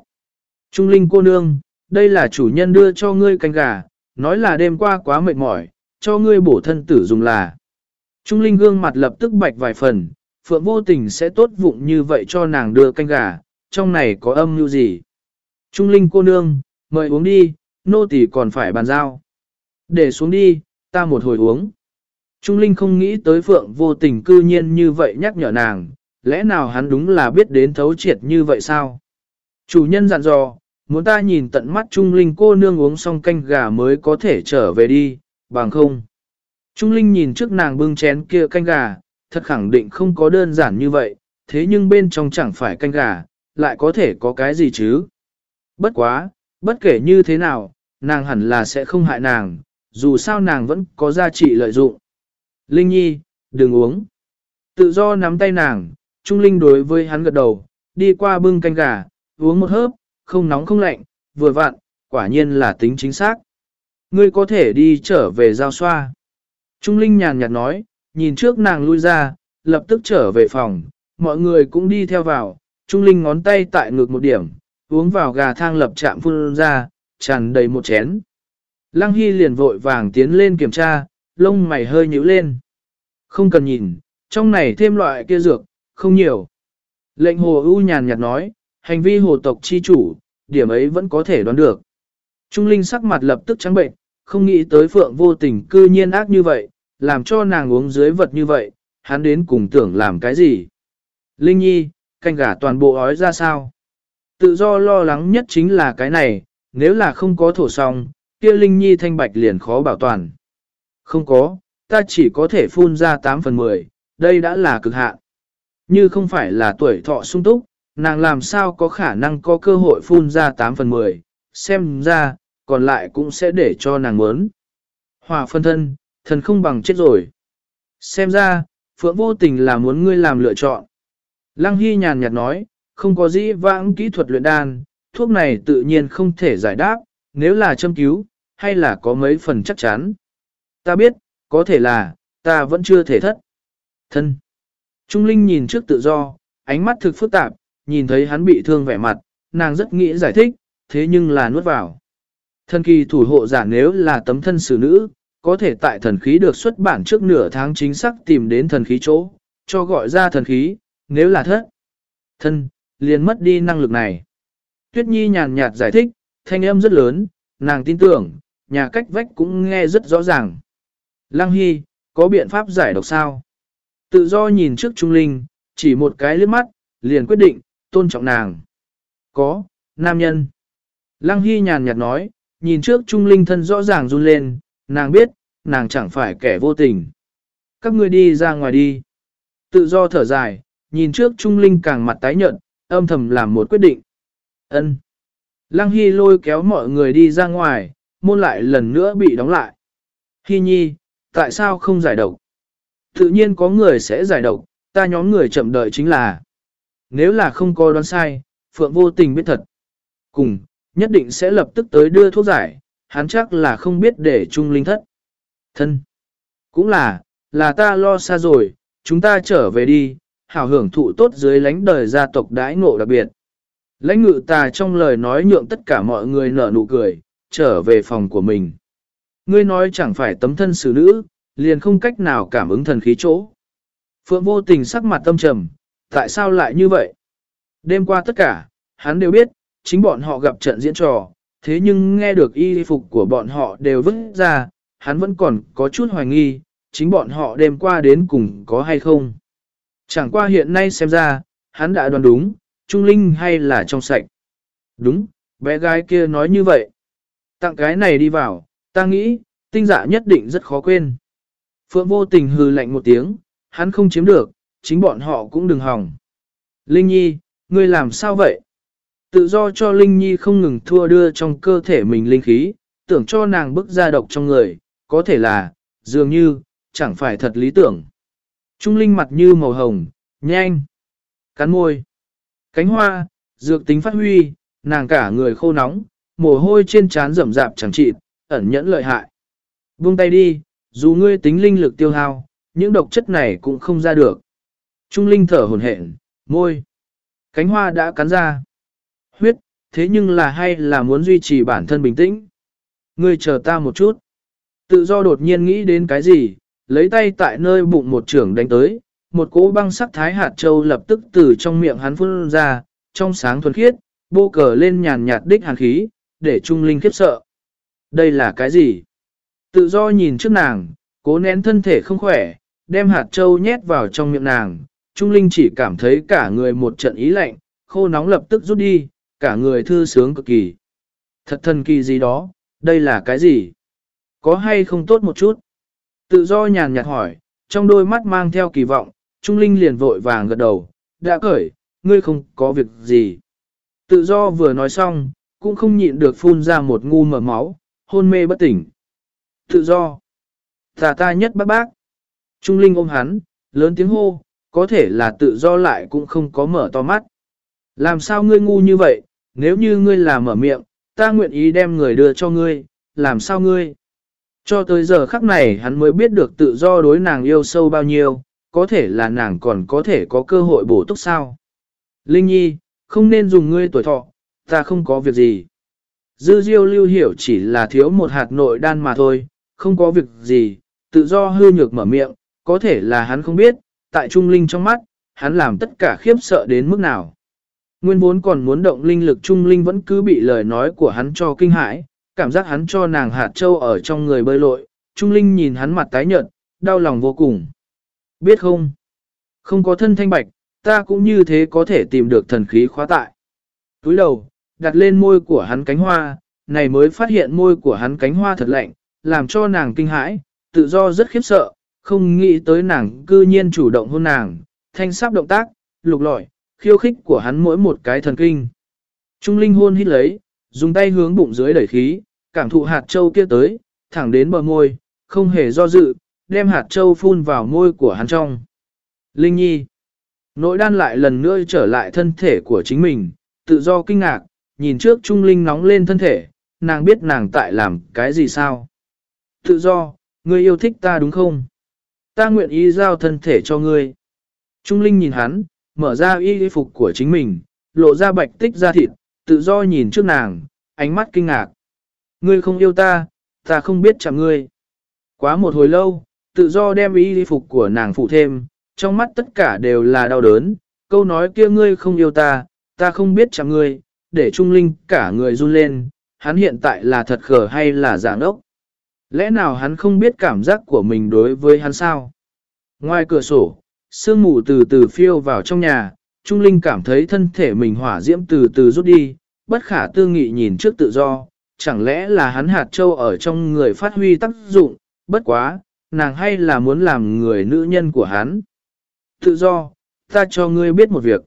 Trung Linh cô nương, đây là chủ nhân đưa cho ngươi canh gà, nói là đêm qua quá mệt mỏi, cho ngươi bổ thân tử dùng là. Trung Linh gương mặt lập tức bạch vài phần, Phượng vô tình sẽ tốt vụng như vậy cho nàng đưa canh gà, trong này có âm như gì. Trung Linh cô nương, mời uống đi, nô tỳ còn phải bàn giao. Để xuống đi, ta một hồi uống. Trung Linh không nghĩ tới Phượng vô tình cư nhiên như vậy nhắc nhở nàng, lẽ nào hắn đúng là biết đến thấu triệt như vậy sao? Chủ nhân dặn dò, muốn ta nhìn tận mắt Trung Linh cô nương uống xong canh gà mới có thể trở về đi, bằng không. Trung Linh nhìn trước nàng bưng chén kia canh gà, thật khẳng định không có đơn giản như vậy, thế nhưng bên trong chẳng phải canh gà, lại có thể có cái gì chứ. Bất quá, bất kể như thế nào, nàng hẳn là sẽ không hại nàng, dù sao nàng vẫn có giá trị lợi dụng. Linh Nhi, đừng uống. Tự do nắm tay nàng, Trung Linh đối với hắn gật đầu, đi qua bưng canh gà, uống một hớp, không nóng không lạnh, vừa vặn, quả nhiên là tính chính xác. Ngươi có thể đi trở về giao xoa. Trung Linh nhàn nhạt nói, nhìn trước nàng lui ra, lập tức trở về phòng, mọi người cũng đi theo vào, Trung Linh ngón tay tại ngực một điểm, uống vào gà thang lập chạm phun ra, tràn đầy một chén. Lăng Hy liền vội vàng tiến lên kiểm tra, lông mày hơi nhíu lên. Không cần nhìn, trong này thêm loại kia dược, không nhiều. Lệnh hồ ưu nhàn nhạt nói, hành vi hồ tộc chi chủ, điểm ấy vẫn có thể đoán được. Trung Linh sắc mặt lập tức trắng bệnh, không nghĩ tới Phượng vô tình cư nhiên ác như vậy, làm cho nàng uống dưới vật như vậy, hắn đến cùng tưởng làm cái gì. Linh Nhi, canh gà toàn bộ ói ra sao? Tự do lo lắng nhất chính là cái này, nếu là không có thổ song, kia Linh Nhi thanh bạch liền khó bảo toàn. Không có, ta chỉ có thể phun ra 8 phần 10, đây đã là cực hạn. Như không phải là tuổi thọ sung túc, nàng làm sao có khả năng có cơ hội phun ra 8 phần 10, xem ra, còn lại cũng sẽ để cho nàng muốn. Hòa phân thân, thần không bằng chết rồi. Xem ra, Phượng vô tình là muốn ngươi làm lựa chọn. Lăng Hy nhàn nhạt nói, không có gì vãng kỹ thuật luyện đan, thuốc này tự nhiên không thể giải đáp, nếu là châm cứu, hay là có mấy phần chắc chắn. Ta biết, có thể là, ta vẫn chưa thể thất. Thân. Trung Linh nhìn trước tự do, ánh mắt thực phức tạp, nhìn thấy hắn bị thương vẻ mặt, nàng rất nghĩ giải thích, thế nhưng là nuốt vào. Thần kỳ thủ hộ giả nếu là tấm thân xử nữ, có thể tại thần khí được xuất bản trước nửa tháng chính xác tìm đến thần khí chỗ, cho gọi ra thần khí, nếu là thất. Thân, liền mất đi năng lực này. Tuyết Nhi nhàn nhạt giải thích, thanh âm rất lớn, nàng tin tưởng, nhà cách vách cũng nghe rất rõ ràng. Lăng Hy, có biện pháp giải độc sao? Tự do nhìn trước Trung Linh, chỉ một cái liếc mắt, liền quyết định, tôn trọng nàng. Có, nam nhân. Lăng Hy nhàn nhạt nói, nhìn trước Trung Linh thân rõ ràng run lên, nàng biết, nàng chẳng phải kẻ vô tình. Các ngươi đi ra ngoài đi. Tự do thở dài, nhìn trước Trung Linh càng mặt tái nhợt, âm thầm làm một quyết định. Ân. Lăng Hy lôi kéo mọi người đi ra ngoài, môn lại lần nữa bị đóng lại. Hy nhi, tại sao không giải độc? Tự nhiên có người sẽ giải độc, ta nhóm người chậm đợi chính là. Nếu là không có đoán sai, Phượng vô tình biết thật. Cùng, nhất định sẽ lập tức tới đưa thuốc giải, hắn chắc là không biết để Trung Linh thất. Thân. Cũng là, là ta lo xa rồi, chúng ta trở về đi, hảo hưởng thụ tốt dưới lánh đời gia tộc đãi ngộ đặc biệt. Lãnh ngự tà trong lời nói nhượng tất cả mọi người nở nụ cười, trở về phòng của mình. Ngươi nói chẳng phải tấm thân xử nữ, liền không cách nào cảm ứng thần khí chỗ. Phượng vô tình sắc mặt tâm trầm, tại sao lại như vậy? Đêm qua tất cả, hắn đều biết, chính bọn họ gặp trận diễn trò, thế nhưng nghe được y phục của bọn họ đều vứt ra, hắn vẫn còn có chút hoài nghi, chính bọn họ đêm qua đến cùng có hay không. Chẳng qua hiện nay xem ra, hắn đã đoán đúng, trung linh hay là trong sạch. Đúng, bé gái kia nói như vậy. Tặng cái này đi vào, ta nghĩ, tinh dạ nhất định rất khó quên. Phượng vô tình hừ lạnh một tiếng, hắn không chiếm được, chính bọn họ cũng đừng hỏng. Linh Nhi, ngươi làm sao vậy? Tự do cho Linh Nhi không ngừng thua đưa trong cơ thể mình linh khí, tưởng cho nàng bức ra độc trong người, có thể là, dường như, chẳng phải thật lý tưởng. Trung Linh mặt như màu hồng, nhanh, cắn môi, cánh hoa, dược tính phát huy, nàng cả người khô nóng, mồ hôi trên trán rậm rạp chẳng trị, ẩn nhẫn lợi hại. Buông tay đi, dù ngươi tính linh lực tiêu hao, những độc chất này cũng không ra được. Trung Linh thở hồn hển, môi, cánh hoa đã cắn ra. Huyết, thế nhưng là hay là muốn duy trì bản thân bình tĩnh. Ngươi chờ ta một chút. Tự do đột nhiên nghĩ đến cái gì, lấy tay tại nơi bụng một trưởng đánh tới, một cỗ băng sắc thái hạt châu lập tức từ trong miệng hắn phun ra, trong sáng thuần khiết, bô cờ lên nhàn nhạt đích hàn khí, để Trung Linh khiếp sợ. Đây là cái gì? Tự do nhìn trước nàng, cố nén thân thể không khỏe, đem hạt châu nhét vào trong miệng nàng, Trung Linh chỉ cảm thấy cả người một trận ý lạnh, khô nóng lập tức rút đi, cả người thư sướng cực kỳ. Thật thần kỳ gì đó, đây là cái gì? Có hay không tốt một chút? Tự do nhàn nhạt hỏi, trong đôi mắt mang theo kỳ vọng, Trung Linh liền vội vàng gật đầu, đã cởi, ngươi không có việc gì. Tự do vừa nói xong, cũng không nhịn được phun ra một ngu mở máu, hôn mê bất tỉnh. Tự do. Tà ta nhất bác bác. Trung Linh ôm hắn, lớn tiếng hô, có thể là tự do lại cũng không có mở to mắt. Làm sao ngươi ngu như vậy, nếu như ngươi là mở miệng, ta nguyện ý đem người đưa cho ngươi, làm sao ngươi? Cho tới giờ khắc này hắn mới biết được tự do đối nàng yêu sâu bao nhiêu, có thể là nàng còn có thể có cơ hội bổ túc sao. Linh Nhi, không nên dùng ngươi tuổi thọ, ta không có việc gì. Dư diêu lưu hiểu chỉ là thiếu một hạt nội đan mà thôi, không có việc gì, tự do hư nhược mở miệng, có thể là hắn không biết, tại Trung Linh trong mắt, hắn làm tất cả khiếp sợ đến mức nào. Nguyên vốn còn muốn động linh lực Trung Linh vẫn cứ bị lời nói của hắn cho kinh hãi, cảm giác hắn cho nàng hạt châu ở trong người bơi lội, Trung Linh nhìn hắn mặt tái nhợt, đau lòng vô cùng. Biết không? Không có thân thanh bạch, ta cũng như thế có thể tìm được thần khí khóa tại. Túi đầu, đặt lên môi của hắn cánh hoa, này mới phát hiện môi của hắn cánh hoa thật lạnh, làm cho nàng kinh hãi, tự do rất khiếp sợ, không nghĩ tới nàng cư nhiên chủ động hôn nàng, thanh sắp động tác, lục lọi, khiêu khích của hắn mỗi một cái thần kinh. Trung linh hôn hít lấy, dùng tay hướng bụng dưới đẩy khí, cảm thụ hạt châu kia tới, thẳng đến bờ môi, không hề do dự, đem hạt châu phun vào môi của hắn trong. Linh Nhi Nội đan lại lần nữa trở lại thân thể của chính mình, tự do kinh ngạc, nhìn trước Trung Linh nóng lên thân thể, nàng biết nàng tại làm cái gì sao. Tự do, ngươi yêu thích ta đúng không? Ta nguyện ý giao thân thể cho ngươi. Trung Linh nhìn hắn, mở ra y phục của chính mình, lộ ra bạch tích da thịt, tự do nhìn trước nàng, ánh mắt kinh ngạc. Ngươi không yêu ta, ta không biết chạm ngươi. Quá một hồi lâu, tự do đem y phục của nàng phụ thêm, trong mắt tất cả đều là đau đớn, câu nói kia ngươi không yêu ta, ta không biết chạm ngươi, để Trung Linh cả người run lên, hắn hiện tại là thật khờ hay là giả ngốc. Lẽ nào hắn không biết cảm giác của mình đối với hắn sao? Ngoài cửa sổ, sương mù từ từ phiêu vào trong nhà, Trung Linh cảm thấy thân thể mình hỏa diễm từ từ rút đi, bất khả tư nghị nhìn trước tự do, chẳng lẽ là hắn hạt châu ở trong người phát huy tác dụng, bất quá, nàng hay là muốn làm người nữ nhân của hắn. Tự do, ta cho ngươi biết một việc.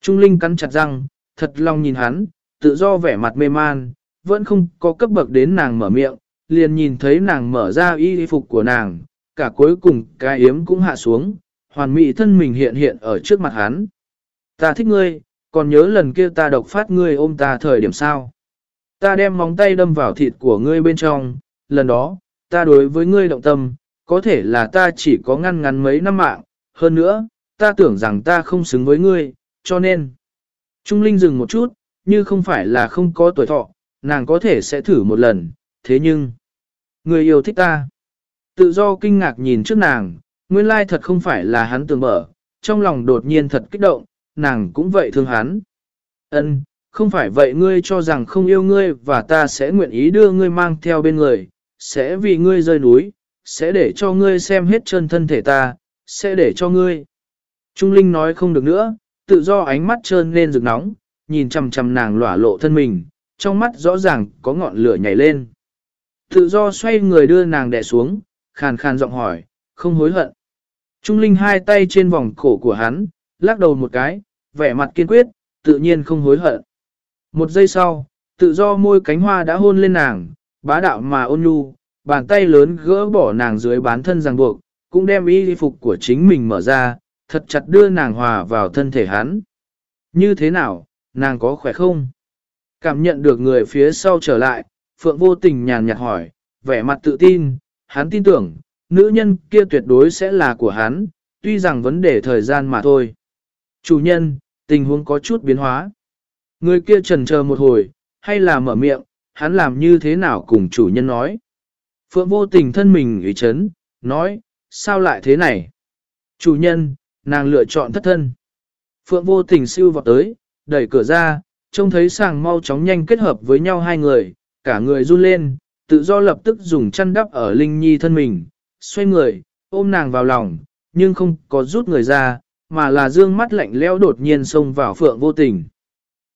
Trung Linh cắn chặt răng, thật lòng nhìn hắn, tự do vẻ mặt mê man, vẫn không có cấp bậc đến nàng mở miệng, liền nhìn thấy nàng mở ra y phục của nàng, cả cuối cùng cái yếm cũng hạ xuống, hoàn mỹ thân mình hiện hiện ở trước mặt hắn. Ta thích ngươi, còn nhớ lần kia ta độc phát ngươi ôm ta thời điểm sao. Ta đem móng tay đâm vào thịt của ngươi bên trong, lần đó, ta đối với ngươi động tâm, có thể là ta chỉ có ngăn ngắn mấy năm mạng, hơn nữa, ta tưởng rằng ta không xứng với ngươi, cho nên. Trung Linh dừng một chút, như không phải là không có tuổi thọ, nàng có thể sẽ thử một lần, thế nhưng, người yêu thích ta. Tự do kinh ngạc nhìn trước nàng, nguyên lai thật không phải là hắn tưởng mở, trong lòng đột nhiên thật kích động, nàng cũng vậy thương hắn. Ân, không phải vậy ngươi cho rằng không yêu ngươi và ta sẽ nguyện ý đưa ngươi mang theo bên người, sẽ vì ngươi rơi núi, sẽ để cho ngươi xem hết chân thân thể ta, sẽ để cho ngươi. Trung Linh nói không được nữa, tự do ánh mắt trơn lên rực nóng, nhìn chằm chằm nàng lỏa lộ thân mình, trong mắt rõ ràng có ngọn lửa nhảy lên. Tự do xoay người đưa nàng đè xuống, khàn khàn giọng hỏi, không hối hận. Trung Linh hai tay trên vòng cổ của hắn, lắc đầu một cái, vẻ mặt kiên quyết, tự nhiên không hối hận. Một giây sau, tự do môi cánh hoa đã hôn lên nàng, bá đạo mà ôn nhu, bàn tay lớn gỡ bỏ nàng dưới bán thân ràng buộc, cũng đem y phục của chính mình mở ra, thật chặt đưa nàng hòa vào thân thể hắn. Như thế nào, nàng có khỏe không? Cảm nhận được người phía sau trở lại, Phượng vô tình nhàn nhạt hỏi, vẻ mặt tự tin, hắn tin tưởng, nữ nhân kia tuyệt đối sẽ là của hắn, tuy rằng vấn đề thời gian mà thôi. Chủ nhân, tình huống có chút biến hóa. Người kia trần chờ một hồi, hay là mở miệng, hắn làm như thế nào cùng chủ nhân nói. Phượng vô tình thân mình ý chấn, nói, sao lại thế này? Chủ nhân, nàng lựa chọn thất thân. Phượng vô tình siêu vào tới, đẩy cửa ra, trông thấy sàng mau chóng nhanh kết hợp với nhau hai người, cả người run lên, tự do lập tức dùng chăn đắp ở Linh Nhi thân mình, xoay người, ôm nàng vào lòng, nhưng không có rút người ra, mà là dương mắt lạnh lẽo đột nhiên xông vào phượng vô tình.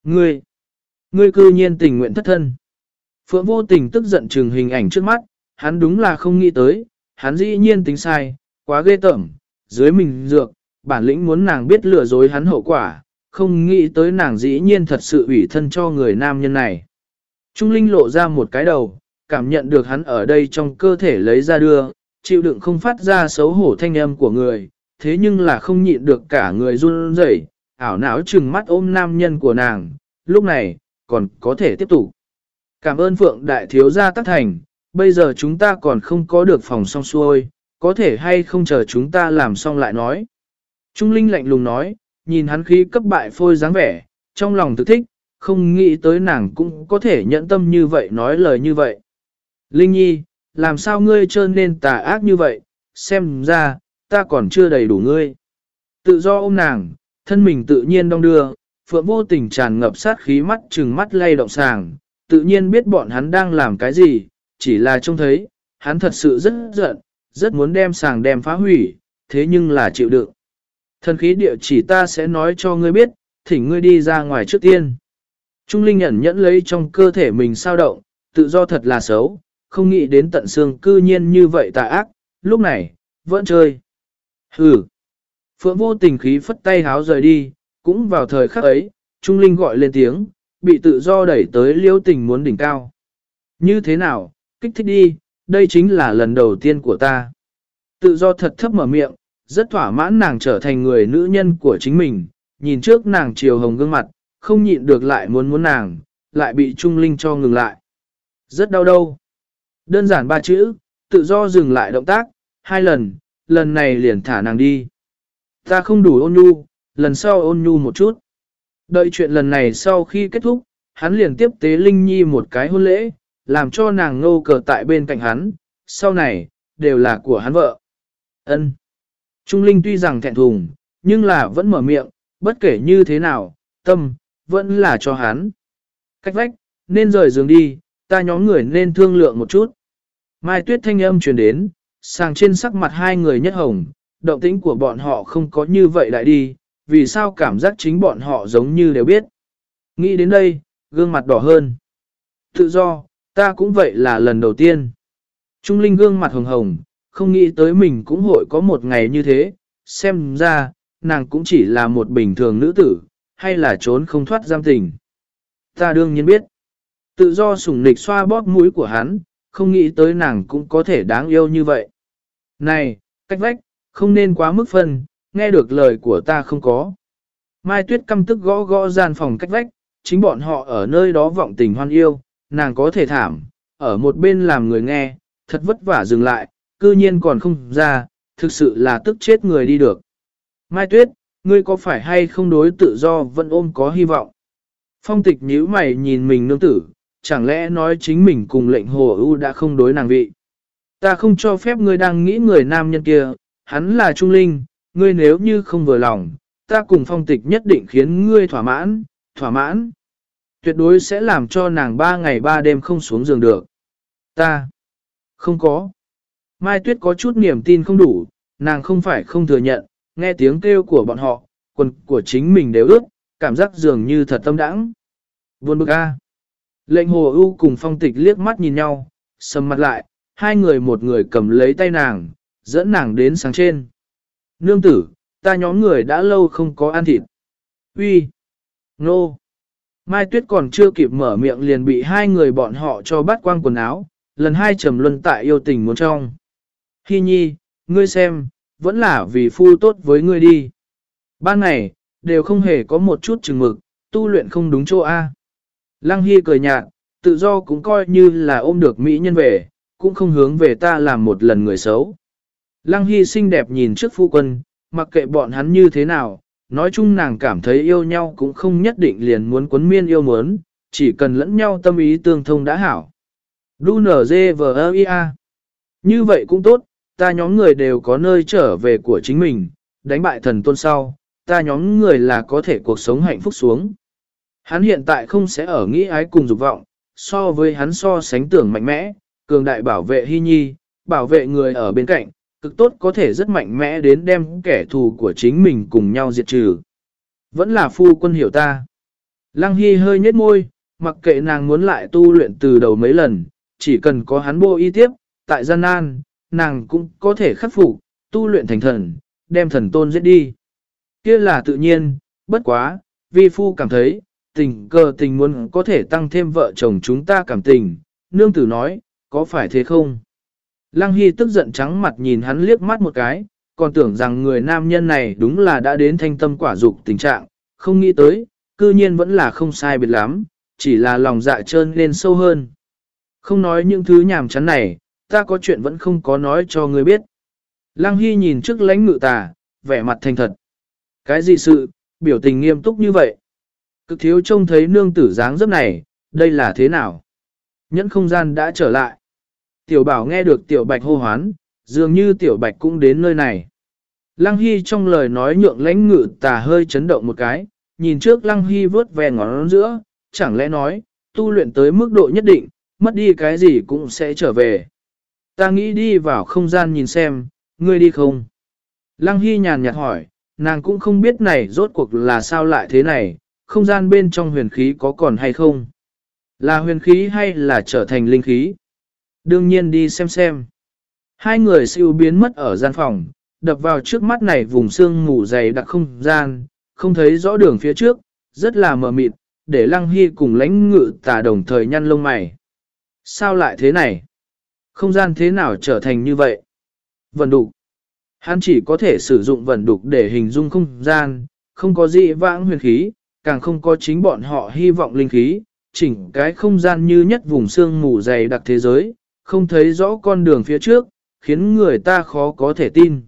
Ngươi! Ngươi cư nhiên tình nguyện thất thân. Phượng vô tình tức giận trừng hình ảnh trước mắt, hắn đúng là không nghĩ tới, hắn dĩ nhiên tính sai, quá ghê tởm, dưới mình dược, bản lĩnh muốn nàng biết lừa dối hắn hậu quả, không nghĩ tới nàng dĩ nhiên thật sự ủy thân cho người nam nhân này. Trung Linh lộ ra một cái đầu, cảm nhận được hắn ở đây trong cơ thể lấy ra đưa, chịu đựng không phát ra xấu hổ thanh âm của người, thế nhưng là không nhịn được cả người run rẩy, ảo não trừng mắt ôm nam nhân của nàng, lúc này, còn có thể tiếp tục. Cảm ơn Phượng Đại Thiếu Gia Tắc Thành, bây giờ chúng ta còn không có được phòng xong xuôi, có thể hay không chờ chúng ta làm xong lại nói. Trung Linh lạnh lùng nói, nhìn hắn khí cấp bại phôi dáng vẻ, trong lòng thực thích, không nghĩ tới nàng cũng có thể nhẫn tâm như vậy nói lời như vậy. Linh Nhi, làm sao ngươi trơn nên tà ác như vậy, xem ra, ta còn chưa đầy đủ ngươi. Tự do ôm nàng, thân mình tự nhiên đong đưa, phượng vô tình tràn ngập sát khí mắt trừng mắt lay động sàng, tự nhiên biết bọn hắn đang làm cái gì, chỉ là trông thấy, hắn thật sự rất giận, rất muốn đem sàng đem phá hủy, thế nhưng là chịu đựng. Thần khí địa chỉ ta sẽ nói cho ngươi biết, thỉnh ngươi đi ra ngoài trước tiên. Trung Linh ẩn nhẫn lấy trong cơ thể mình sao động, tự do thật là xấu, không nghĩ đến tận xương cư nhiên như vậy tà ác, lúc này, vẫn chơi. Hừ. Phượng vô tình khí phất tay háo rời đi, cũng vào thời khắc ấy, Trung Linh gọi lên tiếng, bị tự do đẩy tới liêu tình muốn đỉnh cao. Như thế nào, kích thích đi, đây chính là lần đầu tiên của ta. Tự do thật thấp mở miệng, rất thỏa mãn nàng trở thành người nữ nhân của chính mình, nhìn trước nàng chiều hồng gương mặt, không nhịn được lại muốn muốn nàng, lại bị Trung Linh cho ngừng lại. Rất đau đâu. Đơn giản ba chữ, tự do dừng lại động tác, hai lần, lần này liền thả nàng đi. Ta không đủ ôn nhu, lần sau ôn nhu một chút. Đợi chuyện lần này sau khi kết thúc, hắn liền tiếp tế Linh Nhi một cái hôn lễ, làm cho nàng ngô cờ tại bên cạnh hắn, sau này, đều là của hắn vợ. ân Trung Linh tuy rằng thẹn thùng, nhưng là vẫn mở miệng, bất kể như thế nào, tâm, vẫn là cho hắn. Cách vách, nên rời giường đi, ta nhóm người nên thương lượng một chút. Mai tuyết thanh âm truyền đến, sàng trên sắc mặt hai người nhất hồng, động tĩnh của bọn họ không có như vậy lại đi, vì sao cảm giác chính bọn họ giống như đều biết. Nghĩ đến đây, gương mặt đỏ hơn. Tự do, ta cũng vậy là lần đầu tiên. Trung Linh gương mặt hồng hồng, không nghĩ tới mình cũng hội có một ngày như thế, xem ra, nàng cũng chỉ là một bình thường nữ tử, hay là trốn không thoát giam tình. Ta đương nhiên biết, tự do sủng nịch xoa bóp mũi của hắn, không nghĩ tới nàng cũng có thể đáng yêu như vậy. Này, cách vách, không nên quá mức phân, nghe được lời của ta không có. Mai Tuyết căm tức gõ gõ gian phòng cách vách, chính bọn họ ở nơi đó vọng tình hoan yêu, nàng có thể thảm, ở một bên làm người nghe, thật vất vả dừng lại, cư nhiên còn không ra, thực sự là tức chết người đi được. Mai Tuyết, ngươi có phải hay không đối tự do vẫn ôm có hy vọng? Phong tịch nhíu mày nhìn mình nương tử, chẳng lẽ nói chính mình cùng lệnh hồ ưu đã không đối nàng vị. Ta không cho phép ngươi đang nghĩ người nam nhân kia, hắn là trung linh, ngươi nếu như không vừa lòng, ta cùng phong tịch nhất định khiến ngươi thỏa mãn, thỏa mãn. Tuyệt đối sẽ làm cho nàng ba ngày ba đêm không xuống giường được. Ta, không có. Mai Tuyết có chút niềm tin không đủ, nàng không phải không thừa nhận, nghe tiếng kêu của bọn họ, quần của chính mình đều ướt, cảm giác dường như thật tâm đãng. Buồn bực a. Lệnh hồ ưu cùng phong tịch liếc mắt nhìn nhau, sầm mặt lại, hai người một người cầm lấy tay nàng, dẫn nàng đến sáng trên. Nương tử, ta nhóm người đã lâu không có ăn thịt. Uy, Nô! Mai Tuyết còn chưa kịp mở miệng liền bị hai người bọn họ cho bắt quang quần áo, lần hai trầm luân tại yêu tình muốn trong. Hi nhi, ngươi xem, vẫn là vì phu tốt với ngươi đi. Ban ngày, đều không hề có một chút chừng mực, tu luyện không đúng chỗ A. Lăng Hy cười nhạt, tự do cũng coi như là ôm được Mỹ nhân về, cũng không hướng về ta làm một lần người xấu. Lăng Hy xinh đẹp nhìn trước phu quân, mặc kệ bọn hắn như thế nào, nói chung nàng cảm thấy yêu nhau cũng không nhất định liền muốn quấn miên yêu muốn, chỉ cần lẫn nhau tâm ý tương thông đã hảo. Đu nở dê vờ Như vậy cũng tốt, ta nhóm người đều có nơi trở về của chính mình, đánh bại thần tôn sau, ta nhóm người là có thể cuộc sống hạnh phúc xuống. Hắn hiện tại không sẽ ở nghĩ ái cùng dục vọng, so với hắn so sánh tưởng mạnh mẽ, cường đại bảo vệ hy nhi, bảo vệ người ở bên cạnh, cực tốt có thể rất mạnh mẽ đến đem kẻ thù của chính mình cùng nhau diệt trừ. Vẫn là phu quân hiểu ta. Lăng Hy hơi nhếch môi, mặc kệ nàng muốn lại tu luyện từ đầu mấy lần, chỉ cần có hắn bô y tiếp, tại gian nan, nàng cũng có thể khắc phục, tu luyện thành thần, đem thần tôn giết đi. kia là tự nhiên, bất quá, vi phu cảm thấy, tình cờ tình muốn có thể tăng thêm vợ chồng chúng ta cảm tình, nương tử nói, có phải thế không? Lăng Hy tức giận trắng mặt nhìn hắn liếc mắt một cái, còn tưởng rằng người nam nhân này đúng là đã đến thanh tâm quả dục tình trạng, không nghĩ tới, cư nhiên vẫn là không sai biệt lắm, chỉ là lòng dạ trơn lên sâu hơn. Không nói những thứ nhảm chán này, ta có chuyện vẫn không có nói cho ngươi biết. Lăng Hy nhìn trước lãnh ngự tà, vẻ mặt thành thật. Cái gì sự, biểu tình nghiêm túc như vậy? Cực thiếu trông thấy nương tử dáng dấp này, đây là thế nào? Nhẫn không gian đã trở lại. Tiểu bảo nghe được tiểu bạch hô hoán, dường như tiểu bạch cũng đến nơi này. Lăng Hy trong lời nói nhượng lãnh ngự tà hơi chấn động một cái, nhìn trước Lăng Hy vớt ve ngón giữa, chẳng lẽ nói, tu luyện tới mức độ nhất định, mất đi cái gì cũng sẽ trở về. Ta nghĩ đi vào không gian nhìn xem, ngươi đi không? Lăng Hy nhàn nhạt hỏi, nàng cũng không biết này rốt cuộc là sao lại thế này, không gian bên trong huyền khí có còn hay không? Là huyền khí hay là trở thành linh khí? Đương nhiên đi xem xem. Hai người siêu biến mất ở gian phòng, đập vào trước mắt này vùng xương mù dày đặc không gian, không thấy rõ đường phía trước, rất là mờ mịt, để Lăng Hy cùng lãnh ngự tà đồng thời nhăn lông mày. Sao lại thế này? Không gian thế nào trở thành như vậy? Vần đục. Hắn chỉ có thể sử dụng vần đục để hình dung không gian, không có dị vãng huyền khí, càng không có chính bọn họ hy vọng linh khí, chỉnh cái không gian như nhất vùng xương mù dày đặc thế giới, không thấy rõ con đường phía trước, khiến người ta khó có thể tin.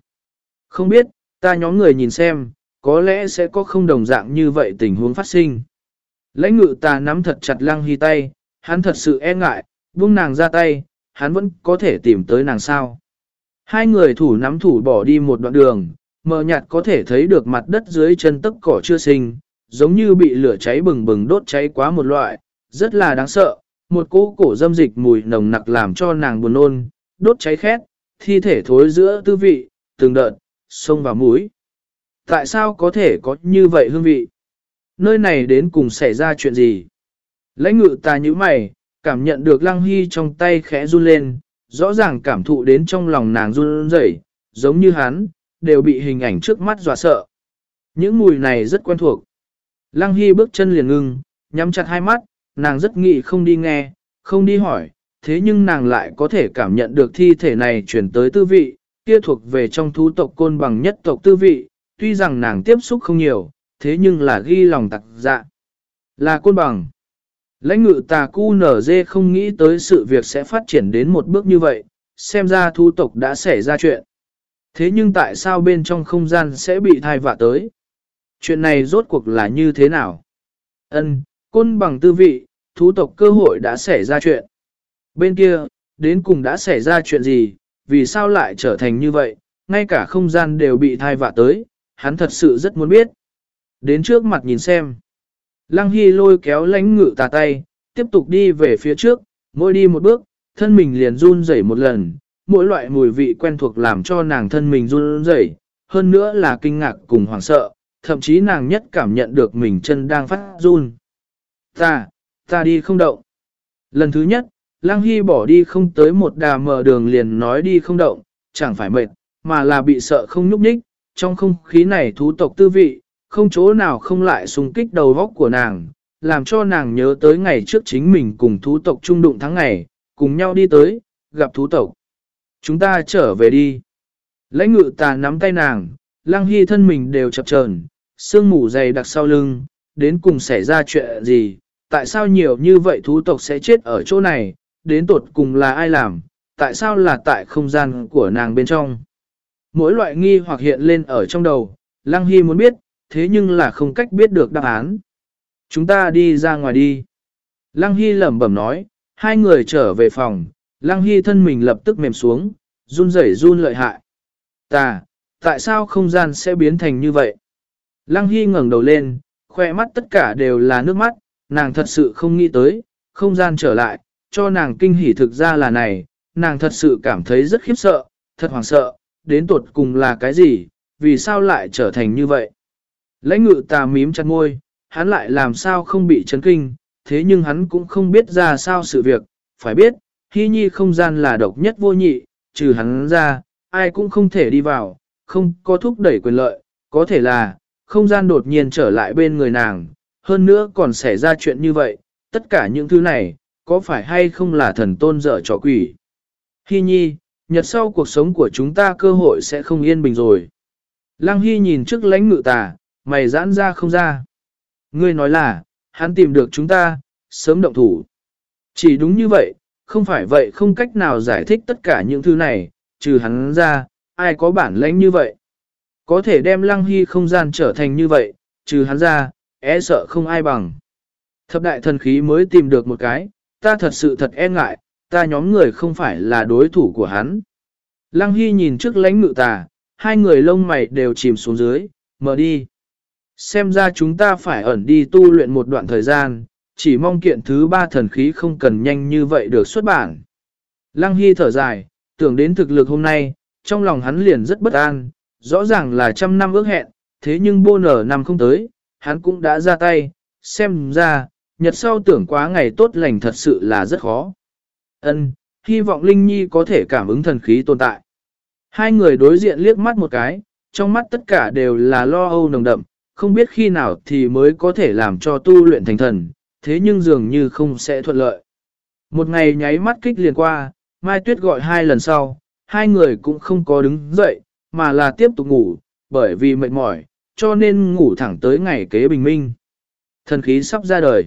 Không biết, ta nhóm người nhìn xem, có lẽ sẽ có không đồng dạng như vậy tình huống phát sinh. Lãnh ngự ta nắm thật chặt lăng hy tay, hắn thật sự e ngại, buông nàng ra tay, hắn vẫn có thể tìm tới nàng sao. Hai người thủ nắm thủ bỏ đi một đoạn đường, mờ nhạt có thể thấy được mặt đất dưới chân tấc cỏ chưa sinh, giống như bị lửa cháy bừng bừng đốt cháy quá một loại, rất là đáng sợ. Một cỗ cổ dâm dịch mùi nồng nặc làm cho nàng buồn nôn, đốt cháy khét, thi thể thối giữa tư vị, từng đợt, sông vào mũi. Tại sao có thể có như vậy hương vị? Nơi này đến cùng xảy ra chuyện gì? Lãnh ngự ta như mày, cảm nhận được lăng hy trong tay khẽ run lên, rõ ràng cảm thụ đến trong lòng nàng run rẩy, giống như hắn, đều bị hình ảnh trước mắt dọa sợ. Những mùi này rất quen thuộc. Lăng hy bước chân liền ngưng, nhắm chặt hai mắt, nàng rất nghị không đi nghe, không đi hỏi, thế nhưng nàng lại có thể cảm nhận được thi thể này chuyển tới tư vị, kia thuộc về trong thú tộc côn bằng nhất tộc tư vị, tuy rằng nàng tiếp xúc không nhiều, thế nhưng là ghi lòng tặc dạ. Là côn bằng. Lãnh ngự tà cu nở dê không nghĩ tới sự việc sẽ phát triển đến một bước như vậy, xem ra thú tộc đã xảy ra chuyện. Thế nhưng tại sao bên trong không gian sẽ bị thai vạ tới? Chuyện này rốt cuộc là như thế nào? Ân, côn bằng tư vị, thú tộc cơ hội đã xảy ra chuyện. Bên kia, đến cùng đã xảy ra chuyện gì, vì sao lại trở thành như vậy, ngay cả không gian đều bị thai vạ tới, hắn thật sự rất muốn biết. Đến trước mặt nhìn xem. Lăng Hy lôi kéo lánh ngự tà tay, tiếp tục đi về phía trước, mỗi đi một bước, thân mình liền run rẩy một lần, mỗi loại mùi vị quen thuộc làm cho nàng thân mình run rẩy, hơn nữa là kinh ngạc cùng hoảng sợ, thậm chí nàng nhất cảm nhận được mình chân đang phát run. Ta, ta đi không động. Lần thứ nhất, Lăng Hy bỏ đi không tới một đà mở đường liền nói đi không động, chẳng phải mệt, mà là bị sợ không nhúc nhích, trong không khí này thú tộc tư vị, không chỗ nào không lại xung kích đầu vóc của nàng, làm cho nàng nhớ tới ngày trước chính mình cùng thú tộc trung đụng tháng ngày, cùng nhau đi tới, gặp thú tộc. Chúng ta trở về đi. Lãnh ngự tà nắm tay nàng, lăng hy thân mình đều chập chờn, sương mù dày đặc sau lưng, đến cùng xảy ra chuyện gì, tại sao nhiều như vậy thú tộc sẽ chết ở chỗ này, đến tột cùng là ai làm, tại sao là tại không gian của nàng bên trong. Mỗi loại nghi hoặc hiện lên ở trong đầu, Lăng Hy muốn biết, thế nhưng là không cách biết được đáp án. Chúng ta đi ra ngoài đi. Lăng Hy lẩm bẩm nói, hai người trở về phòng, Lăng Hy thân mình lập tức mềm xuống, run rẩy run lợi hại. Ta, tại sao không gian sẽ biến thành như vậy? Lăng Hy ngẩng đầu lên, khoe mắt tất cả đều là nước mắt, nàng thật sự không nghĩ tới, không gian trở lại, cho nàng kinh hỉ thực ra là này, nàng thật sự cảm thấy rất khiếp sợ, thật hoảng sợ, đến tuột cùng là cái gì, vì sao lại trở thành như vậy. Lãnh ngự tà mím chặt ngôi, hắn lại làm sao không bị chấn kinh, thế nhưng hắn cũng không biết ra sao sự việc, phải biết, hy nhi không gian là độc nhất vô nhị, trừ hắn ra, ai cũng không thể đi vào, không có thúc đẩy quyền lợi, có thể là, không gian đột nhiên trở lại bên người nàng, hơn nữa còn xảy ra chuyện như vậy, tất cả những thứ này, có phải hay không là thần tôn dở trò quỷ? Hy nhi, nhật sau cuộc sống của chúng ta cơ hội sẽ không yên bình rồi. Lăng Hy nhìn trước lãnh ngự tà, mày giãn ra không ra. Ngươi nói là, hắn tìm được chúng ta, sớm động thủ. Chỉ đúng như vậy, không phải vậy không cách nào giải thích tất cả những thứ này, trừ hắn ra, ai có bản lãnh như vậy. Có thể đem lăng hy không gian trở thành như vậy, trừ hắn ra, e sợ không ai bằng. Thập đại thần khí mới tìm được một cái, ta thật sự thật e ngại, ta nhóm người không phải là đối thủ của hắn. Lăng Hy nhìn trước lãnh ngự tà, hai người lông mày đều chìm xuống dưới, mở đi. Xem ra chúng ta phải ẩn đi tu luyện một đoạn thời gian, chỉ mong kiện thứ ba thần khí không cần nhanh như vậy được xuất bản. Lăng Hy thở dài, tưởng đến thực lực hôm nay, trong lòng hắn liền rất bất an, rõ ràng là trăm năm ước hẹn, thế nhưng bô nở năm không tới, hắn cũng đã ra tay, xem ra, nhật sau tưởng quá ngày tốt lành thật sự là rất khó. Ân, hy vọng Linh Nhi có thể cảm ứng thần khí tồn tại. Hai người đối diện liếc mắt một cái, trong mắt tất cả đều là lo âu nồng đậm, không biết khi nào thì mới có thể làm cho tu luyện thành thần, thế nhưng dường như không sẽ thuận lợi. Một ngày nháy mắt kích liền qua, Mai Tuyết gọi hai lần sau, hai người cũng không có đứng dậy, mà là tiếp tục ngủ, bởi vì mệt mỏi, cho nên ngủ thẳng tới ngày kế bình minh. Thần khí sắp ra đời.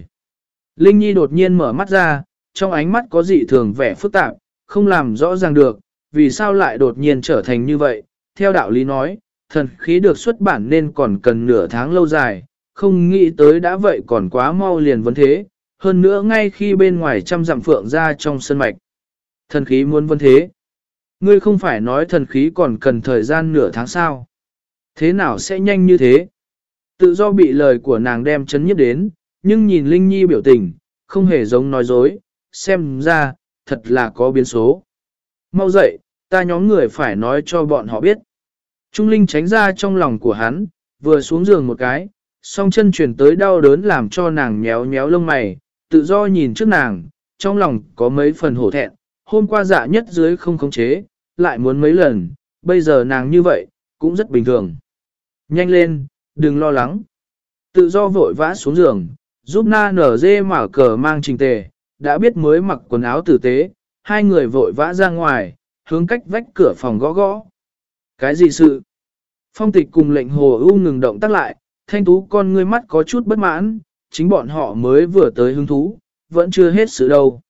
Linh Nhi đột nhiên mở mắt ra, trong ánh mắt có dị thường vẻ phức tạp, không làm rõ ràng được, vì sao lại đột nhiên trở thành như vậy. Theo đạo lý nói, thần khí được xuất bản nên còn cần nửa tháng lâu dài, không nghĩ tới đã vậy còn quá mau liền vấn thế, hơn nữa ngay khi bên ngoài trăm dặm phượng ra trong sân mạch. Thần khí muốn vấn thế. Ngươi không phải nói thần khí còn cần thời gian nửa tháng sao? Thế nào sẽ nhanh như thế? Tự do bị lời của nàng đem chấn nhất đến, nhưng nhìn Linh Nhi biểu tình, không hề giống nói dối, xem ra, thật là có biến số. Mau dậy, ta nhóm người phải nói cho bọn họ biết. Trung Linh tránh ra trong lòng của hắn, vừa xuống giường một cái, song chân chuyển tới đau đớn làm cho nàng nhéo nhéo lông mày, tự do nhìn trước nàng, trong lòng có mấy phần hổ thẹn, hôm qua dạ nhất dưới không khống chế, lại muốn mấy lần, bây giờ nàng như vậy, cũng rất bình thường. Nhanh lên, đừng lo lắng. Tự do vội vã xuống giường, giúp na nở dê mở cờ mang trình tề, đã biết mới mặc quần áo tử tế, hai người vội vã ra ngoài, hướng cách vách cửa phòng gõ gõ. Cái gì sự? Phong tịch cùng lệnh hồ ưu ngừng động tác lại, thanh tú con ngươi mắt có chút bất mãn, chính bọn họ mới vừa tới hứng thú, vẫn chưa hết sự đâu.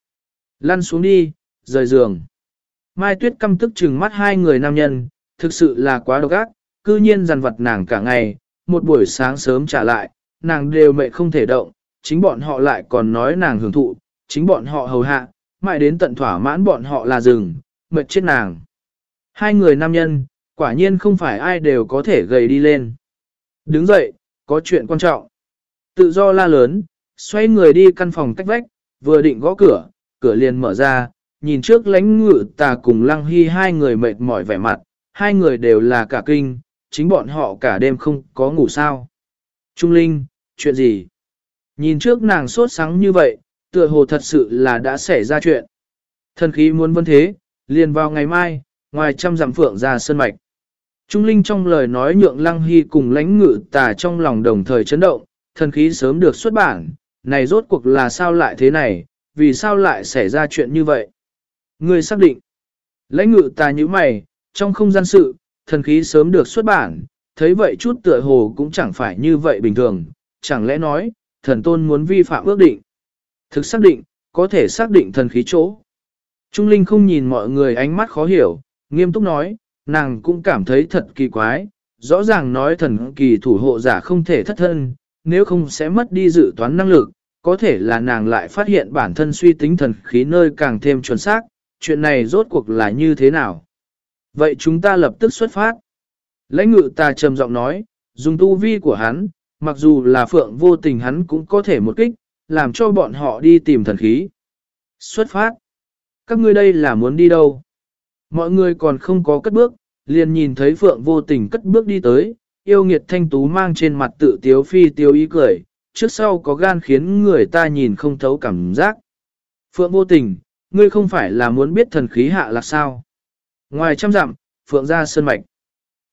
Lăn xuống đi, rời giường. Mai Tuyết căm tức trừng mắt hai người nam nhân, thực sự là quá độc ác, cư nhiên dằn vặt nàng cả ngày, một buổi sáng sớm trả lại, nàng đều mệt không thể động, chính bọn họ lại còn nói nàng hưởng thụ, chính bọn họ hầu hạ, mãi đến tận thỏa mãn bọn họ là rừng, mệt chết nàng. Hai người nam nhân, quả nhiên không phải ai đều có thể gầy đi lên. Đứng dậy, có chuyện quan trọng. Tự do la lớn, xoay người đi căn phòng cách vách, vừa định gõ cửa, cửa liền mở ra, nhìn trước lánh ngự tà cùng lăng hy hai người mệt mỏi vẻ mặt, hai người đều là cả kinh, chính bọn họ cả đêm không có ngủ sao. Trung Linh, chuyện gì? Nhìn trước nàng sốt sắng như vậy, tựa hồ thật sự là đã xảy ra chuyện. Thần khí muốn vân thế, liền vào ngày mai, ngoài trăm dặm phượng ra sân mạch. Trung Linh trong lời nói nhượng Lăng Hy cùng lãnh ngự tà trong lòng đồng thời chấn động, thần khí sớm được xuất bản, này rốt cuộc là sao lại thế này, vì sao lại xảy ra chuyện như vậy? Người xác định, lãnh ngự tà như mày, trong không gian sự, thần khí sớm được xuất bản, thấy vậy chút tựa hồ cũng chẳng phải như vậy bình thường, chẳng lẽ nói, thần tôn muốn vi phạm ước định. Thực xác định, có thể xác định thần khí chỗ. Trung Linh không nhìn mọi người ánh mắt khó hiểu, nghiêm túc nói, nàng cũng cảm thấy thật kỳ quái, rõ ràng nói thần kỳ thủ hộ giả không thể thất thân, nếu không sẽ mất đi dự toán năng lực, có thể là nàng lại phát hiện bản thân suy tính thần khí nơi càng thêm chuẩn xác, chuyện này rốt cuộc là như thế nào. Vậy chúng ta lập tức xuất phát. Lãnh ngự ta trầm giọng nói, dùng tu vi của hắn, mặc dù là phượng vô tình hắn cũng có thể một kích, làm cho bọn họ đi tìm thần khí. Xuất phát. Các ngươi đây là muốn đi đâu? Mọi người còn không có cất bước, liền nhìn thấy phượng vô tình cất bước đi tới, yêu nghiệt thanh tú mang trên mặt tự tiếu phi tiêu ý cười, trước sau có gan khiến người ta nhìn không thấu cảm giác. Phượng vô tình, ngươi không phải là muốn biết thần khí hạ là sao? Ngoài trăm dặm, Phượng ra sơn mạch.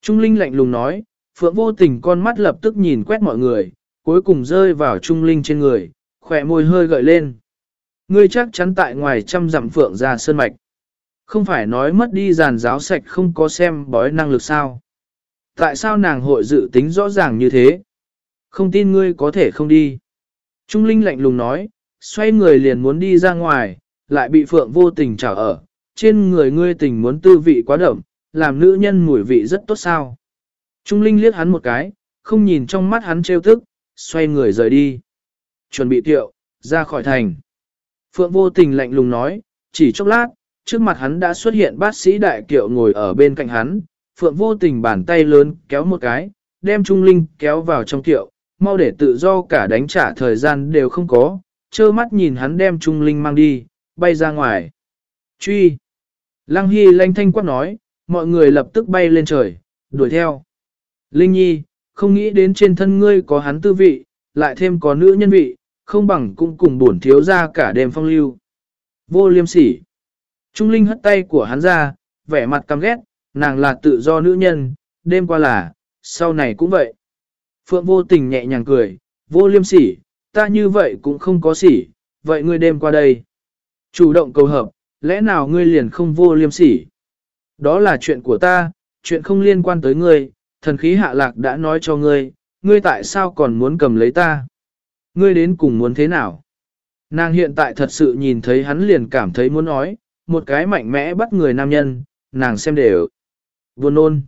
Trung Linh lạnh lùng nói, Phượng vô tình con mắt lập tức nhìn quét mọi người, cuối cùng rơi vào Trung Linh trên người, khỏe môi hơi gợi lên. Ngươi chắc chắn tại ngoài trăm dặm Phượng ra sơn mạch. Không phải nói mất đi giàn giáo sạch không có xem bói năng lực sao. Tại sao nàng hội dự tính rõ ràng như thế? Không tin ngươi có thể không đi. Trung Linh lạnh lùng nói, xoay người liền muốn đi ra ngoài, lại bị Phượng vô tình trả ở. Trên người ngươi tình muốn tư vị quá đậm, làm nữ nhân mùi vị rất tốt sao. Trung Linh liếc hắn một cái, không nhìn trong mắt hắn trêu tức, xoay người rời đi. Chuẩn bị tiệu, ra khỏi thành. Phượng vô tình lạnh lùng nói, chỉ chốc lát, trước mặt hắn đã xuất hiện bác sĩ đại kiệu ngồi ở bên cạnh hắn. Phượng vô tình bàn tay lớn kéo một cái, đem Trung Linh kéo vào trong kiệu, mau để tự do cả đánh trả thời gian đều không có, trơ mắt nhìn hắn đem Trung Linh mang đi, bay ra ngoài. Truy! Lăng Hy lanh thanh quát nói, mọi người lập tức bay lên trời, đuổi theo. Linh Nhi, không nghĩ đến trên thân ngươi có hắn tư vị, lại thêm có nữ nhân vị, không bằng cũng cùng bổn thiếu ra cả đêm phong lưu. Vô liêm sỉ. Trung Linh hất tay của hắn ra, vẻ mặt căm ghét, nàng là tự do nữ nhân, đêm qua là, sau này cũng vậy. Phượng vô tình nhẹ nhàng cười, vô liêm sỉ, ta như vậy cũng không có sỉ, vậy ngươi đêm qua đây. Chủ động cầu hợp, lẽ nào ngươi liền không vô liêm sỉ? Đó là chuyện của ta, chuyện không liên quan tới ngươi, thần khí hạ lạc đã nói cho ngươi, ngươi tại sao còn muốn cầm lấy ta? Ngươi đến cùng muốn thế nào? Nàng hiện tại thật sự nhìn thấy hắn liền cảm thấy muốn nói, một cái mạnh mẽ bắt người nam nhân, nàng xem đều. Buồn nôn.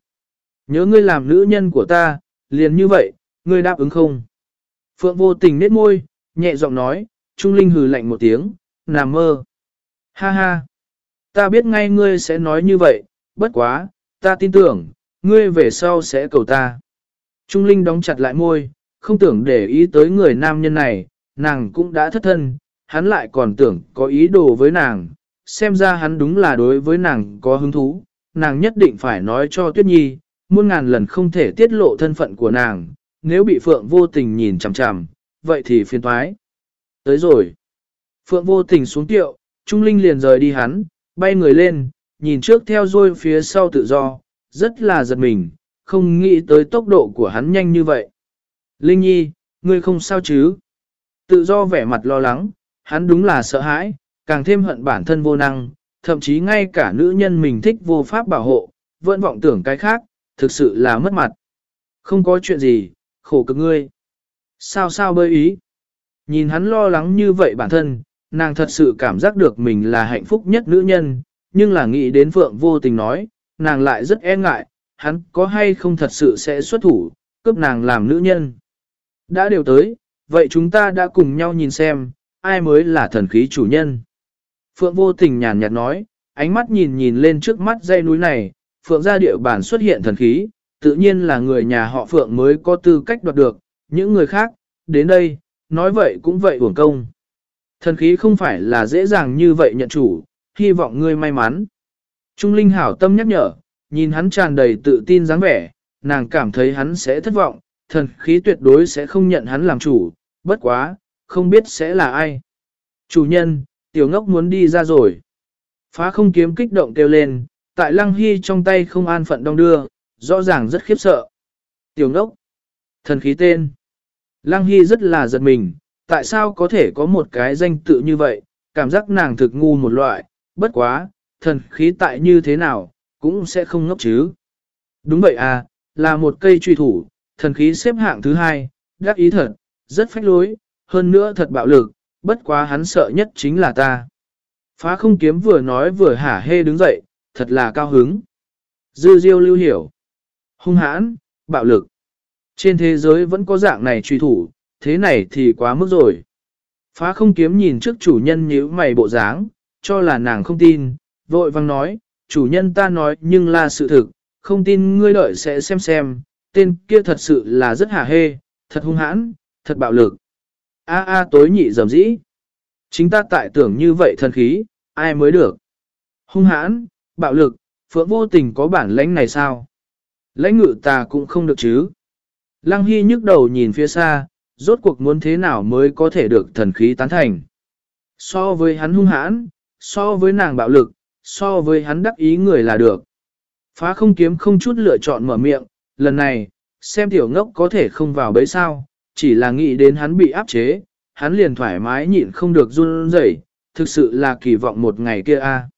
Nhớ ngươi làm nữ nhân của ta, liền như vậy, ngươi đáp ứng không? Phượng vô tình nết môi, nhẹ giọng nói, Trung Linh hừ lạnh một tiếng, nằm mơ. Ha ha. Ta biết ngay ngươi sẽ nói như vậy, bất quá, ta tin tưởng, ngươi về sau sẽ cầu ta. Trung Linh đóng chặt lại môi, không tưởng để ý tới người nam nhân này, nàng cũng đã thất thân, hắn lại còn tưởng có ý đồ với nàng, xem ra hắn đúng là đối với nàng có hứng thú, nàng nhất định phải nói cho Tuyết Nhi, muôn ngàn lần không thể tiết lộ thân phận của nàng, nếu bị Phượng vô tình nhìn chằm chằm, vậy thì phiền thoái. Tới rồi. Phượng vô tình xuống tiệu, Trung Linh liền rời đi hắn, bay người lên, nhìn trước theo dôi phía sau tự do, rất là giật mình, không nghĩ tới tốc độ của hắn nhanh như vậy. Linh Nhi, ngươi không sao chứ? Tự do vẻ mặt lo lắng, hắn đúng là sợ hãi, càng thêm hận bản thân vô năng, thậm chí ngay cả nữ nhân mình thích vô pháp bảo hộ, vẫn vọng tưởng cái khác, thực sự là mất mặt. Không có chuyện gì, khổ cực ngươi. Sao sao bơi ý? Nhìn hắn lo lắng như vậy bản thân, nàng thật sự cảm giác được mình là hạnh phúc nhất nữ nhân, nhưng là nghĩ đến Phượng vô tình nói, nàng lại rất e ngại, hắn có hay không thật sự sẽ xuất thủ, cướp nàng làm nữ nhân. Đã đều tới, vậy chúng ta đã cùng nhau nhìn xem, ai mới là thần khí chủ nhân. Phượng vô tình nhàn nhạt nói, ánh mắt nhìn nhìn lên trước mắt dây núi này, Phượng ra địa bản xuất hiện thần khí, tự nhiên là người nhà họ Phượng mới có tư cách đoạt được, những người khác, đến đây, nói vậy cũng vậy uổng công. Thần khí không phải là dễ dàng như vậy nhận chủ, hy vọng ngươi may mắn. Trung Linh hảo tâm nhắc nhở, nhìn hắn tràn đầy tự tin dáng vẻ, nàng cảm thấy hắn sẽ thất vọng, thần khí tuyệt đối sẽ không nhận hắn làm chủ, bất quá, không biết sẽ là ai. Chủ nhân, tiểu ngốc muốn đi ra rồi. Phá không kiếm kích động kêu lên, tại lăng hy trong tay không an phận đong đưa, rõ ràng rất khiếp sợ. Tiểu ngốc, thần khí tên. Lăng hy rất là giật mình, tại sao có thể có một cái danh tự như vậy, cảm giác nàng thực ngu một loại, bất quá, thần khí tại như thế nào, cũng sẽ không ngốc chứ. Đúng vậy à, là một cây truy thủ, thần khí xếp hạng thứ hai, đắc ý thật, rất phách lối, hơn nữa thật bạo lực, bất quá hắn sợ nhất chính là ta. Phá không kiếm vừa nói vừa hả hê đứng dậy, thật là cao hứng. Dư diêu lưu hiểu. Hung hãn, bạo lực. Trên thế giới vẫn có dạng này truy thủ, thế này thì quá mức rồi. Phá không kiếm nhìn trước chủ nhân nhíu mày bộ dáng, cho là nàng không tin, vội vang nói, chủ nhân ta nói nhưng là sự thực, không tin ngươi đợi sẽ xem xem, tên kia thật sự là rất hả hê, thật hung hãn, thật bạo lực. A a tối nhị dầm dĩ. Chính ta tại tưởng như vậy thần khí, ai mới được. Hung hãn, bạo lực, phượng vô tình có bản lãnh này sao? Lãnh ngự ta cũng không được chứ. Lăng Hy nhức đầu nhìn phía xa, rốt cuộc muốn thế nào mới có thể được thần khí tán thành. So với hắn hung hãn, so với nàng bạo lực, so với hắn đắc ý người là được. Phá không kiếm không chút lựa chọn mở miệng, lần này, xem tiểu ngốc có thể không vào bấy sao, chỉ là nghĩ đến hắn bị áp chế, hắn liền thoải mái nhịn không được run rẩy, thực sự là kỳ vọng một ngày kia a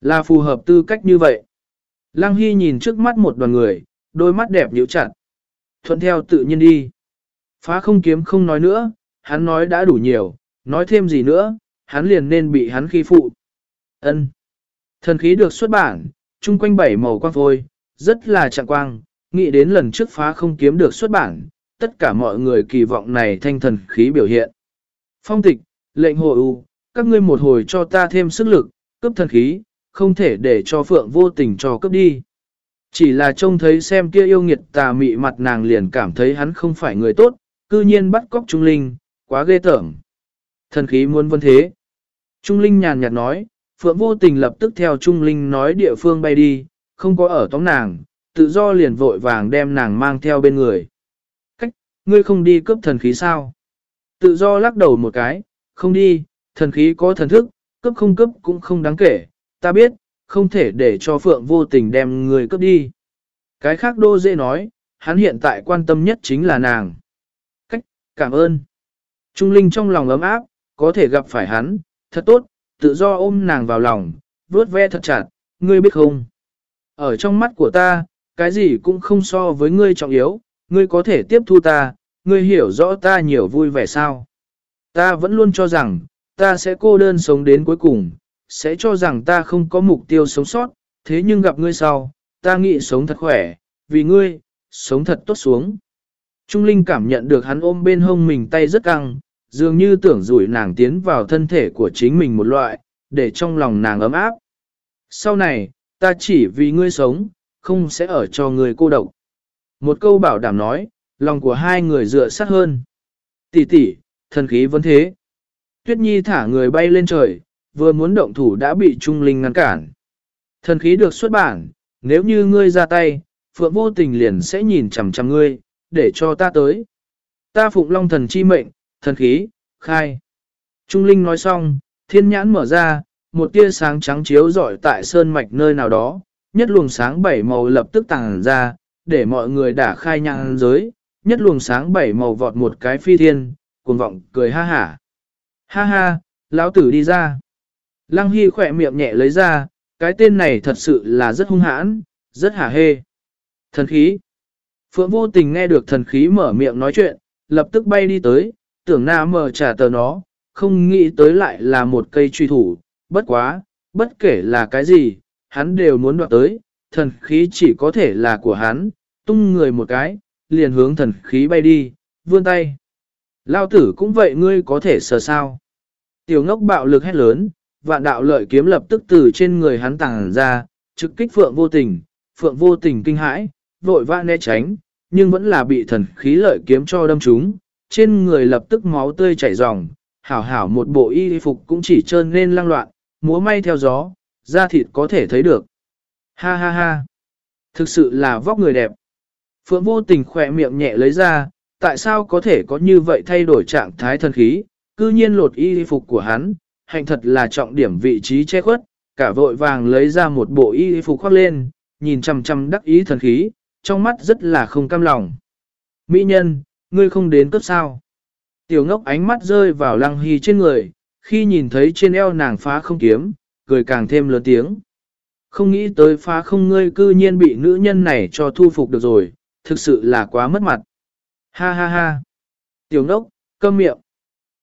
Là phù hợp tư cách như vậy. Lăng Hy nhìn trước mắt một đoàn người, đôi mắt đẹp nhíu chặt. Thuận theo tự nhiên đi. Phá không kiếm không nói nữa, hắn nói đã đủ nhiều, nói thêm gì nữa, hắn liền nên bị hắn khi phụ. Ân. Thần khí được xuất bản, chung quanh bảy màu quang phôi, rất là trạng quang, nghĩ đến lần trước phá không kiếm được xuất bản, tất cả mọi người kỳ vọng này thanh thần khí biểu hiện. Phong tịch, lệnh hội u, các ngươi một hồi cho ta thêm sức lực, cấp thần khí, không thể để cho phượng vô tình cho cấp đi. Chỉ là trông thấy xem kia yêu nghiệt tà mị mặt nàng liền cảm thấy hắn không phải người tốt, cư nhiên bắt cóc Trung Linh, quá ghê tởm. Thần khí muốn vân thế. Trung Linh nhàn nhạt nói, Phượng vô tình lập tức theo Trung Linh nói địa phương bay đi, không có ở tóm nàng, tự do liền vội vàng đem nàng mang theo bên người. Ngươi không đi cướp thần khí sao? Tự do lắc đầu một cái, không đi, thần khí có thần thức, cướp không cướp cũng không đáng kể, ta biết, không thể để cho Phượng vô tình đem người cướp đi. Cái khác đô dễ nói, hắn hiện tại quan tâm nhất chính là nàng. Cách, cảm ơn. Trung Linh trong lòng ấm áp, có thể gặp phải hắn, thật tốt, tự do ôm nàng vào lòng, vuốt ve thật chặt, ngươi biết không? Ở trong mắt của ta, cái gì cũng không so với ngươi trọng yếu, ngươi có thể tiếp thu ta, ngươi hiểu rõ ta nhiều vui vẻ sao. Ta vẫn luôn cho rằng, ta sẽ cô đơn sống đến cuối cùng, sẽ cho rằng ta không có mục tiêu sống sót, thế nhưng gặp ngươi sau, ta nghĩ sống thật khỏe, vì ngươi, sống thật tốt xuống. Trung Linh cảm nhận được hắn ôm bên hông mình tay rất căng, dường như tưởng rủi nàng tiến vào thân thể của chính mình một loại, để trong lòng nàng ấm áp. Sau này, ta chỉ vì ngươi sống, không sẽ ở cho ngươi cô độc. Một câu bảo đảm nói, lòng của hai người dựa sát hơn. Tỷ tỷ, thần khí vẫn thế. Tuyết Nhi thả người bay lên trời, vừa muốn động thủ đã bị Trung Linh ngăn cản. Thần khí được xuất bản, nếu như ngươi ra tay, Phượng vô tình liền sẽ nhìn chằm chằm ngươi, để cho ta tới. Ta phụng long thần chi mệnh, thần khí, khai. Trung Linh nói xong, thiên nhãn mở ra, một tia sáng trắng chiếu rọi tại sơn mạch nơi nào đó, nhất luồng sáng bảy màu lập tức tàng ra, để mọi người đả khai nhang giới, nhất luồng sáng bảy màu vọt một cái phi thiên, cuồng vọng cười ha hả. Ha ha, lão tử đi ra. Lăng Hy khỏe miệng nhẹ lấy ra, cái tên này thật sự là rất hung hãn, rất hả hê. Thần khí. Phượng vô tình nghe được thần khí mở miệng nói chuyện, lập tức bay đi tới, tưởng na mở trả tờ nó, không nghĩ tới lại là một cây truy thủ, bất quá, bất kể là cái gì, hắn đều muốn đoạt tới, thần khí chỉ có thể là của hắn, tung người một cái, liền hướng thần khí bay đi, vươn tay. Lao tử cũng vậy ngươi có thể sờ sao. Tiểu ngốc bạo lực hét lớn, vạn đạo lợi kiếm lập tức từ trên người hắn tàng ra, trực kích phượng vô tình, phượng vô tình kinh hãi, vội vã né tránh, nhưng vẫn là bị thần khí lợi kiếm cho đâm trúng, trên người lập tức máu tươi chảy ròng, hảo hảo một bộ y phục cũng chỉ trơn lên lăng loạn, múa may theo gió, da thịt có thể thấy được. Ha ha ha, thực sự là vóc người đẹp. Phượng vô tình khỏe miệng nhẹ lấy ra, tại sao có thể có như vậy thay đổi trạng thái thần khí, cư nhiên lột y phục của hắn, hành thật là trọng điểm vị trí che khuất, cả vội vàng lấy ra một bộ y phục khoác lên, nhìn chằm chằm đắc ý thần khí, trong mắt rất là không cam lòng. Mỹ nhân, ngươi không đến cấp sao. Tiểu ngốc ánh mắt rơi vào lăng hy trên người, khi nhìn thấy trên eo nàng phá không kiếm, cười càng thêm lớn tiếng. Không nghĩ tới phá không ngươi cư nhiên bị nữ nhân này cho thu phục được rồi, thực sự là quá mất mặt. Ha ha ha. Tiểu ngốc, câm miệng.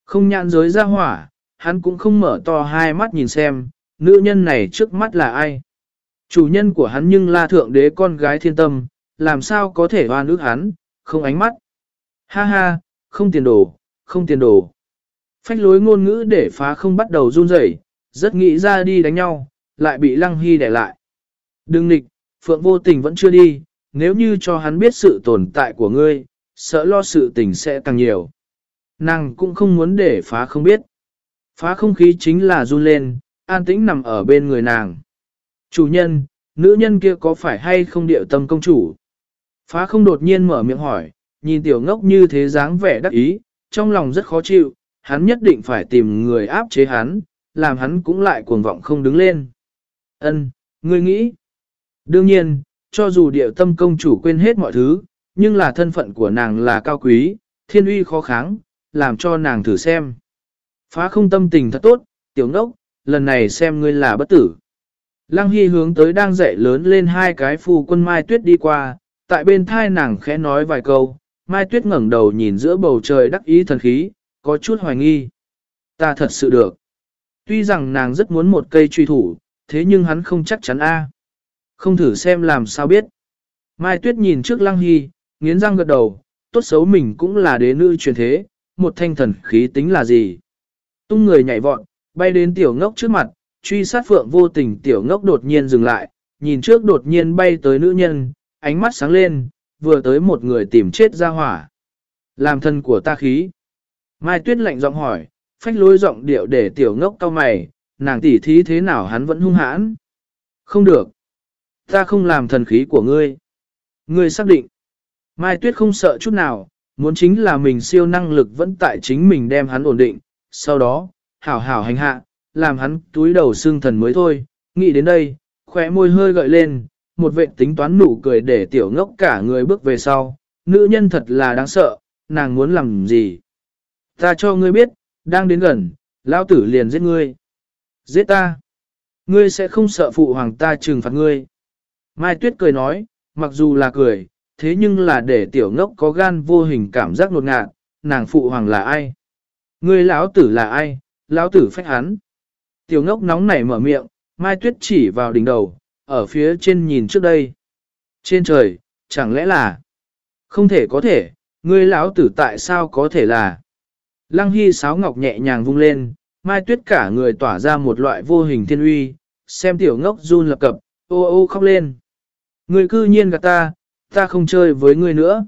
Không nhãn giới ra hỏa, hắn cũng không mở to hai mắt nhìn xem, nữ nhân này trước mắt là ai. Chủ nhân của hắn nhưng là thượng đế con gái thiên tâm, làm sao có thể hoa nước hắn, không ánh mắt. Ha ha, không tiền đồ, không tiền đồ. Phách lối ngôn ngữ để phá không bắt đầu run rẩy, rất nghĩ ra đi đánh nhau, lại bị lăng hy để lại. Đừng nịch, phượng vô tình vẫn chưa đi, nếu như cho hắn biết sự tồn tại của ngươi, sợ lo sự tình sẽ càng nhiều. Nàng cũng không muốn để phá không biết. Phá không khí chính là run lên, an tĩnh nằm ở bên người nàng. Chủ nhân, nữ nhân kia có phải hay không điệu tâm công chủ? Phá không đột nhiên mở miệng hỏi, nhìn tiểu ngốc như thế dáng vẻ đắc ý, trong lòng rất khó chịu, hắn nhất định phải tìm người áp chế hắn, làm hắn cũng lại cuồng vọng không đứng lên. Ân, ngươi nghĩ? Đương nhiên, cho dù điệu tâm công chủ quên hết mọi thứ, nhưng là thân phận của nàng là cao quý, thiên uy khó kháng, làm cho nàng thử xem. Phá không tâm tình thật tốt, tiểu ngốc, lần này xem ngươi là bất tử. Lăng Hy hướng tới đang dậy lớn lên hai cái phù quân Mai Tuyết đi qua, tại bên thai nàng khẽ nói vài câu, Mai Tuyết ngẩng đầu nhìn giữa bầu trời đắc ý thần khí, có chút hoài nghi. Ta thật sự được. Tuy rằng nàng rất muốn một cây truy thủ, thế nhưng hắn không chắc chắn a. Không thử xem làm sao biết. Mai Tuyết nhìn trước Lăng Hy, nghiến răng gật đầu, tốt xấu mình cũng là đế nữ truyền thế, một thanh thần khí tính là gì. Tung người nhảy vọt, bay đến tiểu ngốc trước mặt, truy sát phượng vô tình tiểu ngốc đột nhiên dừng lại, nhìn trước đột nhiên bay tới nữ nhân, ánh mắt sáng lên, vừa tới một người tìm chết ra hỏa. Làm thân của ta khí. Mai Tuyết lạnh giọng hỏi, phách lối giọng điệu để tiểu ngốc cao mày, nàng tỉ thí thế nào hắn vẫn hung hãn. Không được. Ta không làm thần khí của ngươi. Ngươi xác định. Mai Tuyết không sợ chút nào, muốn chính là mình siêu năng lực vẫn tại chính mình đem hắn ổn định, sau đó, hảo hảo hành hạ, làm hắn túi đầu xương thần mới thôi, nghĩ đến đây, khóe môi hơi gợi lên, một vệ tính toán nụ cười để tiểu ngốc cả người bước về sau, nữ nhân thật là đáng sợ, nàng muốn làm gì? Ta cho ngươi biết, đang đến gần, lão tử liền giết ngươi. Giết ta. Ngươi sẽ không sợ phụ hoàng ta trừng phạt ngươi. Mai Tuyết cười nói, mặc dù là cười, thế nhưng là để tiểu ngốc có gan vô hình cảm giác nột ngạt, nàng phụ hoàng là ai? Ngươi lão tử là ai? Lão tử phách hắn. Tiểu ngốc nóng nảy mở miệng, Mai Tuyết chỉ vào đỉnh đầu, ở phía trên nhìn trước đây. Trên trời, chẳng lẽ là... Không thể có thể, ngươi lão tử tại sao có thể là... Lăng Hy sáo ngọc nhẹ nhàng vung lên, Mai Tuyết cả người tỏa ra một loại vô hình thiên uy, xem tiểu ngốc run lập cập, ô ô khóc lên người cư nhiên gạt ta, ta không chơi với ngươi nữa.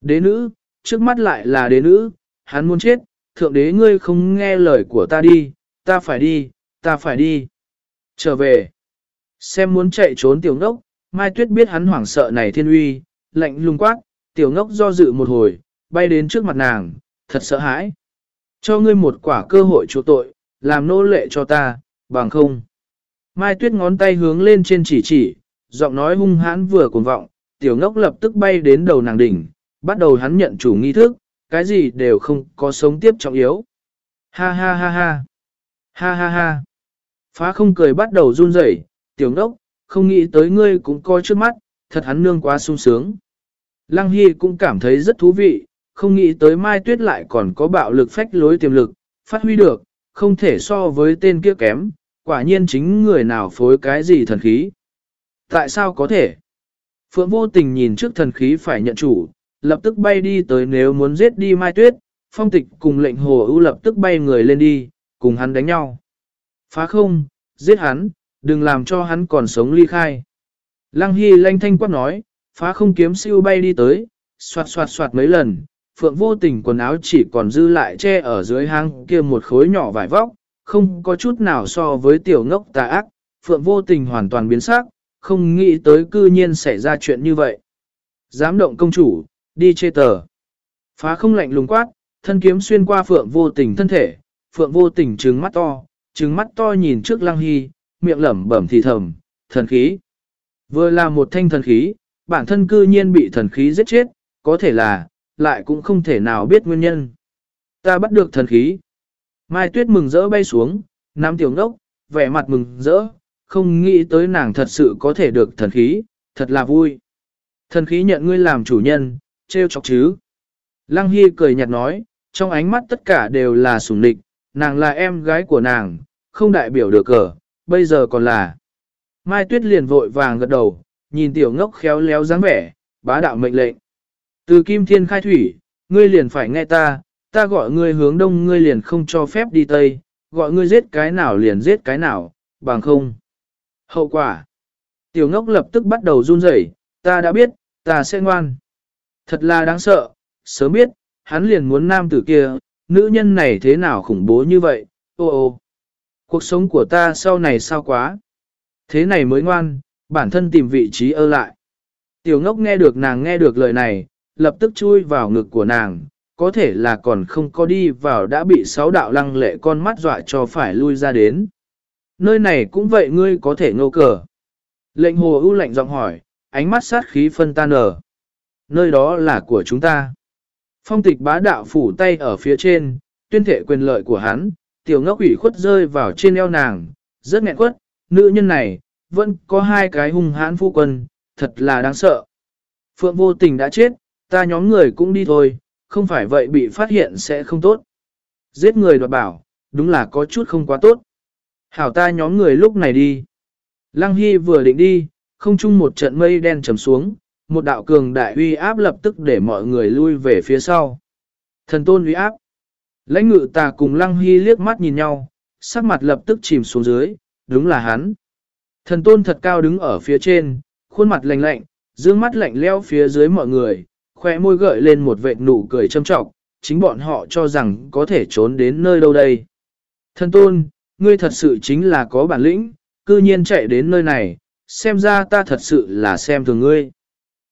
Đế nữ, trước mắt lại là đế nữ, hắn muốn chết, thượng đế ngươi không nghe lời của ta đi, ta phải đi, ta phải đi. Trở về. Xem muốn chạy trốn tiểu ngốc, Mai Tuyết biết hắn hoảng sợ này thiên uy, lạnh lùng quát, tiểu ngốc do dự một hồi, bay đến trước mặt nàng, thật sợ hãi. Cho ngươi một quả cơ hội chỗ tội, làm nô lệ cho ta, bằng không. Mai Tuyết ngón tay hướng lên trên chỉ chỉ, giọng nói hung hãn vừa cuồng vọng, tiểu ngốc lập tức bay đến đầu nàng đỉnh, bắt đầu hắn nhận chủ nghi thức, cái gì đều không có sống tiếp trọng yếu. Ha ha ha ha. Ha ha ha. Phá không cười bắt đầu run rẩy, tiểu ngốc, không nghĩ tới ngươi cũng coi trước mắt, thật hắn nương quá sung sướng. Lăng Hy cũng cảm thấy rất thú vị, không nghĩ tới Mai Tuyết lại còn có bạo lực phách lối tiềm lực, phát huy được, không thể so với tên kia kém, quả nhiên chính người nào phối cái gì thần khí. Tại sao có thể? Phượng vô tình nhìn trước thần khí phải nhận chủ, lập tức bay đi tới nếu muốn giết đi Mai Tuyết, phong tịch cùng lệnh hồ ưu lập tức bay người lên đi, cùng hắn đánh nhau. Phá không, giết hắn, đừng làm cho hắn còn sống ly khai. Lăng Hy lanh thanh quát nói, phá không kiếm siêu bay đi tới, soạt soạt soạt mấy lần, phượng vô tình quần áo chỉ còn dư lại che ở dưới hang kia một khối nhỏ vải vóc, không có chút nào so với tiểu ngốc tà ác, phượng vô tình hoàn toàn biến sắc, không nghĩ tới cư nhiên xảy ra chuyện như vậy. Dám động công chủ, đi chê tờ. Phá không lạnh lùng quát, thân kiếm xuyên qua phượng vô tình thân thể, phượng vô tình trừng mắt to, trừng mắt to nhìn trước lăng hy, miệng lẩm bẩm thì thầm, thần khí. Vừa là một thanh thần khí, bản thân cư nhiên bị thần khí giết chết, có thể là, lại cũng không thể nào biết nguyên nhân. Ta bắt được thần khí. Mai Tuyết mừng rỡ bay xuống, nam tiểu ngốc, vẻ mặt mừng rỡ, không nghĩ tới nàng thật sự có thể được thần khí, thật là vui. Thần khí nhận ngươi làm chủ nhân, trêu chọc chứ. Lăng Hy cười nhạt nói, trong ánh mắt tất cả đều là sủng nịch, nàng là em gái của nàng, không đại biểu được cờ, bây giờ còn là. Mai Tuyết liền vội vàng gật đầu, nhìn tiểu ngốc khéo léo dáng vẻ, bá đạo mệnh lệnh. Từ kim thiên khai thủy, ngươi liền phải nghe ta, ta gọi ngươi hướng đông ngươi liền không cho phép đi tây, gọi ngươi giết cái nào liền giết cái nào, bằng không. Hậu quả. Tiểu ngốc lập tức bắt đầu run rẩy, ta đã biết, ta sẽ ngoan. Thật là đáng sợ, sớm biết, hắn liền muốn nam tử kia, nữ nhân này thế nào khủng bố như vậy, ô ô. Cuộc sống của ta sau này sao quá. Thế này mới ngoan, bản thân tìm vị trí ơ lại. Tiểu ngốc nghe được nàng nghe được lời này, lập tức chui vào ngực của nàng, có thể là còn không có đi vào đã bị sáu đạo lăng lệ con mắt dọa cho phải lui ra đến. Nơi này cũng vậy ngươi có thể ngô cờ. Lệnh hồ ưu lạnh giọng hỏi, ánh mắt sát khí phân tan nở. Nơi đó là của chúng ta. Phong tịch bá đạo phủ tay ở phía trên, tuyên thể quyền lợi của hắn, tiểu ngốc ủy khuất rơi vào trên eo nàng, rất nghẹn quất, nữ nhân này, vẫn có hai cái hung hãn phu quân, thật là đáng sợ. Phượng vô tình đã chết, ta nhóm người cũng đi thôi, không phải vậy bị phát hiện sẽ không tốt. Giết người đoạt bảo, đúng là có chút không quá tốt. Hảo ta nhóm người lúc này đi. Lăng Hy vừa định đi, không chung một trận mây đen trầm xuống, một đạo cường đại uy áp lập tức để mọi người lui về phía sau. Thần tôn uy áp. Lãnh ngự tà cùng Lăng Hy liếc mắt nhìn nhau, sắc mặt lập tức chìm xuống dưới, đúng là hắn. Thần tôn thật cao đứng ở phía trên, khuôn mặt lạnh lạnh, dương mắt lạnh leo phía dưới mọi người, khoe môi gợi lên một vệt nụ cười châm trọng, chính bọn họ cho rằng có thể trốn đến nơi đâu đây. Thần tôn, ngươi thật sự chính là có bản lĩnh, cư nhiên chạy đến nơi này, xem ra ta thật sự là xem thường ngươi.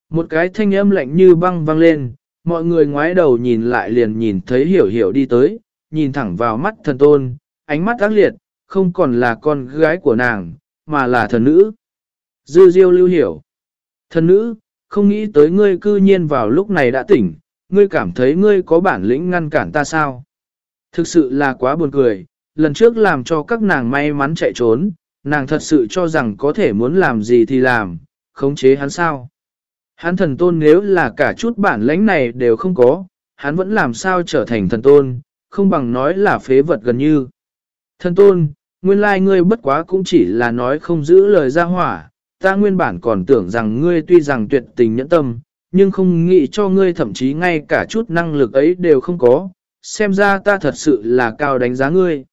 Một cái thanh âm lạnh như băng vang lên, mọi người ngoái đầu nhìn lại liền nhìn thấy hiểu hiểu đi tới, nhìn thẳng vào mắt thần tôn, ánh mắt ác liệt, không còn là con gái của nàng, mà là thần nữ. Dư diêu lưu hiểu. Thần nữ, không nghĩ tới ngươi cư nhiên vào lúc này đã tỉnh, ngươi cảm thấy ngươi có bản lĩnh ngăn cản ta sao? Thực sự là quá buồn cười, lần trước làm cho các nàng may mắn chạy trốn, nàng thật sự cho rằng có thể muốn làm gì thì làm, khống chế hắn sao? Hắn thần tôn nếu là cả chút bản lãnh này đều không có, hắn vẫn làm sao trở thành thần tôn, không bằng nói là phế vật gần như. Thần tôn, nguyên lai ngươi bất quá cũng chỉ là nói không giữ lời ra hỏa, ta nguyên bản còn tưởng rằng ngươi tuy rằng tuyệt tình nhẫn tâm, nhưng không nghĩ cho ngươi thậm chí ngay cả chút năng lực ấy đều không có, xem ra ta thật sự là cao đánh giá ngươi.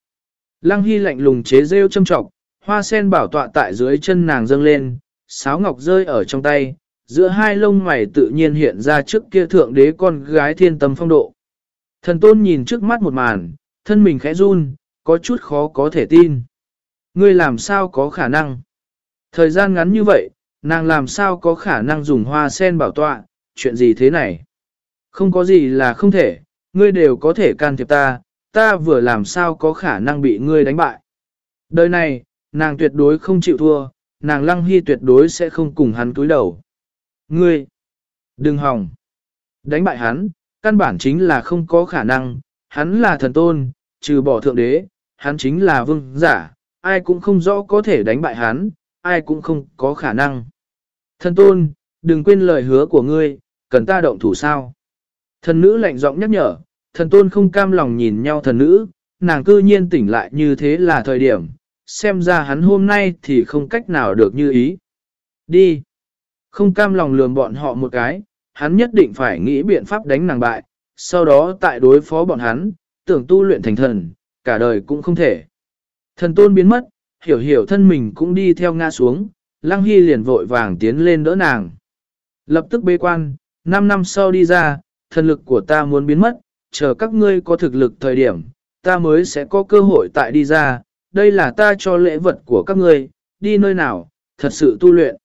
Lăng Hy lạnh lùng chế rêu châm trọng, hoa sen bảo tọa tại dưới chân nàng dâng lên, sáo ngọc rơi ở trong tay, giữa hai lông mày tự nhiên hiện ra trước kia thượng đế con gái thiên tâm phong độ. Thần tôn nhìn trước mắt một màn, thân mình khẽ run, có chút khó có thể tin. Ngươi làm sao có khả năng? Thời gian ngắn như vậy, nàng làm sao có khả năng dùng hoa sen bảo tọa, chuyện gì thế này? Không có gì là không thể, ngươi đều có thể can thiệp ta, ta vừa làm sao có khả năng bị ngươi đánh bại. Đời này, nàng tuyệt đối không chịu thua, nàng lăng hy tuyệt đối sẽ không cùng hắn túi đầu. Ngươi, đừng hòng. Đánh bại hắn, căn bản chính là không có khả năng, hắn là thần tôn, trừ bỏ thượng đế, hắn chính là vương giả, ai cũng không rõ có thể đánh bại hắn, ai cũng không có khả năng. Thần tôn, đừng quên lời hứa của ngươi, cần ta động thủ sao. Thần nữ lạnh giọng nhắc nhở, thần tôn không cam lòng nhìn nhau thần nữ, nàng cư nhiên tỉnh lại như thế là thời điểm, xem ra hắn hôm nay thì không cách nào được như ý. Đi. Không cam lòng lường bọn họ một cái, hắn nhất định phải nghĩ biện pháp đánh nàng bại, sau đó tại đối phó bọn hắn, tưởng tu luyện thành thần, cả đời cũng không thể. Thần tôn biến mất, hiểu hiểu thân mình cũng đi theo ngã xuống, Lăng Hy liền vội vàng tiến lên đỡ nàng. Lập tức bế quan, 5 năm sau đi ra, thần lực của ta muốn biến mất, chờ các ngươi có thực lực thời điểm, ta mới sẽ có cơ hội tại đi ra, đây là ta cho lễ vật của các ngươi, đi nơi nào, thật sự tu luyện.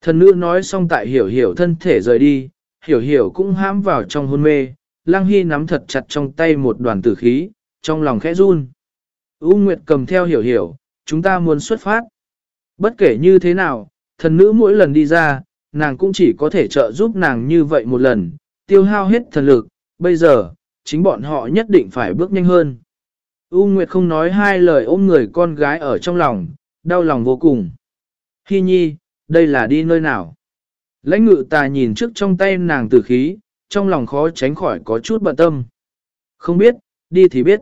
Thần nữ nói xong tại hiểu hiểu thân thể rời đi, hiểu hiểu cũng hãm vào trong hôn mê, Lăng Hy nắm thật chặt trong tay một đoàn tử khí, trong lòng khẽ run. U Nguyệt cầm theo hiểu hiểu, chúng ta muốn xuất phát. Bất kể như thế nào, thần nữ mỗi lần đi ra, nàng cũng chỉ có thể trợ giúp nàng như vậy một lần, tiêu hao hết thần lực, bây giờ, chính bọn họ nhất định phải bước nhanh hơn. U Nguyệt không nói hai lời ôm người con gái ở trong lòng, đau lòng vô cùng. Hi nhi, đây là đi nơi nào? Lãnh ngự tà nhìn trước trong tay nàng tử khí, trong lòng khó tránh khỏi có chút bận tâm. Không biết, đi thì biết.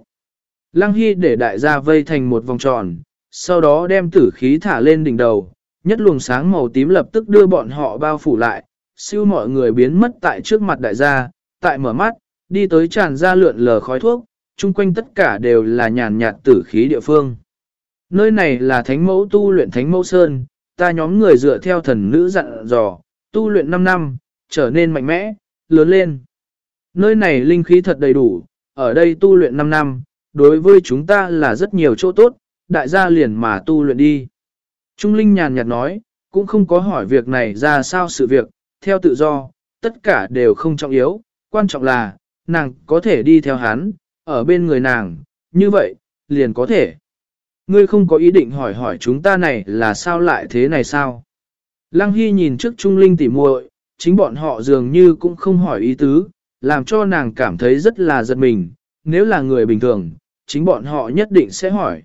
Lăng Hy để đại gia vây thành một vòng tròn, sau đó đem tử khí thả lên đỉnh đầu, nhất luồng sáng màu tím lập tức đưa bọn họ bao phủ lại, siêu mọi người biến mất tại trước mặt đại gia, tại mở mắt, đi tới tràn ra lượn lờ khói thuốc, chung quanh tất cả đều là nhàn nhạt tử khí địa phương. Nơi này là thánh mẫu tu luyện thánh mẫu sơn, ta nhóm người dựa theo thần nữ dặn dò, tu luyện 5 năm, trở nên mạnh mẽ, lớn lên. Nơi này linh khí thật đầy đủ, ở đây tu luyện 5 năm, đối với chúng ta là rất nhiều chỗ tốt, đại gia liền mà tu luyện đi. Trung Linh nhàn nhạt nói, cũng không có hỏi việc này ra sao sự việc, theo tự do, tất cả đều không trọng yếu, quan trọng là, nàng có thể đi theo hắn, ở bên người nàng, như vậy, liền có thể. Ngươi không có ý định hỏi hỏi chúng ta này là sao lại thế này sao? Lăng Hy nhìn trước Trung Linh tỉ muội, chính bọn họ dường như cũng không hỏi ý tứ, làm cho nàng cảm thấy rất là giật mình, nếu là người bình thường, chính bọn họ nhất định sẽ hỏi.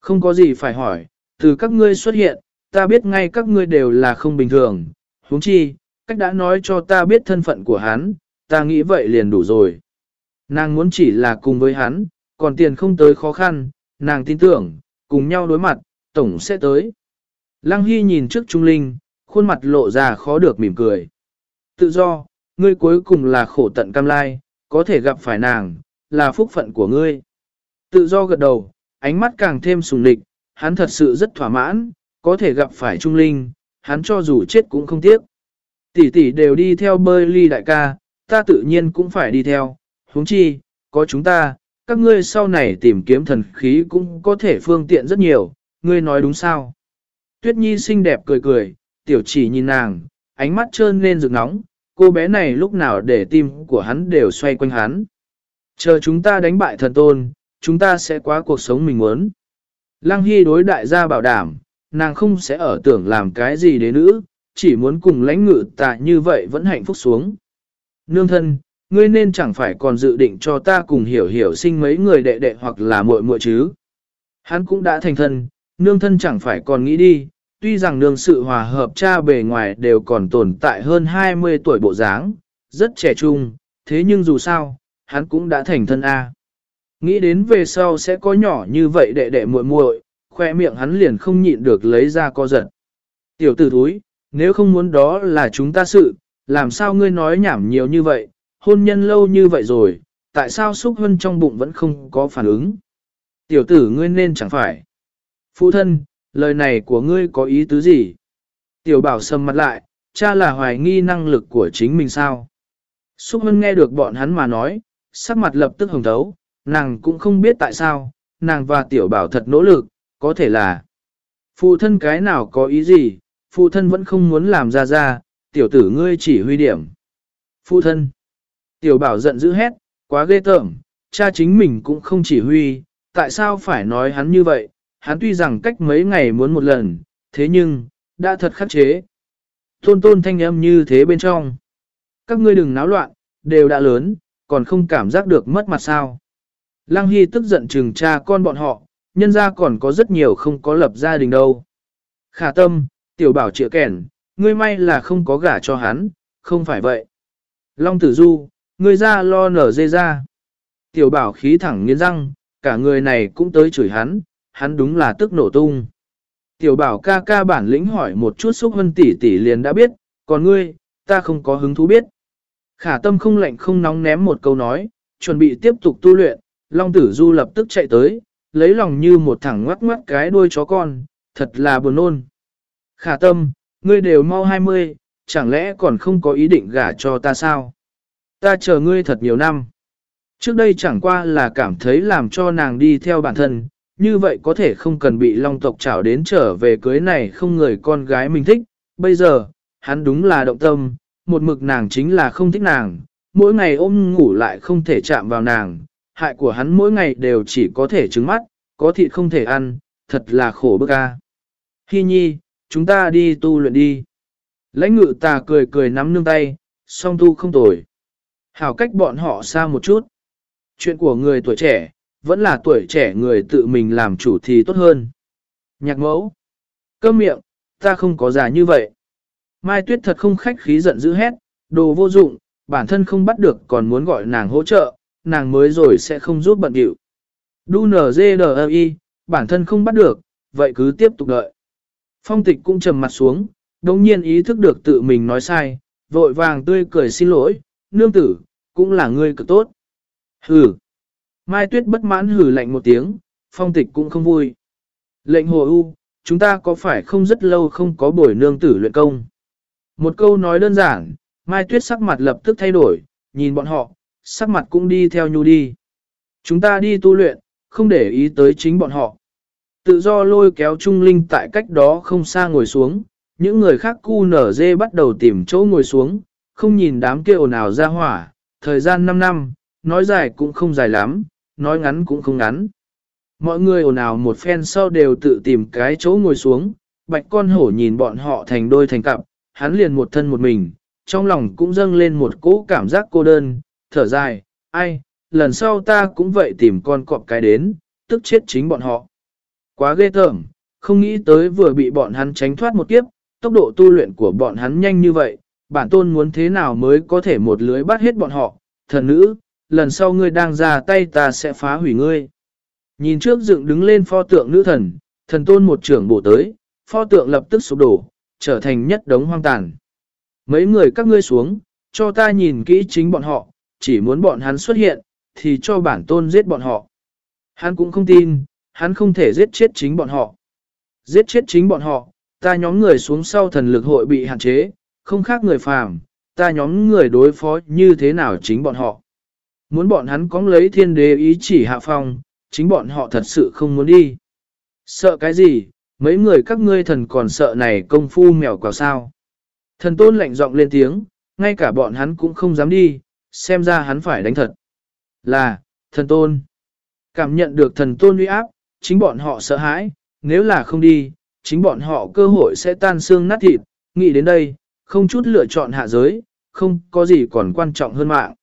Không có gì phải hỏi, từ các ngươi xuất hiện, ta biết ngay các ngươi đều là không bình thường, huống chi, cách đã nói cho ta biết thân phận của hắn, ta nghĩ vậy liền đủ rồi. Nàng muốn chỉ là cùng với hắn, còn tiền không tới khó khăn, nàng tin tưởng, cùng nhau đối mặt, tổng sẽ tới. Lăng Hy nhìn trước Trung Linh, khuôn mặt lộ ra khó được mỉm cười. Tự do, ngươi cuối cùng là khổ tận cam lai, có thể gặp phải nàng, là phúc phận của ngươi. Tự do gật đầu, ánh mắt càng thêm sùng lịch, hắn thật sự rất thỏa mãn, có thể gặp phải Trung Linh, hắn cho dù chết cũng không tiếc. Tỷ tỷ đều đi theo bơi ly đại ca, ta tự nhiên cũng phải đi theo, huống chi, có chúng ta, các ngươi sau này tìm kiếm thần khí cũng có thể phương tiện rất nhiều, ngươi nói đúng sao? Tuyết Nhi xinh đẹp cười cười, tiểu chỉ nhìn nàng, ánh mắt trơn lên rực nóng, cô bé này lúc nào để tim của hắn đều xoay quanh hắn. Chờ chúng ta đánh bại thần tôn, chúng ta sẽ qua cuộc sống mình muốn. Lăng Hy đối đại gia bảo đảm, nàng không sẽ ở tưởng làm cái gì đến nữ, chỉ muốn cùng lãnh ngự tạ như vậy vẫn hạnh phúc xuống. Nương thân, ngươi nên chẳng phải còn dự định cho ta cùng hiểu hiểu sinh mấy người đệ đệ hoặc là muội muội chứ. Hắn cũng đã thành thân, nương thân chẳng phải còn nghĩ đi, tuy rằng nương sự hòa hợp cha bề ngoài đều còn tồn tại hơn 20 tuổi bộ dáng, rất trẻ trung, thế nhưng dù sao, hắn cũng đã thành thân A. Nghĩ đến về sau sẽ có nhỏ như vậy đệ đệ muội muội, khoe miệng hắn liền không nhịn được lấy ra co giật. Tiểu tử thúi, nếu không muốn đó là chúng ta sự, làm sao ngươi nói nhảm nhiều như vậy, hôn nhân lâu như vậy rồi, tại sao xúc hân trong bụng vẫn không có phản ứng? Tiểu tử ngươi nên chẳng phải. Phụ thân, lời này của ngươi có ý tứ gì? Tiểu bảo sầm mặt lại, cha là hoài nghi năng lực của chính mình sao? Xúc hân nghe được bọn hắn mà nói, sắc mặt lập tức hồng thấu, nàng cũng không biết tại sao, nàng và tiểu bảo thật nỗ lực, có thể là phụ thân cái nào có ý gì, phụ thân vẫn không muốn làm ra ra, tiểu tử ngươi chỉ huy điểm. Phụ thân, tiểu bảo giận dữ hét, quá ghê tởm, cha chính mình cũng không chỉ huy, tại sao phải nói hắn như vậy, hắn tuy rằng cách mấy ngày muốn một lần, thế nhưng, đã thật khắc chế. Tôn tôn thanh âm như thế bên trong. Các ngươi đừng náo loạn, đều đã lớn, còn không cảm giác được mất mặt sao. Lăng Hy tức giận trừng cha con bọn họ, nhân ra còn có rất nhiều không có lập gia đình đâu. Khả tâm, tiểu bảo trịa kẻn, ngươi may là không có gả cho hắn, không phải vậy. Long tử du, ngươi ra lo nở dê ra. Tiểu bảo khí thẳng nghiến răng, cả người này cũng tới chửi hắn, hắn đúng là tức nổ tung. Tiểu bảo ca ca bản lĩnh hỏi một chút xúc hân tỷ tỷ liền đã biết, còn ngươi, ta không có hứng thú biết. Khả tâm không lạnh không nóng ném một câu nói, chuẩn bị tiếp tục tu luyện, Long tử du lập tức chạy tới, lấy lòng như một thằng ngoắc ngoắc cái đuôi chó con, thật là buồn nôn. Khả tâm, ngươi đều mau 20, chẳng lẽ còn không có ý định gả cho ta sao? Ta chờ ngươi thật nhiều năm. Trước đây chẳng qua là cảm thấy làm cho nàng đi theo bản thân, như vậy có thể không cần bị long tộc trảo đến trở về cưới này không người con gái mình thích. Bây giờ, hắn đúng là động tâm, một mực nàng chính là không thích nàng, mỗi ngày ôm ngủ lại không thể chạm vào nàng, hại của hắn mỗi ngày đều chỉ có thể trứng mắt, có thịt không thể ăn, thật là khổ bức ca. Hi nhi, chúng ta đi tu luyện đi. Lãnh ngự tà cười cười nắm nương tay, song tu không tồi. Hảo cách bọn họ xa một chút. Chuyện của người tuổi trẻ, vẫn là tuổi trẻ người tự mình làm chủ thì tốt hơn. Nhạc mẫu. Cơm miệng, ta không có già như vậy. Mai Tuyết thật không khách khí giận dữ hét, đồ vô dụng, bản thân không bắt được còn muốn gọi nàng hỗ trợ, nàng mới rồi sẽ không giúp bận điệu. Đu nở dê đờ y, bản thân không bắt được, vậy cứ tiếp tục đợi. Phong tịch cũng trầm mặt xuống, đồng nhiên ý thức được tự mình nói sai, vội vàng tươi cười xin lỗi, nương tử, cũng là ngươi cực tốt. Hừ. Mai tuyết bất mãn hừ lạnh một tiếng, phong tịch cũng không vui. Lệnh hồ u, chúng ta có phải không rất lâu không có buổi nương tử luyện công? Một câu nói đơn giản, Mai tuyết sắc mặt lập tức thay đổi, nhìn bọn họ, sắc mặt cũng đi theo nhu đi. Chúng ta đi tu luyện, không để ý tới chính bọn họ. Tự do lôi kéo Trung Linh tại cách đó không xa ngồi xuống, những người khác cu nở dê bắt đầu tìm chỗ ngồi xuống, không nhìn đám kia ồn ào ra hỏa, thời gian 5 năm, nói dài cũng không dài lắm, nói ngắn cũng không ngắn. Mọi người ồn ào một phen sau đều tự tìm cái chỗ ngồi xuống, bạch con hổ nhìn bọn họ thành đôi thành cặp, hắn liền một thân một mình, trong lòng cũng dâng lên một cỗ cảm giác cô đơn, thở dài, ai, lần sau ta cũng vậy tìm con cọp cái đến, tức chết chính bọn họ. Quá ghê tởm, không nghĩ tới vừa bị bọn hắn tránh thoát một kiếp, tốc độ tu luyện của bọn hắn nhanh như vậy, bản tôn muốn thế nào mới có thể một lưới bắt hết bọn họ, thần nữ, lần sau ngươi đang ra tay ta sẽ phá hủy ngươi. Nhìn trước dựng đứng lên pho tượng nữ thần, thần tôn một trưởng bổ tới, pho tượng lập tức sụp đổ, trở thành nhất đống hoang tàn. Mấy người các ngươi xuống, cho ta nhìn kỹ chính bọn họ, chỉ muốn bọn hắn xuất hiện, thì cho bản tôn giết bọn họ. Hắn cũng không tin, hắn không thể giết chết chính bọn họ. Giết chết chính bọn họ, ta nhóm người xuống sau thần lực hội bị hạn chế, không khác người phàm, ta nhóm người đối phó như thế nào chính bọn họ. Muốn bọn hắn có lấy thiên đế ý chỉ hạ phong, chính bọn họ thật sự không muốn đi. Sợ cái gì, mấy người các ngươi thần còn sợ này công phu mèo quào sao. Thần tôn lạnh giọng lên tiếng, ngay cả bọn hắn cũng không dám đi, xem ra hắn phải đánh thật. Là, thần tôn. Cảm nhận được thần tôn uy áp, chính bọn họ sợ hãi, nếu là không đi, chính bọn họ cơ hội sẽ tan xương nát thịt, nghĩ đến đây, không chút lựa chọn hạ giới, không có gì còn quan trọng hơn mạng.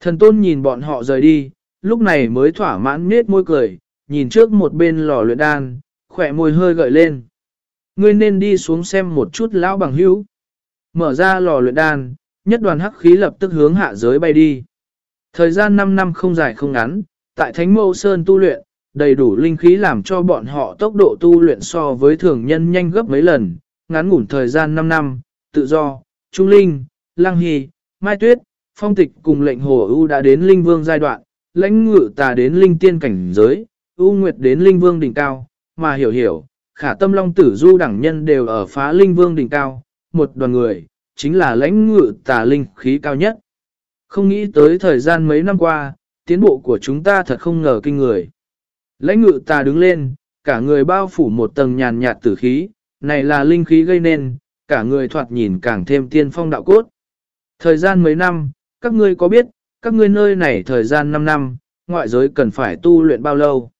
Thần tôn nhìn bọn họ rời đi, lúc này mới thỏa mãn nết môi cười, nhìn trước một bên lò luyện đan, khỏe môi hơi gợi lên. Ngươi nên đi xuống xem một chút lão bằng hữu. Mở ra lò luyện đan, nhất đoàn hắc khí lập tức hướng hạ giới bay đi. Thời gian 5 năm không dài không ngắn, tại Thánh Mâu Sơn tu luyện, đầy đủ linh khí làm cho bọn họ tốc độ tu luyện so với thường nhân nhanh gấp mấy lần, ngắn ngủn thời gian 5 năm, tự do, Trung Linh, lang Hy, Mai Tuyết, Phong Tịch cùng lệnh hồ ưu đã đến Linh Vương giai đoạn, lãnh ngự tà đến Linh Tiên cảnh giới, ưu Nguyệt đến Linh Vương đỉnh cao, mà hiểu hiểu, khả tâm long tử du đẳng nhân đều ở phá Linh Vương đỉnh cao, một đoàn người, chính là lãnh ngự tà linh khí cao nhất. Không nghĩ tới thời gian mấy năm qua, tiến bộ của chúng ta thật không ngờ kinh người. Lãnh ngự ta đứng lên, cả người bao phủ một tầng nhàn nhạt tử khí, này là linh khí gây nên, cả người thoạt nhìn càng thêm tiên phong đạo cốt. Thời gian mấy năm, các ngươi có biết, các ngươi nơi này thời gian 5 năm, ngoại giới cần phải tu luyện bao lâu?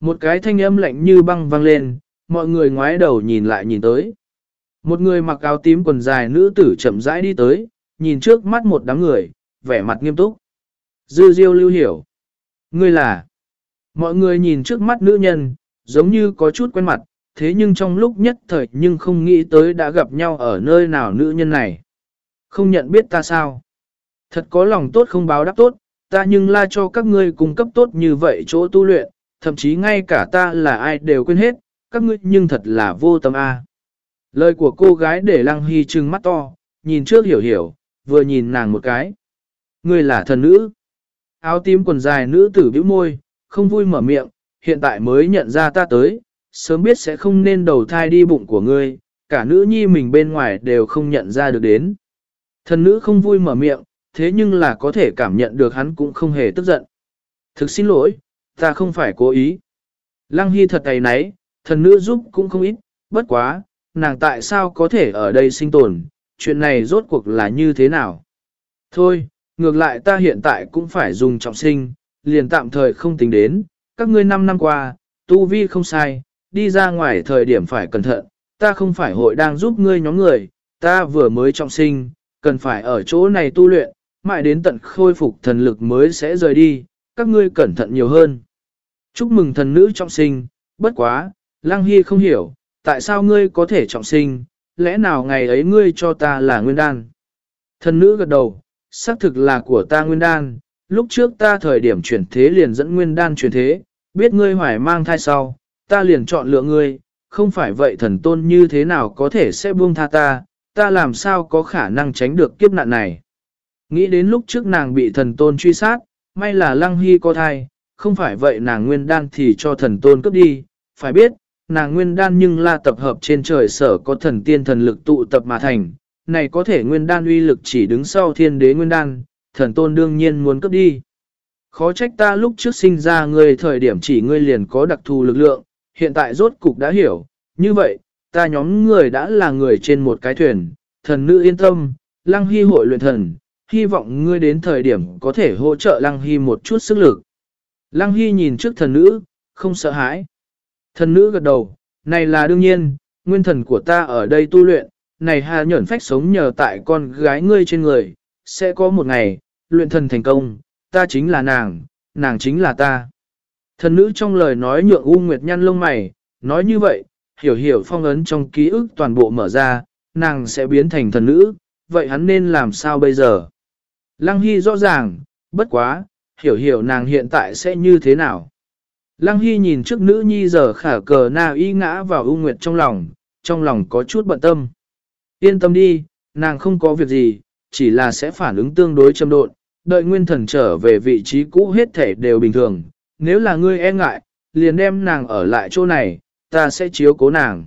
Một cái thanh âm lạnh như băng vang lên, mọi người ngoái đầu nhìn lại nhìn tới. Một người mặc áo tím quần dài nữ tử chậm rãi đi tới, nhìn trước mắt một đám người, vẻ mặt nghiêm túc. Dư diêu lưu hiểu. Ngươi là... Mọi người nhìn trước mắt nữ nhân, giống như có chút quen mặt, thế nhưng trong lúc nhất thời nhưng không nghĩ tới đã gặp nhau ở nơi nào nữ nhân này. Không nhận biết ta sao? Thật có lòng tốt không báo đáp tốt, ta nhưng la cho các ngươi cung cấp tốt như vậy chỗ tu luyện, thậm chí ngay cả ta là ai đều quên hết, các ngươi nhưng thật là vô tâm a. Lời của cô gái để Lăng Hy trừng mắt to, nhìn trước hiểu hiểu, vừa nhìn nàng một cái. Ngươi là thần nữ. Áo tím quần dài nữ tử bĩu môi, không vui mở miệng, hiện tại mới nhận ra ta tới, sớm biết sẽ không nên đầu thai đi bụng của ngươi, cả nữ nhi mình bên ngoài đều không nhận ra được đến. Thần nữ không vui mở miệng, thế nhưng là có thể cảm nhận được hắn cũng không hề tức giận. Thực xin lỗi, ta không phải cố ý. Lăng Hy thật tay nấy, thần nữ giúp cũng không ít, bất quá, nàng tại sao có thể ở đây sinh tồn, chuyện này rốt cuộc là như thế nào. Thôi, ngược lại ta hiện tại cũng phải dùng trọng sinh, liền tạm thời không tính đến, các ngươi năm năm qua, tu vi không sai, đi ra ngoài thời điểm phải cẩn thận, ta không phải hội đang giúp ngươi nhóm người, ta vừa mới trọng sinh, cần phải ở chỗ này tu luyện, mãi đến tận khôi phục thần lực mới sẽ rời đi, các ngươi cẩn thận nhiều hơn. Chúc mừng thần nữ trọng sinh, bất quá, Lăng Hy không hiểu, tại sao ngươi có thể trọng sinh, lẽ nào ngày ấy ngươi cho ta là nguyên đan. Thần nữ gật đầu, xác thực là của ta nguyên đan, lúc trước ta thời điểm chuyển thế liền dẫn nguyên đan chuyển thế, biết ngươi hoài mang thai sau, ta liền chọn lựa ngươi, không phải vậy thần tôn như thế nào có thể sẽ buông tha ta, ta làm sao có khả năng tránh được kiếp nạn này. Nghĩ đến lúc trước nàng bị thần tôn truy sát, may là lăng hy có thai, không phải vậy nàng nguyên đan thì cho thần tôn cướp đi, phải biết, nàng nguyên đan nhưng là tập hợp trên trời sở có thần tiên thần lực tụ tập mà thành, này có thể nguyên đan uy lực chỉ đứng sau thiên đế nguyên đan, thần tôn đương nhiên muốn cướp đi. Khó trách ta lúc trước sinh ra ngươi thời điểm chỉ ngươi liền có đặc thù lực lượng, hiện tại rốt cục đã hiểu, như vậy, ta nhóm người đã là người trên một cái thuyền, thần nữ yên tâm, Lăng Hy hội luyện thần, hy vọng ngươi đến thời điểm có thể hỗ trợ Lăng Hy một chút sức lực. Lăng Hy nhìn trước thần nữ, không sợ hãi. Thần nữ gật đầu, này là đương nhiên, nguyên thần của ta ở đây tu luyện, này hà nhẫn phách sống nhờ tại con gái ngươi trên người, sẽ có một ngày, luyện thần thành công, ta chính là nàng, nàng chính là ta. Thần nữ trong lời nói nhượng U Nguyệt nhăn lông mày, nói như vậy, hiểu hiểu phong ấn trong ký ức toàn bộ mở ra, nàng sẽ biến thành thần nữ, vậy hắn nên làm sao bây giờ? Lăng Hy rõ ràng, bất quá, hiểu hiểu nàng hiện tại sẽ như thế nào? Lăng Hy nhìn trước nữ nhi giờ khả cờ na y ngã vào U Nguyệt trong lòng, trong lòng có chút bận tâm. Yên tâm đi, nàng không có việc gì, chỉ là sẽ phản ứng tương đối châm độn, đợi nguyên thần trở về vị trí cũ hết thể đều bình thường. Nếu là ngươi e ngại, liền đem nàng ở lại chỗ này, ta sẽ chiếu cố nàng.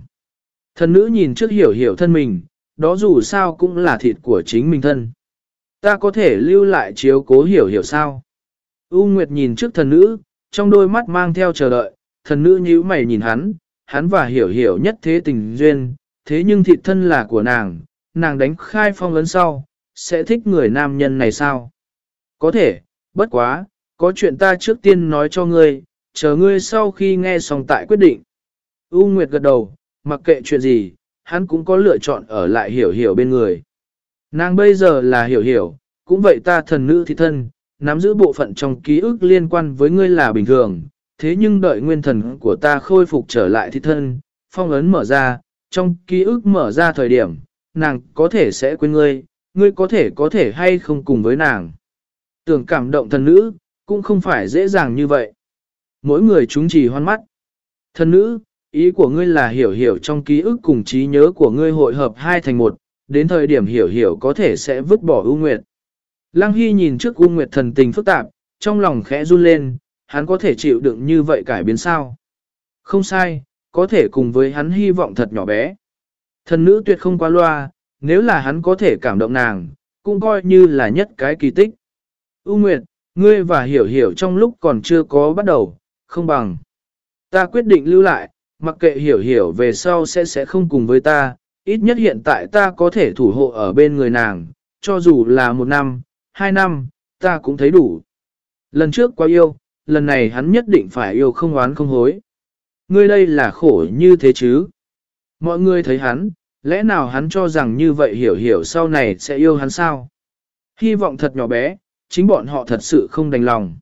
Thần nữ nhìn trước hiểu hiểu thân mình, đó dù sao cũng là thịt của chính mình thân. Ta có thể lưu lại chiếu cố hiểu hiểu sao. U Nguyệt nhìn trước thần nữ, trong đôi mắt mang theo chờ đợi, thần nữ nhíu mày nhìn hắn, hắn và hiểu hiểu nhất thế tình duyên, thế nhưng thịt thân là của nàng, nàng đánh khai phong lớn sau, sẽ thích người nam nhân này sao? Có thể, bất quá, có chuyện ta trước tiên nói cho ngươi, chờ ngươi sau khi nghe xong tại quyết định. U Nguyệt gật đầu, mặc kệ chuyện gì, hắn cũng có lựa chọn ở lại hiểu hiểu bên người. Nàng bây giờ là hiểu hiểu, cũng vậy ta thần nữ thị thân, nắm giữ bộ phận trong ký ức liên quan với ngươi là bình thường, thế nhưng đợi nguyên thần của ta khôi phục trở lại thị thân, phong ấn mở ra, trong ký ức mở ra thời điểm, nàng có thể sẽ quên ngươi, ngươi có thể có thể hay không cùng với nàng. Tưởng cảm động thần nữ, cũng không phải dễ dàng như vậy. Mỗi người chúng chỉ hoan mắt. Thần nữ, ý của ngươi là hiểu hiểu trong ký ức cùng trí nhớ của ngươi hội hợp hai thành một, đến thời điểm hiểu hiểu có thể sẽ vứt bỏ ưu nguyệt. Lăng Hy nhìn trước ưu nguyệt thần tình phức tạp, trong lòng khẽ run lên, hắn có thể chịu đựng như vậy cải biến sao? Không sai, có thể cùng với hắn hy vọng thật nhỏ bé. Thần nữ tuyệt không quá loa, nếu là hắn có thể cảm động nàng, cũng coi như là nhất cái kỳ tích. U Nguyệt, ngươi và hiểu hiểu trong lúc còn chưa có bắt đầu, không bằng. Ta quyết định lưu lại, mặc kệ hiểu hiểu về sau sẽ sẽ không cùng với ta, ít nhất hiện tại ta có thể thủ hộ ở bên người nàng, cho dù là một năm, hai năm, ta cũng thấy đủ. Lần trước quá yêu, lần này hắn nhất định phải yêu không oán không hối. Ngươi đây là khổ như thế chứ? Mọi người thấy hắn, lẽ nào hắn cho rằng như vậy hiểu hiểu sau này sẽ yêu hắn sao? Hy vọng thật nhỏ bé, chính bọn họ thật sự không đành lòng.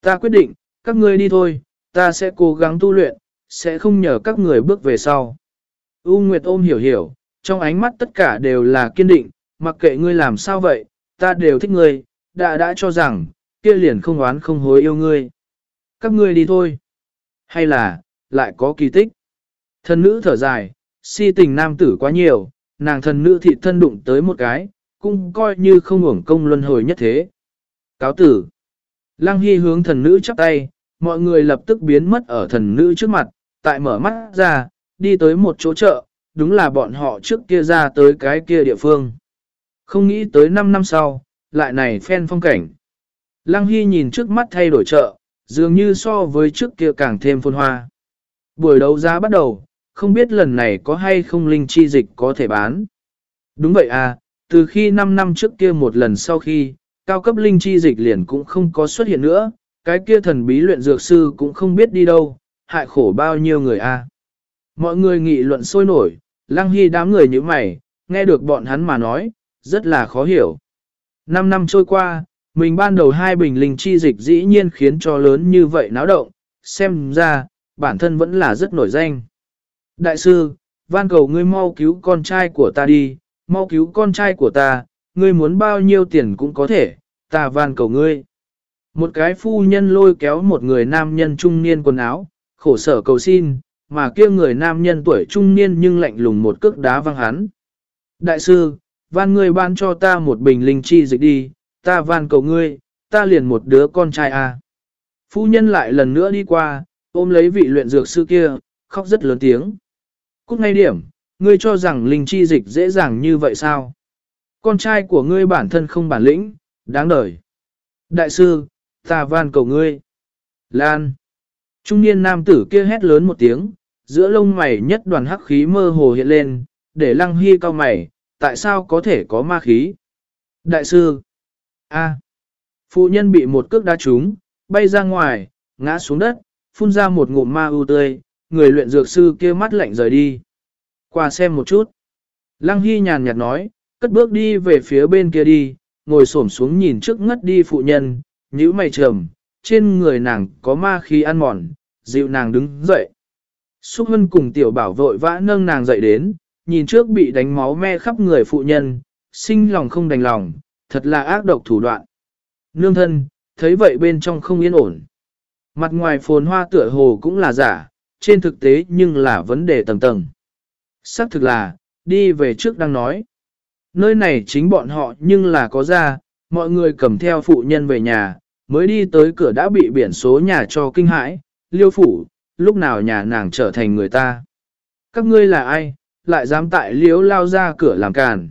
Ta quyết định, các ngươi đi thôi, ta sẽ cố gắng tu luyện, sẽ không nhờ các người bước về sau. U Nguyệt ôm hiểu hiểu, trong ánh mắt tất cả đều là kiên định, mặc kệ ngươi làm sao vậy, ta đều thích ngươi, đã đã cho rằng, kia liền không oán không hối yêu ngươi. Các ngươi đi thôi. Hay là, lại có kỳ tích. Thần nữ thở dài, si tình nam tử quá nhiều, nàng thần nữ thị thân đụng tới một cái, cũng coi như không uổng công luân hồi nhất thế. Cáo tử. Lăng Hy hướng thần nữ chắp tay, mọi người lập tức biến mất ở thần nữ trước mặt, tại mở mắt ra, đi tới một chỗ chợ, đúng là bọn họ trước kia ra tới cái kia địa phương. Không nghĩ tới 5 năm sau, lại này phen phong cảnh. Lăng Hy nhìn trước mắt thay đổi chợ, dường như so với trước kia càng thêm phôn hoa. Buổi đấu giá bắt đầu, không biết lần này có hay không linh chi dịch có thể bán. Đúng vậy à, từ khi 5 năm trước kia một lần sau khi, cao cấp linh chi dịch liền cũng không có xuất hiện nữa, cái kia thần bí luyện dược sư cũng không biết đi đâu, hại khổ bao nhiêu người a. À. Mọi người nghị luận sôi nổi, lăng hy đám người như mày, nghe được bọn hắn mà nói, rất là khó hiểu. Năm năm trôi qua, mình ban đầu hai bình linh chi dịch dĩ nhiên khiến cho lớn như vậy náo động, xem ra, bản thân vẫn là rất nổi danh. Đại sư, van cầu ngươi mau cứu con trai của ta đi, mau cứu con trai của ta, ngươi muốn bao nhiêu tiền cũng có thể, ta van cầu ngươi. Một cái phu nhân lôi kéo một người nam nhân trung niên quần áo, khổ sở cầu xin, mà kia người nam nhân tuổi trung niên nhưng lạnh lùng một cước đá văng hắn. Đại sư, van ngươi ban cho ta một bình linh chi dịch đi, ta van cầu ngươi, ta liền một đứa con trai à. Phu nhân lại lần nữa đi qua, ôm lấy vị luyện dược sư kia, khóc rất lớn tiếng. Cúc ngay điểm, ngươi cho rằng linh chi dịch dễ dàng như vậy sao? Con trai của ngươi bản thân không bản lĩnh, đáng đời. Đại sư, ta van cầu ngươi. Lan. Trung niên nam tử kia hét lớn một tiếng, giữa lông mày nhất đoàn hắc khí mơ hồ hiện lên, để lăng hy cao mày, tại sao có thể có ma khí? Đại sư. A. Phụ nhân bị một cước đá trúng, bay ra ngoài, ngã xuống đất, phun ra một ngụm ma ưu tươi, người luyện dược sư kia mắt lạnh rời đi. Qua xem một chút. Lăng Hy nhàn nhạt nói, cất bước đi về phía bên kia đi, ngồi xổm xuống nhìn trước ngất đi phụ nhân, nhíu mày trầm, trên người nàng có ma khí ăn mòn, dịu nàng đứng dậy. Xúc Hân cùng tiểu bảo vội vã nâng nàng dậy đến, nhìn trước bị đánh máu me khắp người phụ nhân, sinh lòng không đành lòng, thật là ác độc thủ đoạn. Nương thân, thấy vậy bên trong không yên ổn. Mặt ngoài phồn hoa tựa hồ cũng là giả, trên thực tế nhưng là vấn đề tầng tầng. Xác thực là, đi về trước đang nói. Nơi này chính bọn họ nhưng là có ra, mọi người cầm theo phụ nhân về nhà, mới đi tới cửa đã bị biển số nhà cho kinh hãi, liêu phủ, lúc nào nhà nàng trở thành người ta. Các ngươi là ai, lại dám tại liếu lao ra cửa làm càn.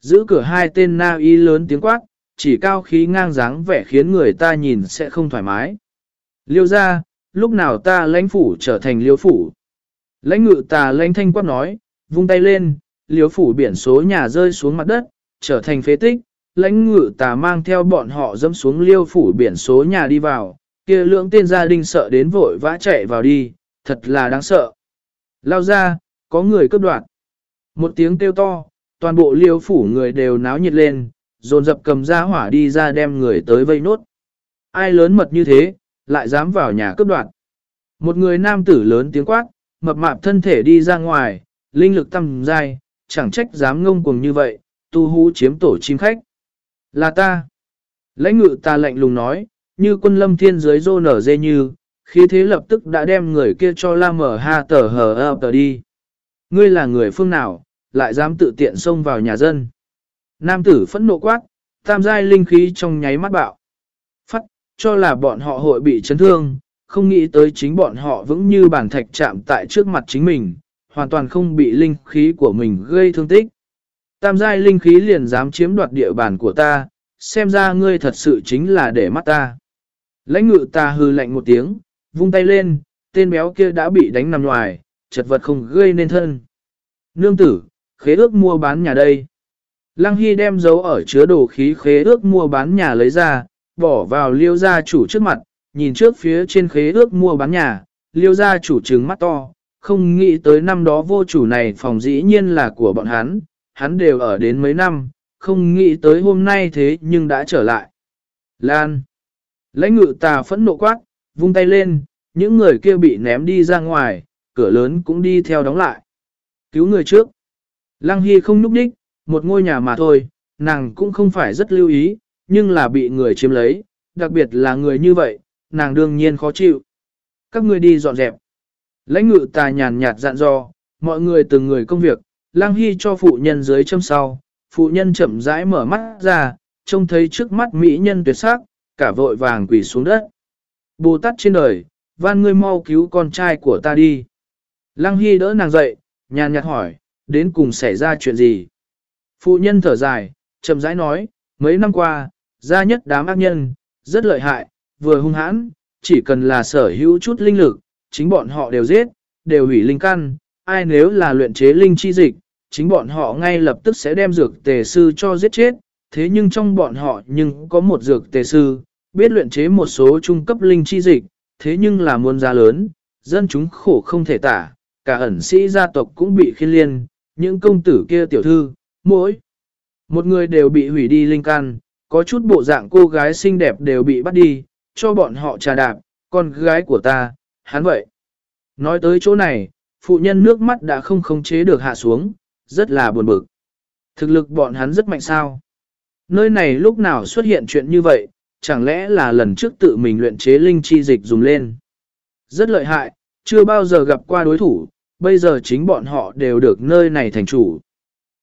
Giữ cửa hai tên na y lớn tiếng quát, chỉ cao khí ngang dáng vẻ khiến người ta nhìn sẽ không thoải mái. Liêu ra, lúc nào ta lãnh phủ trở thành liêu phủ. Lãnh ngự tà lãnh thanh quát nói, vung tay lên, liêu phủ biển số nhà rơi xuống mặt đất, trở thành phế tích. Lãnh ngự tà mang theo bọn họ dâm xuống liêu phủ biển số nhà đi vào, kia lượng tên gia đình sợ đến vội vã chạy vào đi, thật là đáng sợ. Lao ra, có người cướp đoạt. Một tiếng kêu to, toàn bộ liêu phủ người đều náo nhiệt lên, dồn dập cầm ra hỏa đi ra đem người tới vây nốt. Ai lớn mật như thế, lại dám vào nhà cướp đoạt. Một người nam tử lớn tiếng quát, mập mạp thân thể đi ra ngoài, linh lực tăng dai, chẳng trách dám ngông cuồng như vậy, tu hú chiếm tổ chim khách. Là ta. Lãnh ngự ta lạnh lùng nói, như quân lâm thiên giới rô nở dê như, khi thế lập tức đã đem người kia cho la mở ha tờ hờ ập tờ đi. Ngươi là người phương nào, lại dám tự tiện xông vào nhà dân. Nam tử phẫn nộ quát, tam giai linh khí trong nháy mắt bạo. Phát, cho là bọn họ hội bị chấn thương, không nghĩ tới chính bọn họ vững như bản thạch chạm tại trước mặt chính mình, hoàn toàn không bị linh khí của mình gây thương tích. Tam giai linh khí liền dám chiếm đoạt địa bàn của ta, xem ra ngươi thật sự chính là để mắt ta. Lãnh ngự ta hư lạnh một tiếng, vung tay lên, tên béo kia đã bị đánh nằm ngoài, chật vật không gây nên thân. Nương tử, khế ước mua bán nhà đây. Lăng Hy đem dấu ở chứa đồ khí khế ước mua bán nhà lấy ra, bỏ vào liêu gia chủ trước mặt, nhìn trước phía trên khế ước mua bán nhà, liêu gia chủ trừng mắt to, không nghĩ tới năm đó vô chủ này phòng dĩ nhiên là của bọn hắn, hắn đều ở đến mấy năm, không nghĩ tới hôm nay thế nhưng đã trở lại. Lan. Lãnh ngự tà phẫn nộ quát, vung tay lên, những người kia bị ném đi ra ngoài, cửa lớn cũng đi theo đóng lại. Cứu người trước. Lăng Hy không núp đích, một ngôi nhà mà thôi, nàng cũng không phải rất lưu ý, nhưng là bị người chiếm lấy, đặc biệt là người như vậy, nàng đương nhiên khó chịu. Các người đi dọn dẹp. Lãnh ngự tà nhàn nhạt dặn dò, mọi người từng người công việc, lang hy cho phụ nhân dưới châm sau, phụ nhân chậm rãi mở mắt ra, trông thấy trước mắt mỹ nhân tuyệt sắc, cả vội vàng quỳ xuống đất. Bồ Tát trên đời, van ngươi mau cứu con trai của ta đi. Lăng Hy đỡ nàng dậy, nhàn nhạt hỏi, đến cùng xảy ra chuyện gì? Phụ nhân thở dài, chậm rãi nói, mấy năm qua, gia nhất đám ác nhân, rất lợi hại, vừa hung hãn, chỉ cần là sở hữu chút linh lực, chính bọn họ đều giết, đều hủy linh căn, ai nếu là luyện chế linh chi dịch, chính bọn họ ngay lập tức sẽ đem dược tề sư cho giết chết, thế nhưng trong bọn họ nhưng có một dược tề sư, biết luyện chế một số trung cấp linh chi dịch, thế nhưng là muôn giá lớn, dân chúng khổ không thể tả, cả ẩn sĩ gia tộc cũng bị khiên liên, những công tử kia tiểu thư, mỗi một người đều bị hủy đi linh căn, có chút bộ dạng cô gái xinh đẹp đều bị bắt đi, cho bọn họ trà đạp, con gái của ta, hắn vậy. Nói tới chỗ này, phụ nhân nước mắt đã không khống chế được hạ xuống, rất là buồn bực. Thực lực bọn hắn rất mạnh sao. Nơi này lúc nào xuất hiện chuyện như vậy, chẳng lẽ là lần trước tự mình luyện chế linh chi dịch dùng lên. Rất lợi hại, chưa bao giờ gặp qua đối thủ, bây giờ chính bọn họ đều được nơi này thành chủ.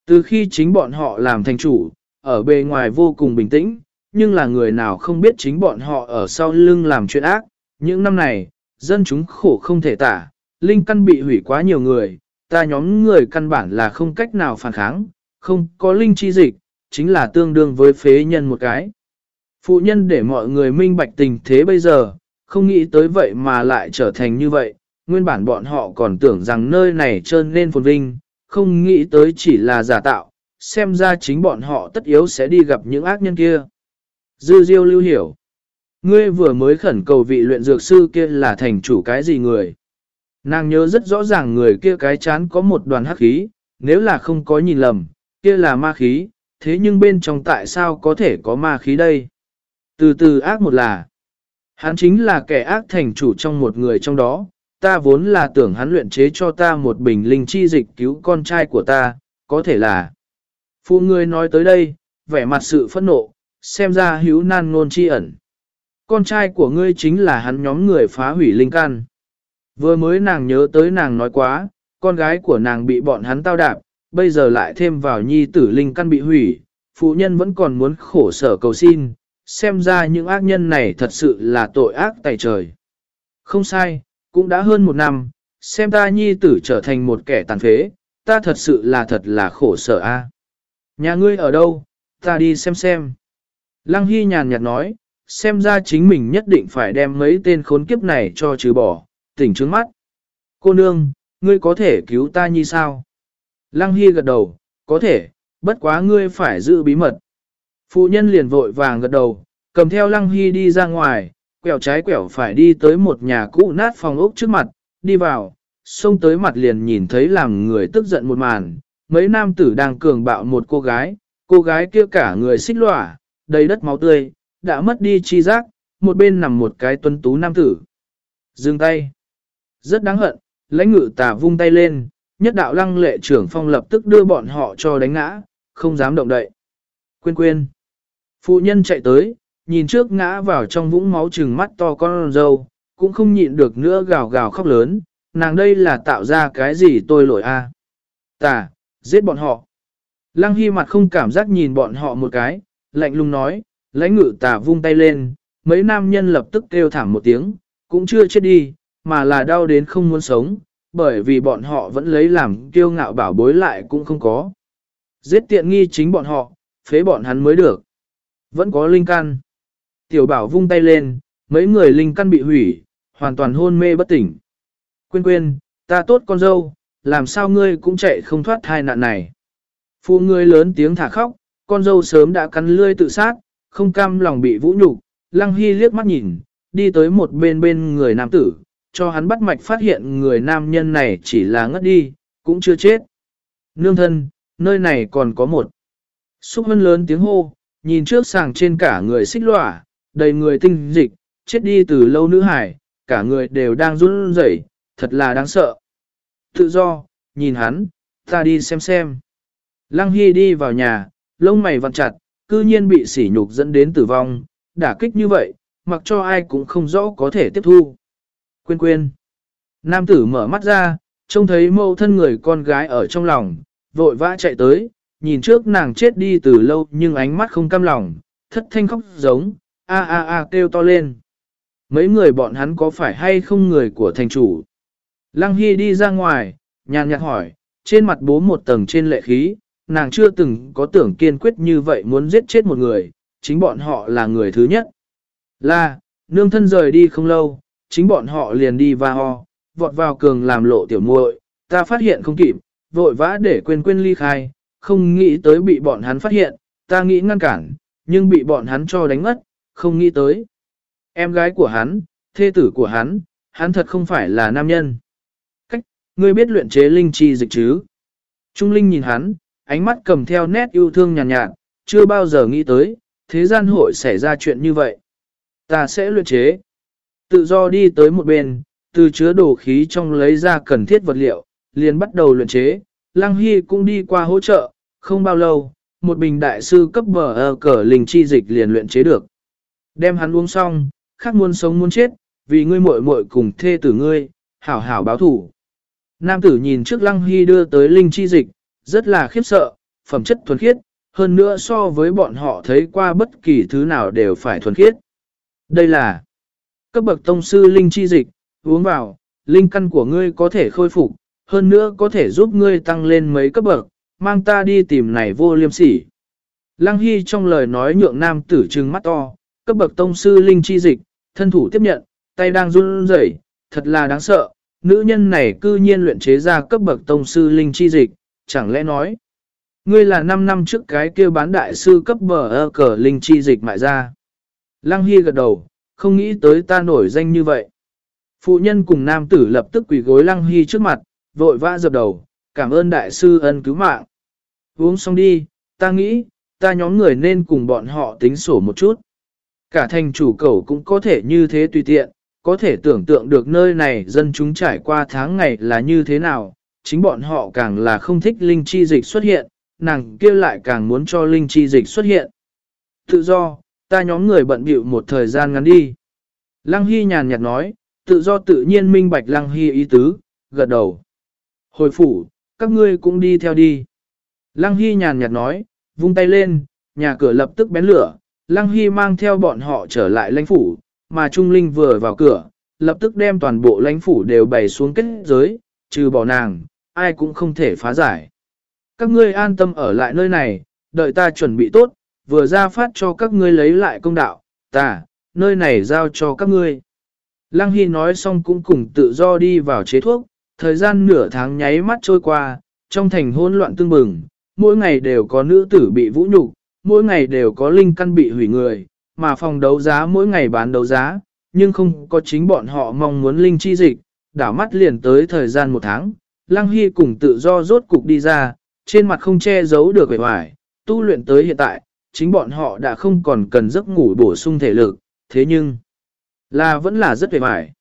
Từ khi chính bọn họ làm thành chủ, ở bề ngoài vô cùng bình tĩnh, nhưng là người nào không biết chính bọn họ ở sau lưng làm chuyện ác. Những năm này, dân chúng khổ không thể tả, linh căn bị hủy quá nhiều người, ta nhóm người căn bản là không cách nào phản kháng, không có linh chi dịch, chính là tương đương với phế nhân một cái. Phụ nhân để mọi người minh bạch tình thế bây giờ, không nghĩ tới vậy mà lại trở thành như vậy, nguyên bản bọn họ còn tưởng rằng nơi này trơn nên phồn vinh, không nghĩ tới chỉ là giả tạo, xem ra chính bọn họ tất yếu sẽ đi gặp những ác nhân kia. Dư diêu lưu hiểu. Ngươi vừa mới khẩn cầu vị luyện dược sư kia là thành chủ cái gì người. Nàng nhớ rất rõ ràng người kia cái chán có một đoàn hắc khí, nếu là không có nhìn lầm, kia là ma khí, thế nhưng bên trong tại sao có thể có ma khí đây? Từ từ ác một là, hắn chính là kẻ ác thành chủ trong một người trong đó, ta vốn là tưởng hắn luyện chế cho ta một bình linh chi dịch cứu con trai của ta, có thể là. Phụ người nói tới đây, vẻ mặt sự phẫn nộ, xem ra hữu nan ngôn chi ẩn. Con trai của ngươi chính là hắn nhóm người phá hủy linh can. Vừa mới nàng nhớ tới nàng nói quá, con gái của nàng bị bọn hắn tao đạp, bây giờ lại thêm vào nhi tử linh căn bị hủy, phụ nhân vẫn còn muốn khổ sở cầu xin, xem ra những ác nhân này thật sự là tội ác tài trời. Không sai, cũng đã hơn một năm, xem ta nhi tử trở thành một kẻ tàn phế, ta thật sự là thật là khổ sở a. Nhà ngươi ở đâu, ta đi xem xem. Lăng Hy nhàn nhạt nói, xem ra chính mình nhất định phải đem mấy tên khốn kiếp này cho trừ bỏ, tỉnh trướng mắt. Cô nương, ngươi có thể cứu ta như sao? Lăng Hy gật đầu, có thể, bất quá ngươi phải giữ bí mật. Phụ nhân liền vội vàng gật đầu, cầm theo Lăng Hy đi ra ngoài, quẹo trái quẹo phải đi tới một nhà cũ nát phòng ốc trước mặt, đi vào, xông tới mặt liền nhìn thấy làm người tức giận một màn, mấy nam tử đang cường bạo một cô gái, cô gái kia cả người xích lỏa, đầy đất máu tươi, đã mất đi chi giác, một bên nằm một cái tuấn tú nam tử. Dừng tay. Rất đáng hận, lãnh ngự tà vung tay lên, nhất đạo lăng lệ trưởng phong lập tức đưa bọn họ cho đánh ngã, không dám động đậy. Quên quên. Phụ nhân chạy tới, nhìn trước ngã vào trong vũng máu trừng mắt to con râu, cũng không nhịn được nữa gào gào khóc lớn, nàng đây là tạo ra cái gì tôi lỗi a à? Tà, giết bọn họ. Lăng Hy mặt không cảm giác nhìn bọn họ một cái, lạnh lùng nói, lãnh ngự tà vung tay lên, mấy nam nhân lập tức kêu thảm một tiếng, cũng chưa chết đi, mà là đau đến không muốn sống, bởi vì bọn họ vẫn lấy làm kiêu ngạo bảo bối lại cũng không có. Giết tiện nghi chính bọn họ, phế bọn hắn mới được. Vẫn có linh căn. Tiểu bảo vung tay lên, mấy người linh căn bị hủy, hoàn toàn hôn mê bất tỉnh. Quên quên, ta tốt con dâu, làm sao ngươi cũng chạy không thoát thai nạn này. Phụ người lớn tiếng thả khóc, con dâu sớm đã cắn lươi tự sát, không cam lòng bị vũ nhục. Lăng Hy liếc mắt nhìn, đi tới một bên bên người nam tử, cho hắn bắt mạch phát hiện người nam nhân này chỉ là ngất đi, cũng chưa chết. Nương thân, nơi này còn có một. Xúc hân lớn tiếng hô, nhìn trước sàng trên cả người xích lỏa, đầy người tinh dịch, chết đi từ lâu nữ hải, cả người đều đang run rẩy, thật là đáng sợ. Tự do, nhìn hắn, ta đi xem xem. Lăng Hy đi vào nhà, lông mày vặn chặt, cư nhiên bị sỉ nhục dẫn đến tử vong, đả kích như vậy, mặc cho ai cũng không rõ có thể tiếp thu. Quên quên. Nam tử mở mắt ra, trông thấy mâu thân người con gái ở trong lòng, vội vã chạy tới, nhìn trước nàng chết đi từ lâu nhưng ánh mắt không cam lòng, thất thanh khóc giống, a a a kêu to lên. Mấy người bọn hắn có phải hay không người của thành chủ? Lăng Hy đi ra ngoài, nhàn nhạt hỏi, trên mặt bố một tầng trên lệ khí, nàng chưa từng có tưởng kiên quyết như vậy muốn giết chết một người, chính bọn họ là người thứ nhất. Là, nương thân rời đi không lâu, chính bọn họ liền đi va ho, vọt vào cường làm lộ tiểu muội, ta phát hiện không kịp, vội vã để quên quên ly khai, không nghĩ tới bị bọn hắn phát hiện, ta nghĩ ngăn cản, nhưng bị bọn hắn cho đánh mất, không nghĩ tới. Em gái của hắn, thê tử của hắn, hắn thật không phải là nam nhân. Cách, ngươi biết luyện chế linh chi dịch chứ? Trung Linh nhìn hắn, ánh mắt cầm theo nét yêu thương nhàn nhạt, nhạt, chưa bao giờ nghĩ tới, thế gian hội xảy ra chuyện như vậy. Ta sẽ luyện chế. Tự do đi tới một bên, từ chứa đồ khí trong lấy ra cần thiết vật liệu, liền bắt đầu luyện chế. Lăng Hy cũng đi qua hỗ trợ, không bao lâu, một bình đại sư cấp bờ ở cờ linh chi dịch liền luyện chế được. Đem hắn uống xong, khác muốn sống muốn chết, vì ngươi muội muội cùng thê tử ngươi, hảo hảo báo thủ. Nam tử nhìn trước Lăng Hy đưa tới linh chi dịch, rất là khiếp sợ, phẩm chất thuần khiết, hơn nữa so với bọn họ thấy qua bất kỳ thứ nào đều phải thuần khiết. Đây là cấp bậc tông sư linh chi dịch, uống vào, linh căn của ngươi có thể khôi phục, hơn nữa có thể giúp ngươi tăng lên mấy cấp bậc, mang ta đi tìm này vô liêm sỉ. Lăng Hy trong lời nói nhượng nam tử trừng mắt to, cấp bậc tông sư linh chi dịch, thân thủ tiếp nhận, tay đang run rẩy, thật là đáng sợ, nữ nhân này cư nhiên luyện chế ra cấp bậc tông sư linh chi dịch, chẳng lẽ nói. Ngươi là 5 năm trước cái kia bán đại sư cấp bờ ơ cờ linh chi dịch mại ra. Lăng Hy gật đầu, không nghĩ tới ta nổi danh như vậy. Phụ nhân cùng nam tử lập tức quỳ gối Lăng Hy trước mặt, vội vã dập đầu, cảm ơn đại sư ân cứu mạng. Uống xong đi, ta nghĩ, ta nhóm người nên cùng bọn họ tính sổ một chút. Cả thành chủ cầu cũng có thể như thế tùy tiện, có thể tưởng tượng được nơi này dân chúng trải qua tháng ngày là như thế nào, chính bọn họ càng là không thích linh chi dịch xuất hiện, nàng kia lại càng muốn cho linh chi dịch xuất hiện. Tự do, ta nhóm người bận bịu một thời gian ngắn đi. Lăng Hy nhàn nhạt nói, tự do tự nhiên minh bạch Lăng Hy ý tứ, gật đầu. Hồi phủ, các ngươi cũng đi theo đi. Lăng Hy nhàn nhạt nói, vung tay lên, nhà cửa lập tức bén lửa, Lăng Hy mang theo bọn họ trở lại lãnh phủ, mà Trung Linh vừa vào cửa, lập tức đem toàn bộ lãnh phủ đều bày xuống kết giới, trừ bỏ nàng, ai cũng không thể phá giải. Các ngươi an tâm ở lại nơi này, đợi ta chuẩn bị tốt, vừa ra phát cho các ngươi lấy lại công đạo, ta, nơi này giao cho các ngươi. Lăng Hy nói xong cũng cùng tự do đi vào chế thuốc, thời gian nửa tháng nháy mắt trôi qua, trong thành hỗn loạn tương bừng, mỗi ngày đều có nữ tử bị vũ nhục, mỗi ngày đều có linh căn bị hủy người, mà phòng đấu giá mỗi ngày bán đấu giá, nhưng không có chính bọn họ mong muốn linh chi dịch, đảo mắt liền tới thời gian một tháng, Lăng Hy cùng tự do rốt cục đi ra, trên mặt không che giấu được vẻ hoài, tu luyện tới hiện tại, chính bọn họ đã không còn cần giấc ngủ bổ sung thể lực, thế nhưng, là vẫn là rất vẻ hoài.